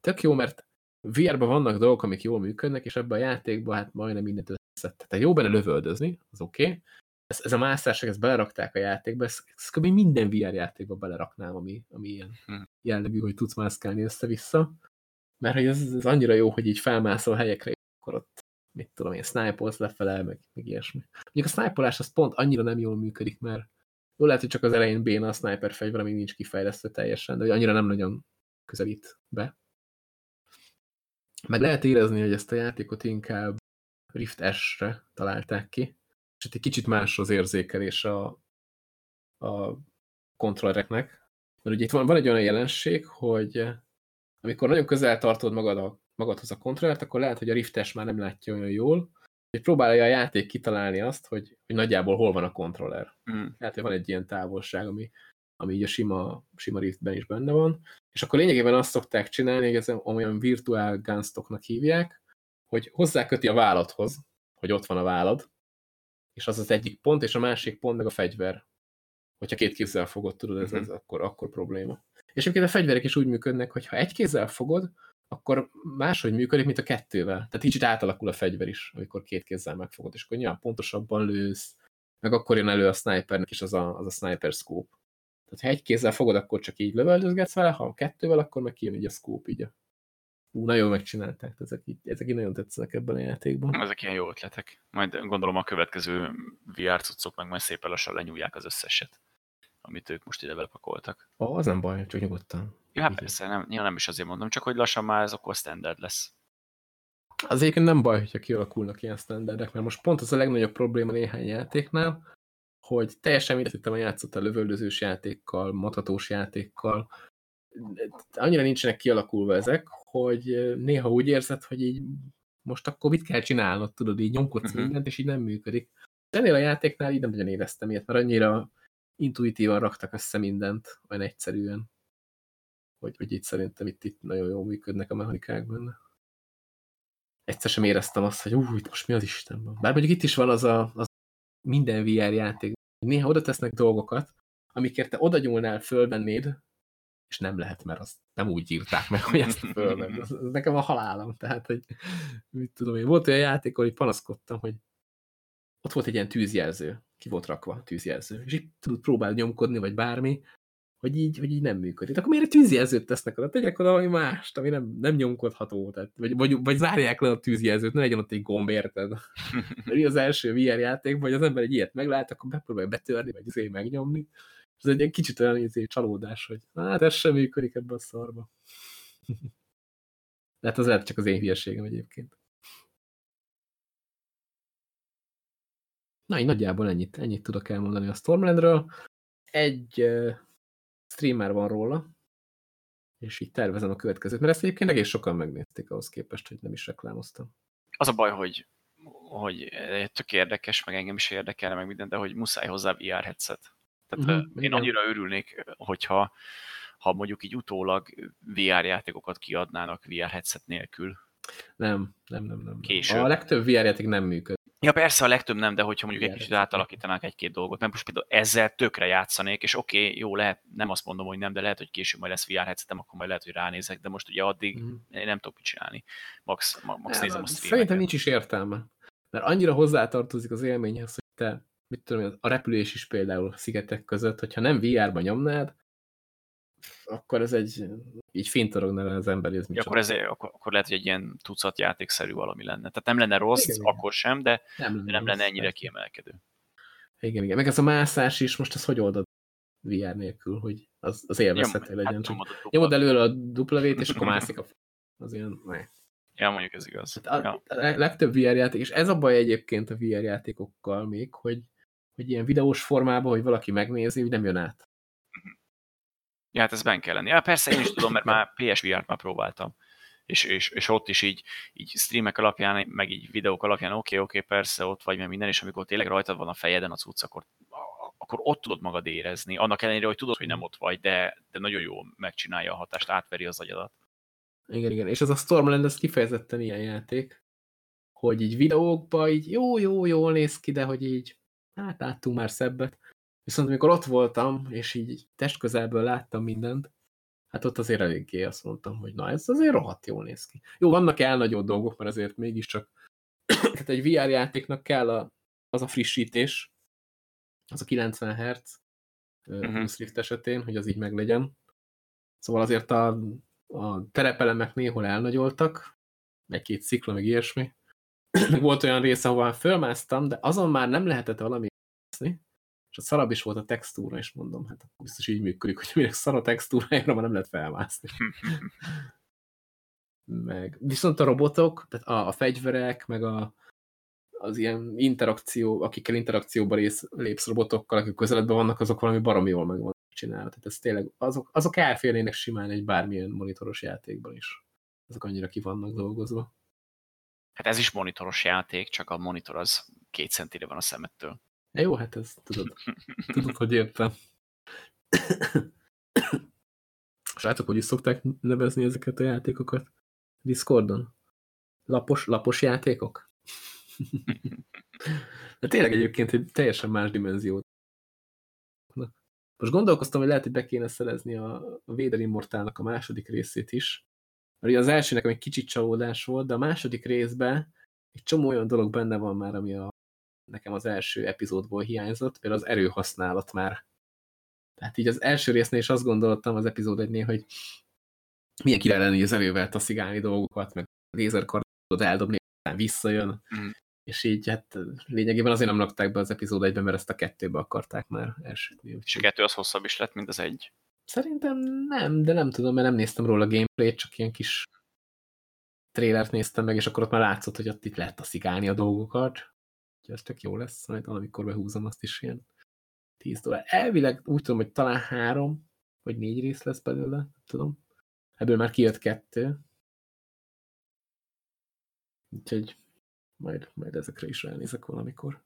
tök jó, mert VR-ban vannak dolgok, amik jól működnek, és ebben a játékban hát majdnem mindent összetett. Tehát jó benne lövöldözni, az oké. Okay. Ez, ez a mászások, ezt belerakták a játékba, ezt, ezt kb. minden VR játékba beleraknám, ami, ami ilyen hm. jellegű, hogy tudsz mászkálni össze-vissza. Mert hogy ez, ez annyira jó, hogy így felmászol helyekre, és akkor ott mit tudom én, snipersz lefele, meg, meg ilyesmi. Mondjuk a sniperás az pont annyira nem jól működik, mert jó lehet, hogy csak az elején béna a sniper fegyver, ami nincs kifejlesztve teljesen, de hogy annyira nem nagyon közelít be. Meg lehet érezni, hogy ezt a játékot inkább Rift S-re találták ki, és itt egy kicsit más az érzékelés a, a kontrollereknek. Mert ugye itt van, van egy olyan jelenség, hogy amikor nagyon közel tartod magad a, magadhoz a kontrollert, akkor lehet, hogy a Rift S már nem látja olyan jól, hogy próbálja a játék kitalálni azt, hogy, hogy nagyjából hol van a kontroller. Mm. Tehát, hogy van egy ilyen távolság, ami, ami így a sima, sima Riftben is benne van, és akkor lényegében azt szokták csinálni, hogy ez olyan virtuál gunstocknak hívják, hogy hozzáköti a válladhoz, hogy ott van a vállad, és az az egyik pont, és a másik pont meg a fegyver. Hogyha két kézzel fogod, tudod, ez, ez uh-huh. akkor, akkor probléma. És egyébként a fegyverek is úgy működnek, hogy ha egy kézzel fogod, akkor máshogy működik, mint a kettővel. Tehát kicsit átalakul a fegyver is, amikor két kézzel megfogod, és akkor nyilván pontosabban lősz, meg akkor jön elő a snipernek is az a, az a sniper scope. Tehát ha egy kézzel fogod, akkor csak így lövöldözgetsz vele, ha kettővel, akkor meg kijön így a scope így Ú, nagyon megcsinálták, ezek így, ezek így nagyon tetszenek ebben a játékban. Ezek ilyen jó ötletek. Majd gondolom a következő VR cuccok meg majd szépen lassan lenyúlják az összeset, amit ők most ide belepakoltak. Ó, az nem baj, csak nyugodtan. Ja, hát persze, nem, ja, nem is azért mondom, csak hogy lassan már ez akkor standard lesz. Az egyébként nem baj, hogyha kialakulnak ilyen standardek, mert most pont az a legnagyobb probléma néhány játéknál, hogy teljesen mindegy, hogy játszott a lövöldözős játékkal, mathatós játékkal, annyira nincsenek kialakulva ezek, hogy néha úgy érzed, hogy így most akkor mit kell csinálnod, tudod, így nyomkodsz uh mhm. -huh. mindent, és így nem működik. Ennél a játéknál így nem nagyon éreztem ilyet, mert annyira intuitívan raktak össze mindent, olyan egyszerűen, hogy, hogy itt szerintem itt, itt nagyon jól működnek a mechanikák benne. Egyszer sem éreztem azt, hogy úgy, most mi az Isten van. Bár mondjuk itt is van az a az minden VR játék. Néha oda tesznek dolgokat, amikért te oda nyúlnál, fölvennéd, és nem lehet, mert azt nem úgy írták meg, hogy ezt fölvenni. Ez nekem a halálom. Tehát, hogy mit tudom én, volt olyan játék, hogy panaszkodtam, hogy ott volt egy ilyen tűzjelző, ki volt rakva tűzjelző, és így tudod próbálni nyomkodni, vagy bármi, hogy így, hogy így nem működik. Akkor miért egy tűzjelzőt tesznek oda? Tegyek oda valami mást, ami nem, nem nyomkodható. Tehát, vagy, vagy, vagy zárják le a tűzjelzőt, ne legyen ott egy gomb, érted? Mert az első VR játék, vagy az ember egy ilyet meglát, akkor megpróbálja betörni, vagy azért megnyomni. Ez egy kicsit olyan izé, csalódás, hogy hát ez sem működik ebbe a szarba. De hát az lehet csak az én hülyeségem egyébként. Na, így nagyjából ennyit, ennyit tudok elmondani a Stormlandről. Egy streamer van róla, és így tervezem a következőt, mert ezt egyébként egész sokan megnézték ahhoz képest, hogy nem is reklámoztam. Az a baj, hogy, hogy tök érdekes, meg engem is érdekel, meg minden, de hogy muszáj hozzá VR headset. Tehát uh-huh, én igen. annyira örülnék, hogyha ha mondjuk így utólag VR játékokat kiadnának VR headset nélkül. Nem, nem, nem, nem. Később. A legtöbb VR játék nem működik. Ja persze, a legtöbb nem, de hogyha mondjuk egy kicsit átalakítanák egy-két dolgot, mert most például ezzel tökre játszanék, és oké, okay, jó, lehet, nem azt mondom, hogy nem, de lehet, hogy később majd lesz VR headsetem, akkor majd lehet, hogy ránézek, de most ugye addig mm. én nem tudok mit csinálni. Max, max nézem a streameket. Szerintem nincs is értelme. Mert annyira hozzátartozik az élményhez, hogy te mit tudom, a repülés is például a szigetek között, hogyha nem VR-ba nyomnád, akkor ez egy, így fintorogne le az ember, ez ja, akkor, ez, akkor, akkor lehet, hogy egy ilyen tucat játékszerű valami lenne. Tehát nem lenne rossz, igen, akkor sem, de nem lenne, nem lenne ennyire kiemelkedő. Igen, igen. Meg ez a mászás is, most ez hogy oldod VR nélkül, hogy az, az élvezhető legyen. Hát csak nyomod előre a W-t, és akkor mászik a... Az ilyen... Ne. Ja, mondjuk ez igaz. Hát a, ja. a legtöbb VR játék, és ez a baj egyébként a VR játékokkal még, hogy hogy ilyen videós formában, hogy valaki megnézi, hogy nem jön át. Ja, hát ez benne kell lenni. Ja, persze én is tudom, mert már PSVR-t már próbáltam. És, és, és, ott is így, így streamek alapján, meg így videók alapján, oké, okay, oké, okay, persze, ott vagy, mert minden, és amikor tényleg rajtad van a fejeden a cucc, akkor, akkor ott tudod magad érezni. Annak ellenére, hogy tudod, hogy nem ott vagy, de, de nagyon jól megcsinálja a hatást, átveri az agyadat. Igen, igen. És ez a Stormland, ez kifejezetten ilyen játék, hogy így videókban így jó, jó, jól néz ki, de hogy így hát láttunk már szebbet. Viszont amikor ott voltam, és így testközelből láttam mindent, hát ott azért eléggé azt mondtam, hogy na ez azért rohadt jól néz ki. Jó, vannak elnagyolt dolgok, mert azért mégiscsak tehát egy VR játéknak kell a, az a frissítés, az a 90 Hz uh -huh. Rift esetén, hogy az így meglegyen. Szóval azért a, a terepelemek néhol elnagyoltak, egy-két szikla, meg ilyesmi, volt olyan része, ahol fölmásztam, de azon már nem lehetett valami és a szarab is volt a textúra, és mondom, hát biztos így működik, hogy minek szar a textúrájára már nem lehet felmászni. meg, viszont a robotok, tehát a, a fegyverek, meg a, az ilyen interakció, akikkel interakcióba rész, lépsz robotokkal, akik közeledben vannak, azok valami baromi jól meg vannak csinálva. Tehát ez tényleg, azok, azok elférnének simán egy bármilyen monitoros játékban is. Azok annyira ki vannak dolgozva. Hát ez is monitoros játék, csak a monitor az két centire van a szemettől. Jó, hát ez tudod, tudod, hogy értem. Srácok, hogy is szokták nevezni ezeket a játékokat? Discordon? Lapos, lapos játékok? De tényleg egyébként egy teljesen más dimenziót. Most gondolkoztam, hogy lehet, hogy be kéne szerezni a Vader Immortálnak a második részét is, mert az első nekem egy kicsit csalódás volt, de a második részben egy csomó olyan dolog benne van már, ami a, nekem az első epizódból hiányzott, például az erőhasználat már. Tehát így az első résznél is azt gondoltam az epizód egynél, hogy milyen király lenni, az elővel taszigálni dolgokat, meg lézerkardot eldobni, aztán visszajön. Mhm. És így hát lényegében azért nem rakták be az epizód egyben, mert ezt a kettőbe akarták már elsütni. És a kettő az hosszabb is lett, mint az egy. Szerintem nem, de nem tudom, mert nem néztem róla a gameplayt, csak ilyen kis trélert néztem meg, és akkor ott már látszott, hogy ott itt lehet taszigálni a dolgokat. Úgyhogy ez tök jó lesz, majd valamikor behúzom azt is ilyen 10 dollár. Elvileg úgy tudom, hogy talán három, vagy négy rész lesz belőle, nem tudom. Ebből már kijött kettő. Úgyhogy majd, majd ezekre is ránézek valamikor.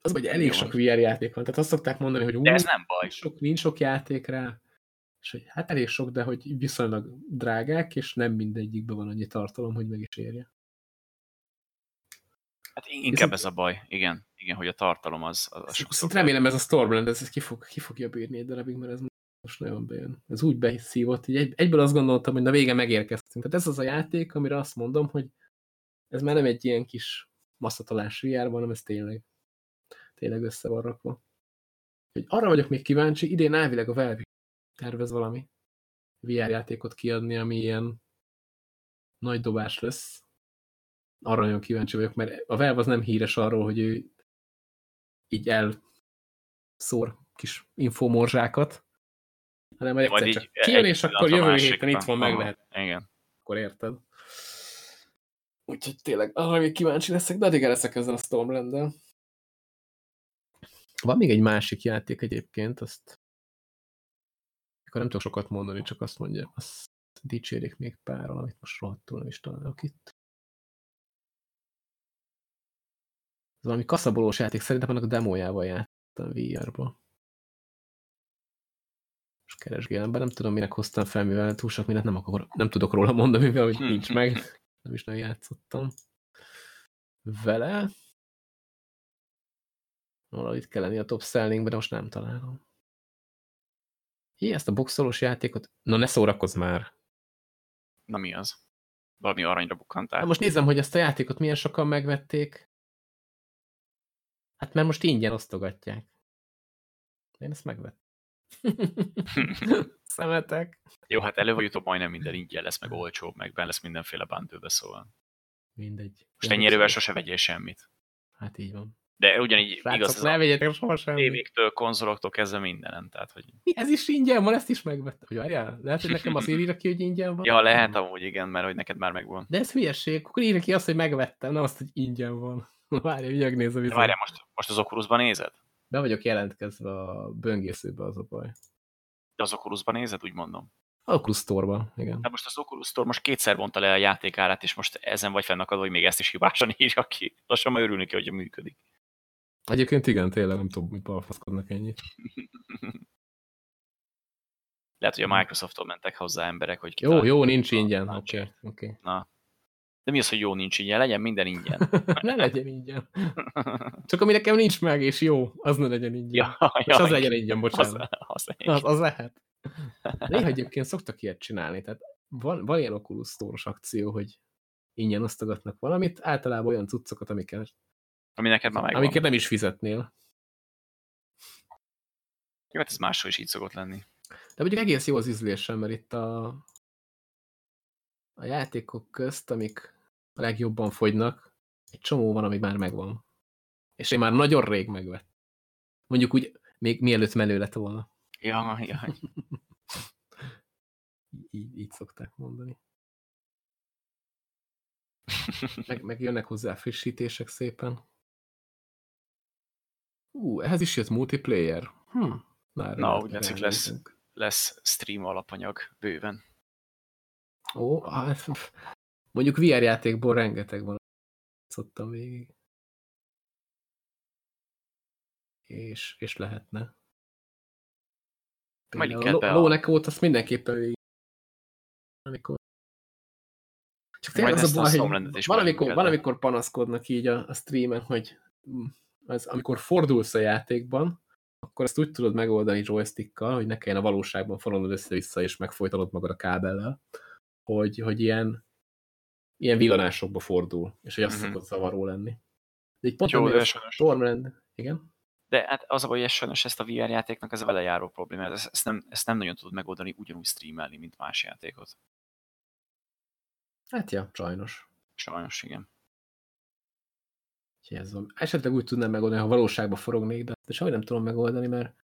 Az, hogy elég sok VR játék van. Tehát azt szokták mondani, hogy De ez nem baj. sok, nincs sok játék rá, és hogy hát elég sok, de hogy viszonylag drágák, és nem mindegyikben van annyi tartalom, hogy meg is érje. Hát inkább ez a baj. Igen, igen, hogy a tartalom az, az, az Szóval remélem ez a Stormland, ez ki, fog, ki fogja bírni egy darabig, mert ez most nagyon bejön. Ez úgy beszívott, így egy, egyből azt gondoltam, hogy na vége megérkeztünk. Tehát ez az a játék, amire azt mondom, hogy ez már nem egy ilyen kis masszatolás VR, hanem ez tényleg, tényleg össze van rakva. Hogy arra vagyok még kíváncsi, idén elvileg a Valve tervez valami VR játékot kiadni, ami ilyen nagy dobás lesz. Arra nagyon kíváncsi vagyok, mert a Valve az nem híres arról, hogy ő így elszór kis infomorzsákat, hanem egyszer Majd csak kijön, és akkor jövő héten itt van, meg lehet, Igen. akkor érted. Úgyhogy tényleg arra még kíváncsi leszek, de addig leszek ezzel a Stormland-del. Van még egy másik játék egyébként, azt akkor nem tudok sokat mondani, csak azt mondja, azt dicsérik még párral, amit most rohadtul nem is találok itt. Valami kaszabolós játék, szerintem annak a demójával játszottam VR-ba. Most keresgélem be, nem tudom, minek hoztam fel, mivel túl sok mindent nem, akar, nem tudok róla mondani, mivel hogy nincs meg. Nem is nagyon játszottam vele. Valahogy itt kell lenni a top sellingben, de most nem találom. Hé, ezt a boxolós játékot... Na ne szórakozz már! Na mi az? Valami aranyra bukkantál. Hát most nézem, hogy ezt a játékot milyen sokan megvették. Hát mert most ingyen osztogatják. Én ezt megvettem. Szemetek. Jó, hát előbb-utóbb majdnem minden ingyen lesz, meg olcsóbb, meg benne lesz mindenféle bundle szóval. Mindegy. Most ennyire sose vegyél semmit. Hát így van. De ugyanígy igaz, Srácok, ez ne vegyetek soha semmit. tévéktől, konzoloktól kezdve mindenen. Tehát, hogy... Mi, ez is ingyen van, ezt is megvettem. Hogy várjál, lehet, hogy nekem az írja ki, hogy ingyen van? Ja, lehet amúgy igen, mert hogy neked már megvan. De ez hülyeség, akkor írja ki azt, hogy megvettem, nem azt, hogy ingyen van. Várjál, ügyeg nézem De vissza. várjál, most, most az Oculusban nézed? Be vagyok jelentkezve a böngészőbe, az a baj. De az Oculusban nézed, úgy mondom. A Oculus Store-ba, igen. Hát most az Oculus Store most kétszer vonta le a játékárát, és most ezen vagy fennakadva, hogy még ezt is hibásan írja ki. Lassan már örülni ki, hogy működik. Egyébként igen, tényleg nem tudom, hogy balfaszkodnak ennyit. Lehet, hogy a Microsofttól mentek hozzá emberek, hogy Jó, jó, nincs a ingyen. Oké, oké. Na. De mi az, hogy jó nincs ingyen? Legyen minden ingyen. ne legyen ingyen. Csak ami nekem nincs meg, és jó, az ne legyen ingyen. ja, és ja, az legyen ingyen, bocsánat. Az, az, Az, az lehet. Néha egyébként szoktak ilyet csinálni, tehát van, van ilyen Oculus Store-os akció, hogy ingyen osztogatnak valamit, általában olyan cuccokat, amiket, Ami neked már megvan. amiket nem is fizetnél. Jó, hát ez máshol is így szokott lenni. De mondjuk egész jó az ízlésem, mert itt a, a játékok közt, amik a legjobban fogynak, egy csomó van, ami már megvan. És én már nagyon rég megvett. Mondjuk úgy, még mielőtt menő lett volna. Ja, ja. Így, így szokták mondani. Meg, meg jönnek hozzá frissítések szépen. Ú, ehhez is jött multiplayer. Hm. Már Na, úgy látszik, ránézünk. Lesz stream alapanyag bőven. Ó, hát, mondjuk VR játékból rengeteg van. Szottam végig. És, és lehetne. Például a Lónek volt, azt mindenképpen végig. Amikor... Csak tényleg az a baj, hogy valamikor, valamikor panaszkodnak így a, a streamen, hogy az, amikor fordulsz a játékban, akkor ezt úgy tudod megoldani joystickkal, hogy ne kelljen a valóságban forognod össze-vissza, és megfojtanod magad a kábellel, hogy, hogy ilyen, ilyen villanásokba fordul, és hogy az Mhm. szokott zavaró lenni. De egy pont Jó, de sajnos- Stormland, igen? De hát az a baj, hogy sajnos ezt a VR játéknak ez a vele járó probléma, ezt, ezt, nem, ezt nem nagyon tudod megoldani ugyanúgy streamelni, mint más játékot. Hát ja, sajnos. Sajnos, igen. Ez van. Esetleg úgy tudnám megoldani, ha valóságban forognék, de, de semmi nem tudom megoldani, mert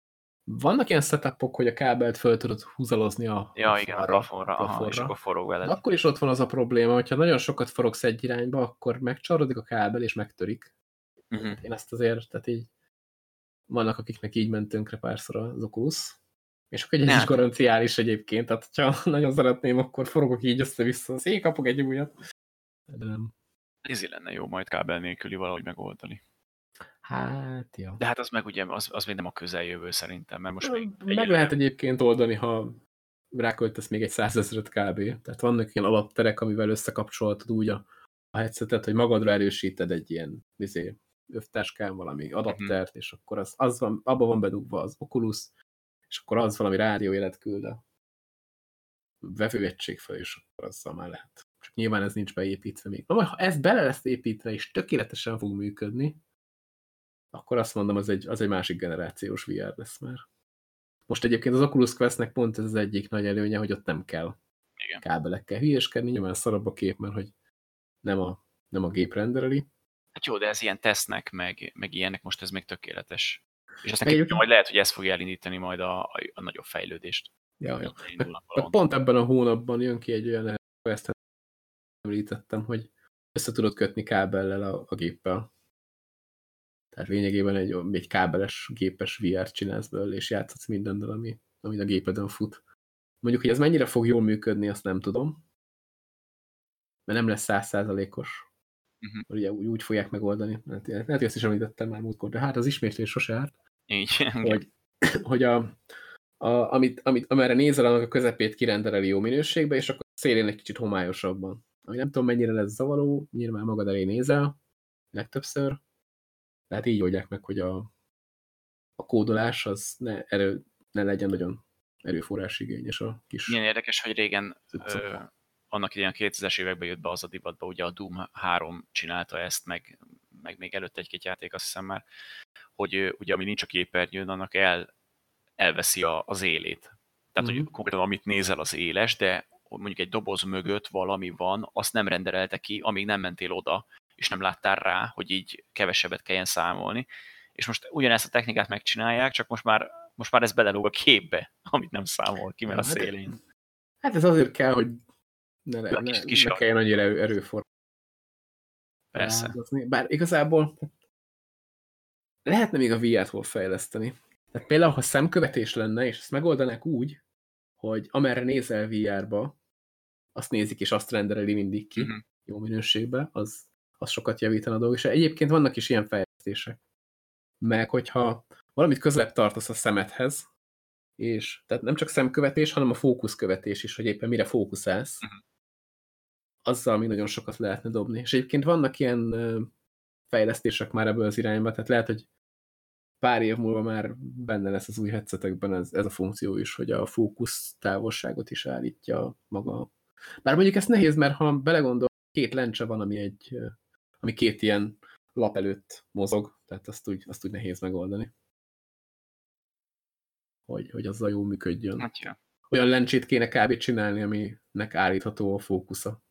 vannak ilyen setupok, hogy a kábelt föl tudod húzalozni a Ja, igen, a plafonra, aha, és akkor forog veled. Akkor is ott van az a probléma, hogyha nagyon sokat forogsz egy irányba, akkor megcsarodik a kábel, és megtörik. Uh Mhm. -huh. Én ezt azért, tehát így vannak, akiknek így ment tönkre párszor az Oculus. És akkor egy is garanciális egyébként, tehát ha nagyon szeretném, akkor forogok így össze-vissza, az én kapok egy újat. De nem. Easy lenne jó majd kábel nélküli valahogy megoldani. Hát, ja. De hát az meg ugye, az, az még nem a közeljövő szerintem, mert most még Meg egyelőre- lehet egyébként oldani, ha ráköltesz még egy százezret kb. Tehát vannak ilyen alapterek, amivel összekapcsolhatod úgy a, a headsetet, hogy magadra erősíted egy ilyen izé, övtáskán valami adaptert, és akkor az, az van, abban van bedugva az Oculus, és akkor az valami rádiójelet küld a vevőegység fel, és akkor azzal már lehet. Csak nyilván ez nincs beépítve még. Na majd, ha ez bele lesz építve, és tökéletesen fog működni, akkor azt mondom, az egy, az egy másik generációs VR lesz már. Most egyébként az Oculus Questnek pont ez az egyik nagy előnye, hogy ott nem kell Igen. kábelekkel hülyeskedni, nyilván szarabb a kép, mert hogy nem a, nem a gép rendereli. Hát jó, de ez ilyen tesznek, meg, meg ilyenek, most ez még tökéletes. És aztán Egyébként- majd lehet, hogy ez fogja elindítani majd a, a, a nagyobb fejlődést. Ja. Indulnak Meg pont ebben a hónapban jön ki egy olyan ezt említettem, hogy össze tudod kötni kábellel a, a géppel. Tehát lényegében egy, egy kábeles, gépes VR-t csinálsz belőle, és játszhatsz mindennel, ami, ami a gépeden fut. Mondjuk, hogy ez mennyire fog jól működni, azt nem tudom. Mert nem lesz százszázalékos. Mhm. Uh-huh. Ugye úgy, úgy fogják megoldani. Hát, lehet, hogy ezt is említettem már múltkor, de hát az ismétlés sose árt Így. hogy, hogy a, a, amit, amit, amerre nézel, annak a közepét kirendereli jó minőségbe, és akkor szélén egy kicsit homályosabban. Ami nem tudom, mennyire lesz zavaró, nyilván magad elé nézel, legtöbbször. Tehát így oldják meg, hogy a, a kódolás az ne, erő, ne legyen nagyon erőforrásigényes a kis Milyen érdekes, hogy régen ö, annak idején a 2000-es években jött be az a divatba, ugye a Doom 3 csinálta ezt, meg, meg még előtte egy-két játék, azt hiszem már, hogy ugye ami nincs a képernyőn, annak el, elveszi a, az élét. Tehát, Mhm. hogy konkrétan amit nézel az éles, de mondjuk egy doboz mögött valami van, azt nem renderelte ki, amíg nem mentél oda, és nem láttál rá, hogy így kevesebbet kelljen számolni. És most ugyanezt a technikát megcsinálják, csak most már, most már ez belelóg a képbe, amit nem számol ki, mert a Hát, szélén. Hát ez azért kell, hogy ne, ne, ne, ne a- kelljen annyira erő, erőforrás. Persze. áldozni. Bár igazából lehetne még a VR-t hol fejleszteni. Tehát például, ha szemkövetés lenne, és ezt megoldanák úgy, hogy amerre nézel VR-ba, azt nézik, és azt rendereli mindig ki, Mhm. jó minőségben, az, az sokat javítana a dolgok. És egyébként vannak is ilyen fejlesztések. Meg hogyha valamit közelebb tartasz a szemedhez, és tehát nem csak szemkövetés, hanem a fókuszkövetés is, hogy éppen mire fókuszálsz, Mhm. azzal még nagyon sokat lehetne dobni. És egyébként vannak ilyen fejlesztések már ebből az irányba, tehát lehet, hogy pár év múlva már benne lesz az új headsetekben ez, ez a funkció is, hogy a fókusz távolságot is állítja maga. Bár mondjuk ez nehéz, mert ha belegondol, két lencse van, ami egy, ami két ilyen lap előtt mozog, tehát azt úgy, azt úgy nehéz megoldani. Hogy, hogy azzal jól működjön Hát, ja. olyan lencsét kéne kb. csinálni, aminek állítható a fókusza.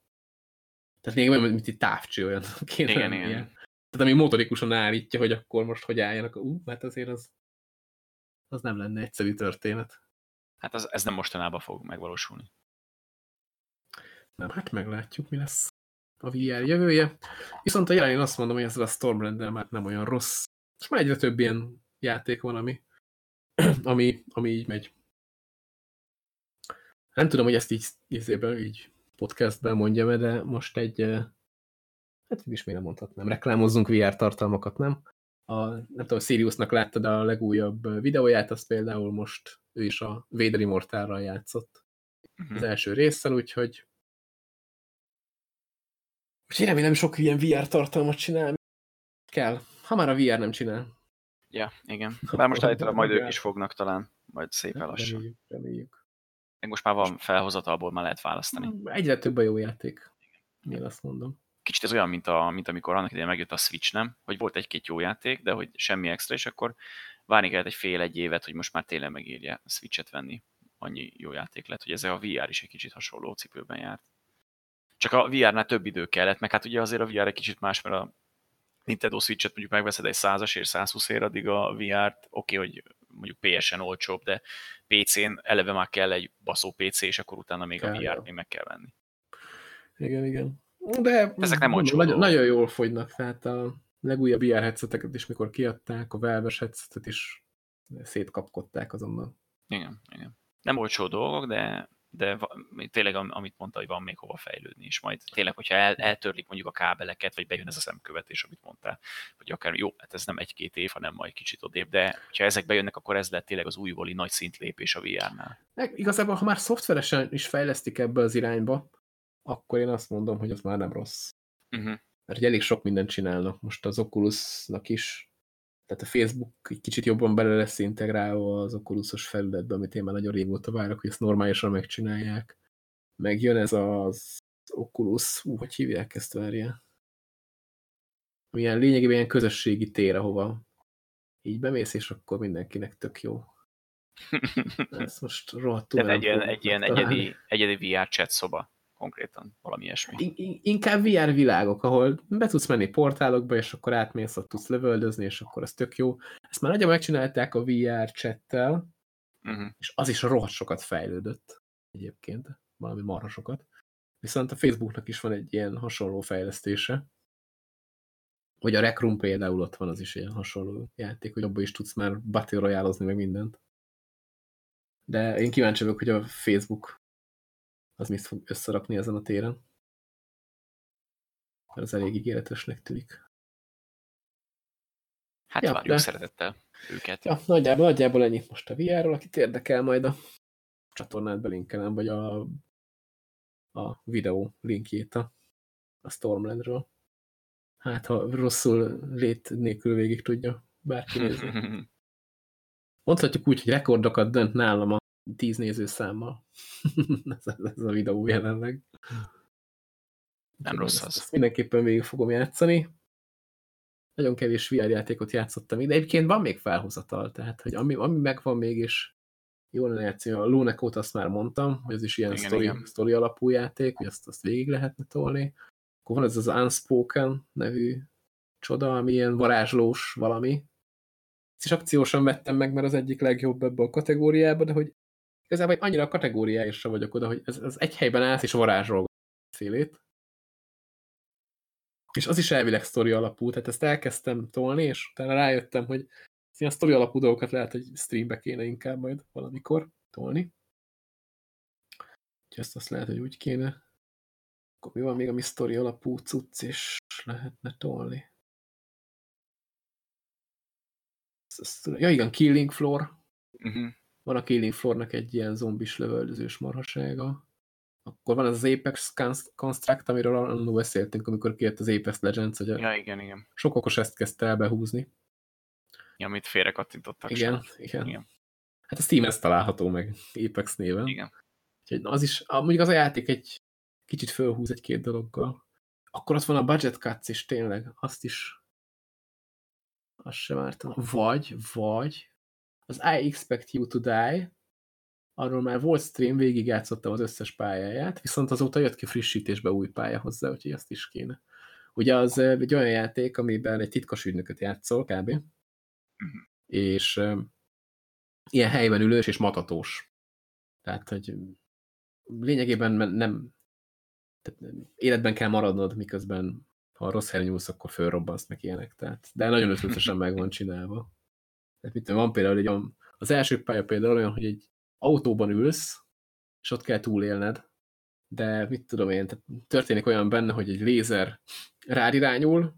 Tehát még olyan, mint egy távcső olyan kéne Igen, igen. Tehát ami motorikusan állítja, hogy akkor most hogy álljanak. Ú, hát azért az, az nem lenne egyszerű történet. Hát az, ez nem mostanában fog megvalósulni. Nem, hát meglátjuk, mi lesz a VR jövője. Viszont a jelen én azt mondom, hogy ezzel a Stormlander már nem olyan rossz. És már egyre több ilyen játék van, ami, ami, ami így megy. Nem tudom, hogy ezt így, ízében, így podcastben mondjam -e, de most egy, eh, hát is még nem mondhatnám, reklámozzunk VR tartalmakat, nem? A, nem tudom, Siriusnak láttad a legújabb videóját, azt például most ő is a Vader Immortalral játszott Mhm. az első részsel, úgyhogy úgyhogy remélem sok ilyen VR tartalmat csinál. Kell. Ha már a VR nem csinál. Ja, igen. Bár most állítólag majd ők is fognak talán, majd szépen lassan. Reméljük, reméljük. Meg most már van felhozatalból, már lehet választani. Egyre több a jó játék. Én azt mondom. kicsit ez olyan, mint, a, mint amikor annak idején megjött a Switch, nem? Hogy volt egy-két jó játék, de hogy semmi extra, és akkor várni kellett egy fél-egy évet, hogy most már tényleg megírja a Switch-et venni. Annyi jó játék lett, hogy ez a VR is egy kicsit hasonló cipőben járt. Csak a VR-nál több idő kellett, meg hát ugye azért a VR egy kicsit más, mert a Nintendo Switch-et mondjuk megveszed egy 100-as ér, 120 ér, addig a VR-t, oké, okay, hogy mondjuk PS-en olcsóbb, de PC-n eleve már kell egy baszó PC, és akkor utána még kell, a VR-t még meg kell venni. Igen, igen. De ezek nem olcsó nagyon, nagyon jól fogynak, tehát a legújabb VR headseteket is, mikor kiadták, a Valve-es headsetet is szétkapkodták azonnal. Igen, igen. Nem olcsó dolgok, de de tényleg, amit mondta, hogy van még hova fejlődni, és majd tényleg, hogyha el, eltörlik mondjuk a kábeleket, vagy bejön ez a szemkövetés, amit mondtál, hogy akár jó, hát ez nem egy-két év, hanem majd kicsit odébb, de ha ezek bejönnek, akkor ez lett tényleg az újvoli nagy szintlépés a VR-nál. Igazából, ha már szoftveresen is fejlesztik ebbe az irányba, akkor én azt mondom, hogy az már nem rossz. Uh -huh. Mert elég sok mindent csinálnak. Most az Oculusnak is tehát a Facebook egy kicsit jobban bele lesz integrálva az Oculusos felületbe, amit én már nagyon régóta várok, hogy ezt normálisan megcsinálják. Meg jön ez az Oculus, ú, hogy hívják ezt, várja? Milyen lényegében ilyen közösségi tér, ahova így bemész, és akkor mindenkinek tök jó. Ez most rohadtul. egy ilyen, egy ilyen egyedi, egyedi VR chat szoba konkrétan, valami ilyesmi. Inkább VR világok, ahol be tudsz menni portálokba, és akkor átmész, ott tudsz lövöldözni, és akkor ez tök jó. Ezt már nagyon megcsinálták a VR chattel, uh -huh. és az is rohadt sokat fejlődött egyébként, valami marha sokat. Viszont a Facebooknak is van egy ilyen hasonló fejlesztése, hogy a Rec Room például ott van, az is ilyen hasonló játék, hogy abban is tudsz már battle royale meg mindent. De én kíváncsi vagyok, hogy a Facebook az mit fog összerakni ezen a téren. Mert az elég ígéretesnek tűnik. Hát ja, várjuk de... szeretettel őket. Ja, nagyjából, nagyjából ennyit most a VR-ról, akit érdekel majd a csatornát belinkelem, vagy a, a videó linkjét a, a Stormlandről. Hát, ha rosszul lét nélkül végig tudja bárki nézni. Mondhatjuk úgy, hogy rekordokat dönt nálam a tíz nézőszámmal. ez, ez a videó jelenleg. Nem rossz az. Ezt mindenképpen végig fogom játszani. Nagyon kevés VR játékot játszottam ide. Egyébként van még felhozatal, tehát hogy ami, ami megvan még, és jól lenne játszani. A Lunekot azt már mondtam, hogy ez is ilyen igen, story, igen. story alapú játék, hogy azt, azt végig lehetne tolni. Akkor van ez az Unspoken nevű csoda, ami ilyen varázslós valami. Ezt is akciósan vettem meg, mert az egyik legjobb ebbe a kategóriába, de hogy igazából annyira a kategóriáisra vagyok oda, hogy ez, ez egy helyben állsz és varázsol szélét. És az is elvileg sztori alapú, tehát ezt elkezdtem tolni, és utána rájöttem, hogy ilyen sztori alapú dolgokat lehet, hogy streambe kéne inkább majd valamikor tolni. Úgyhogy ezt azt lehet, hogy úgy kéne. Akkor mi van még, ami sztori alapú cucc, és lehetne tolni? Ja igen, Killing Floor. Uh mhm. -huh. Van a Killing Floor-nak egy ilyen zombis lövöldözős marhasága. Akkor van az, Apex Construct, amiről annól beszéltünk, amikor kijött az Apex Legends, hogy ja, igen, igen. sok okos ezt kezdte el behúzni. Ja, amit félre kattintottak igen, igen, igen. Hát a Steam ezt található meg Apex néven. Igen. Úgyhogy az is, mondjuk az a játék egy kicsit fölhúz egy-két dologgal. Akkor ott van a budget cuts is tényleg, azt is azt sem ártam. Vagy, vagy az I Expect You to Die, arról már volt stream, végigjátszottam az összes pályáját, viszont azóta jött ki frissítésbe új pálya hozzá, úgyhogy ezt is kéne. Ugye az egy olyan játék, amiben egy titkos ügynököt játszol kb. Uh -huh. És um, ilyen helyben ülős és matatós. Tehát, hogy lényegében nem tehát életben kell maradnod, miközben ha rossz helyre nyúlsz, akkor fölrobbansz meg ilyenek. Tehát, de nagyon ötletesen meg van csinálva. Tehát mit van például egy olyan, az első pálya például olyan, hogy egy autóban ülsz, és ott kell túlélned, de mit tudom én, történik olyan benne, hogy egy lézer rád irányul,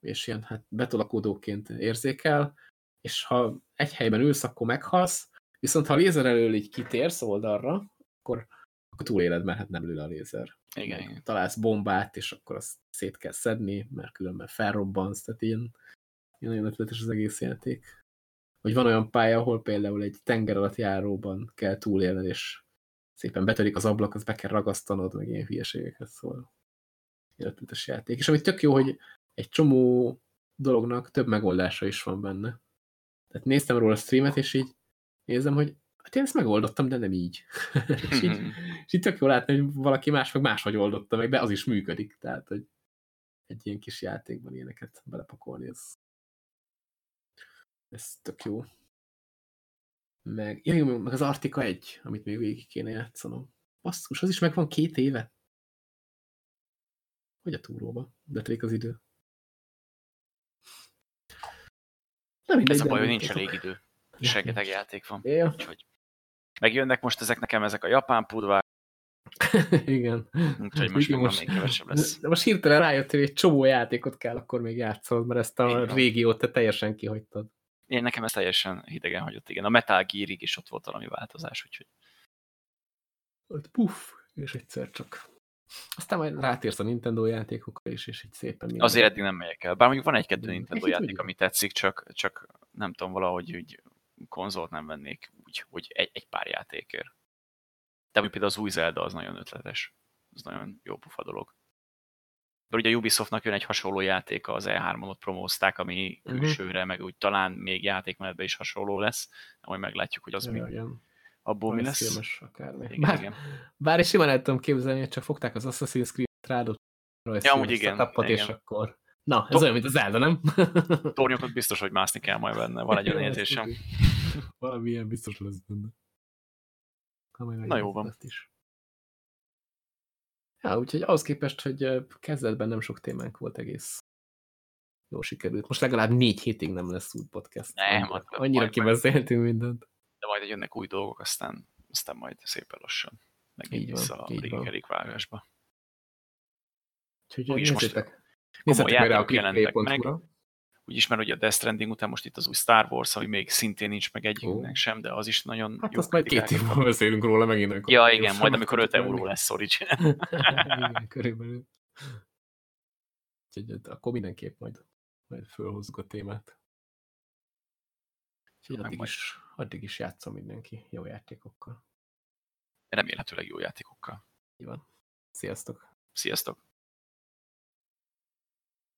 és ilyen hát betolakodóként érzékel, és ha egy helyben ülsz, akkor meghalsz, viszont ha a lézer elől így kitérsz oldalra, akkor, akkor túléled, mert hát nem lő a lézer. Igen, igen. Találsz bombát, és akkor azt szét kell szedni, mert különben felrobbansz, tehát ilyen, ilyen nagyon ötletes az egész játék hogy van olyan pálya, ahol például egy tenger alatt járóban kell túlélned, és szépen betörik az ablak, az be kell ragasztanod, meg ilyen hülyeségeket szól. életmentes játék. És ami tök jó, hogy egy csomó dolognak több megoldása is van benne. Tehát néztem róla a streamet, és így nézem, hogy hát én ezt megoldottam, de nem így. és, így és így tök jó látni, hogy valaki más meg máshogy oldotta meg, de az is működik. Tehát, hogy egy ilyen kis játékban ilyeneket belepakolni, ez, ez tök jó. Meg, ja, jó, meg az Artika 1, amit még végig kéne játszanom. Basszus, az is megvan két éve. Hogy a túróba? Betrék az idő. Nem mindegy, Ez a baj, hogy nincs elég idő. Rengeteg játék van. Ja. Úgyhogy megjönnek most ezek nekem ezek a japán pudvák. Igen. Úgyhogy most, Igen, most még kevesebb lesz. De most hirtelen rájött, hogy egy csomó játékot kell akkor még játszolod, mert ezt a Igen. régiót te teljesen kihagytad. Én nekem ez teljesen hidegen hagyott, igen. A Metal Gear-ig is ott volt valami változás, úgyhogy... Ott puff, és egyszer csak. Aztán majd rátérsz a Nintendo játékokra is, és így szépen... Minden. Azért eddig nem megyek el. Bár mondjuk van egy-kettő Nintendo játék, ami tetszik, csak, csak nem tudom, valahogy úgy konzolt nem vennék úgy, hogy egy, egy pár játékért. De például az új Zelda az nagyon ötletes. Az nagyon jó pufa dolog. De ugye a Ubisoftnak jön egy hasonló játék, az E3-on promózták, ami uh-huh. külsőre, meg úgy talán még játékmenetben is hasonló lesz. Majd meglátjuk, hogy az ja, mi. Igen. Abból mi lesz. Filmes akármi. Igen, bár, igen. bár is simán el tudom képzelni, hogy csak fogták az Assassin's Creed rádot, ja, amúgy igen, tappat, igen. és akkor... Na, ez olyan, mint az Zelda, nem? Tornyokat biztos, hogy mászni kell majd benne. Van egy olyan érzésem. Valamilyen biztos lesz benne. Na jó van. Is. Ja, úgyhogy ahhoz képest, hogy kezdetben nem sok témánk volt egész jó sikerült. Most legalább négy hétig nem lesz új podcast. Nem, annyira, annyira kibeszéltünk mindent. De majd jönnek új dolgok, aztán, aztán majd szépen lassan megint vissza a régi vágásba. Úgyhogy nézzétek, nézzétek meg rá a jelentek meg úgyis, mert ugye a Death Stranding után most itt az új Star Wars, ami még szintén nincs meg egyiknek oh. sem, de az is nagyon hát jó. azt majd két év múlva beszélünk róla megint. Ja, igen, majd amikor 5 euró lesz Origin. igen, körülbelül. Úgyhogy akkor mindenképp majd, majd fölhozzuk a témát. Úgyhogy addig is, addig is játszom mindenki jó játékokkal. Remélhetőleg jó játékokkal. Így van. Sziasztok! Sziasztok!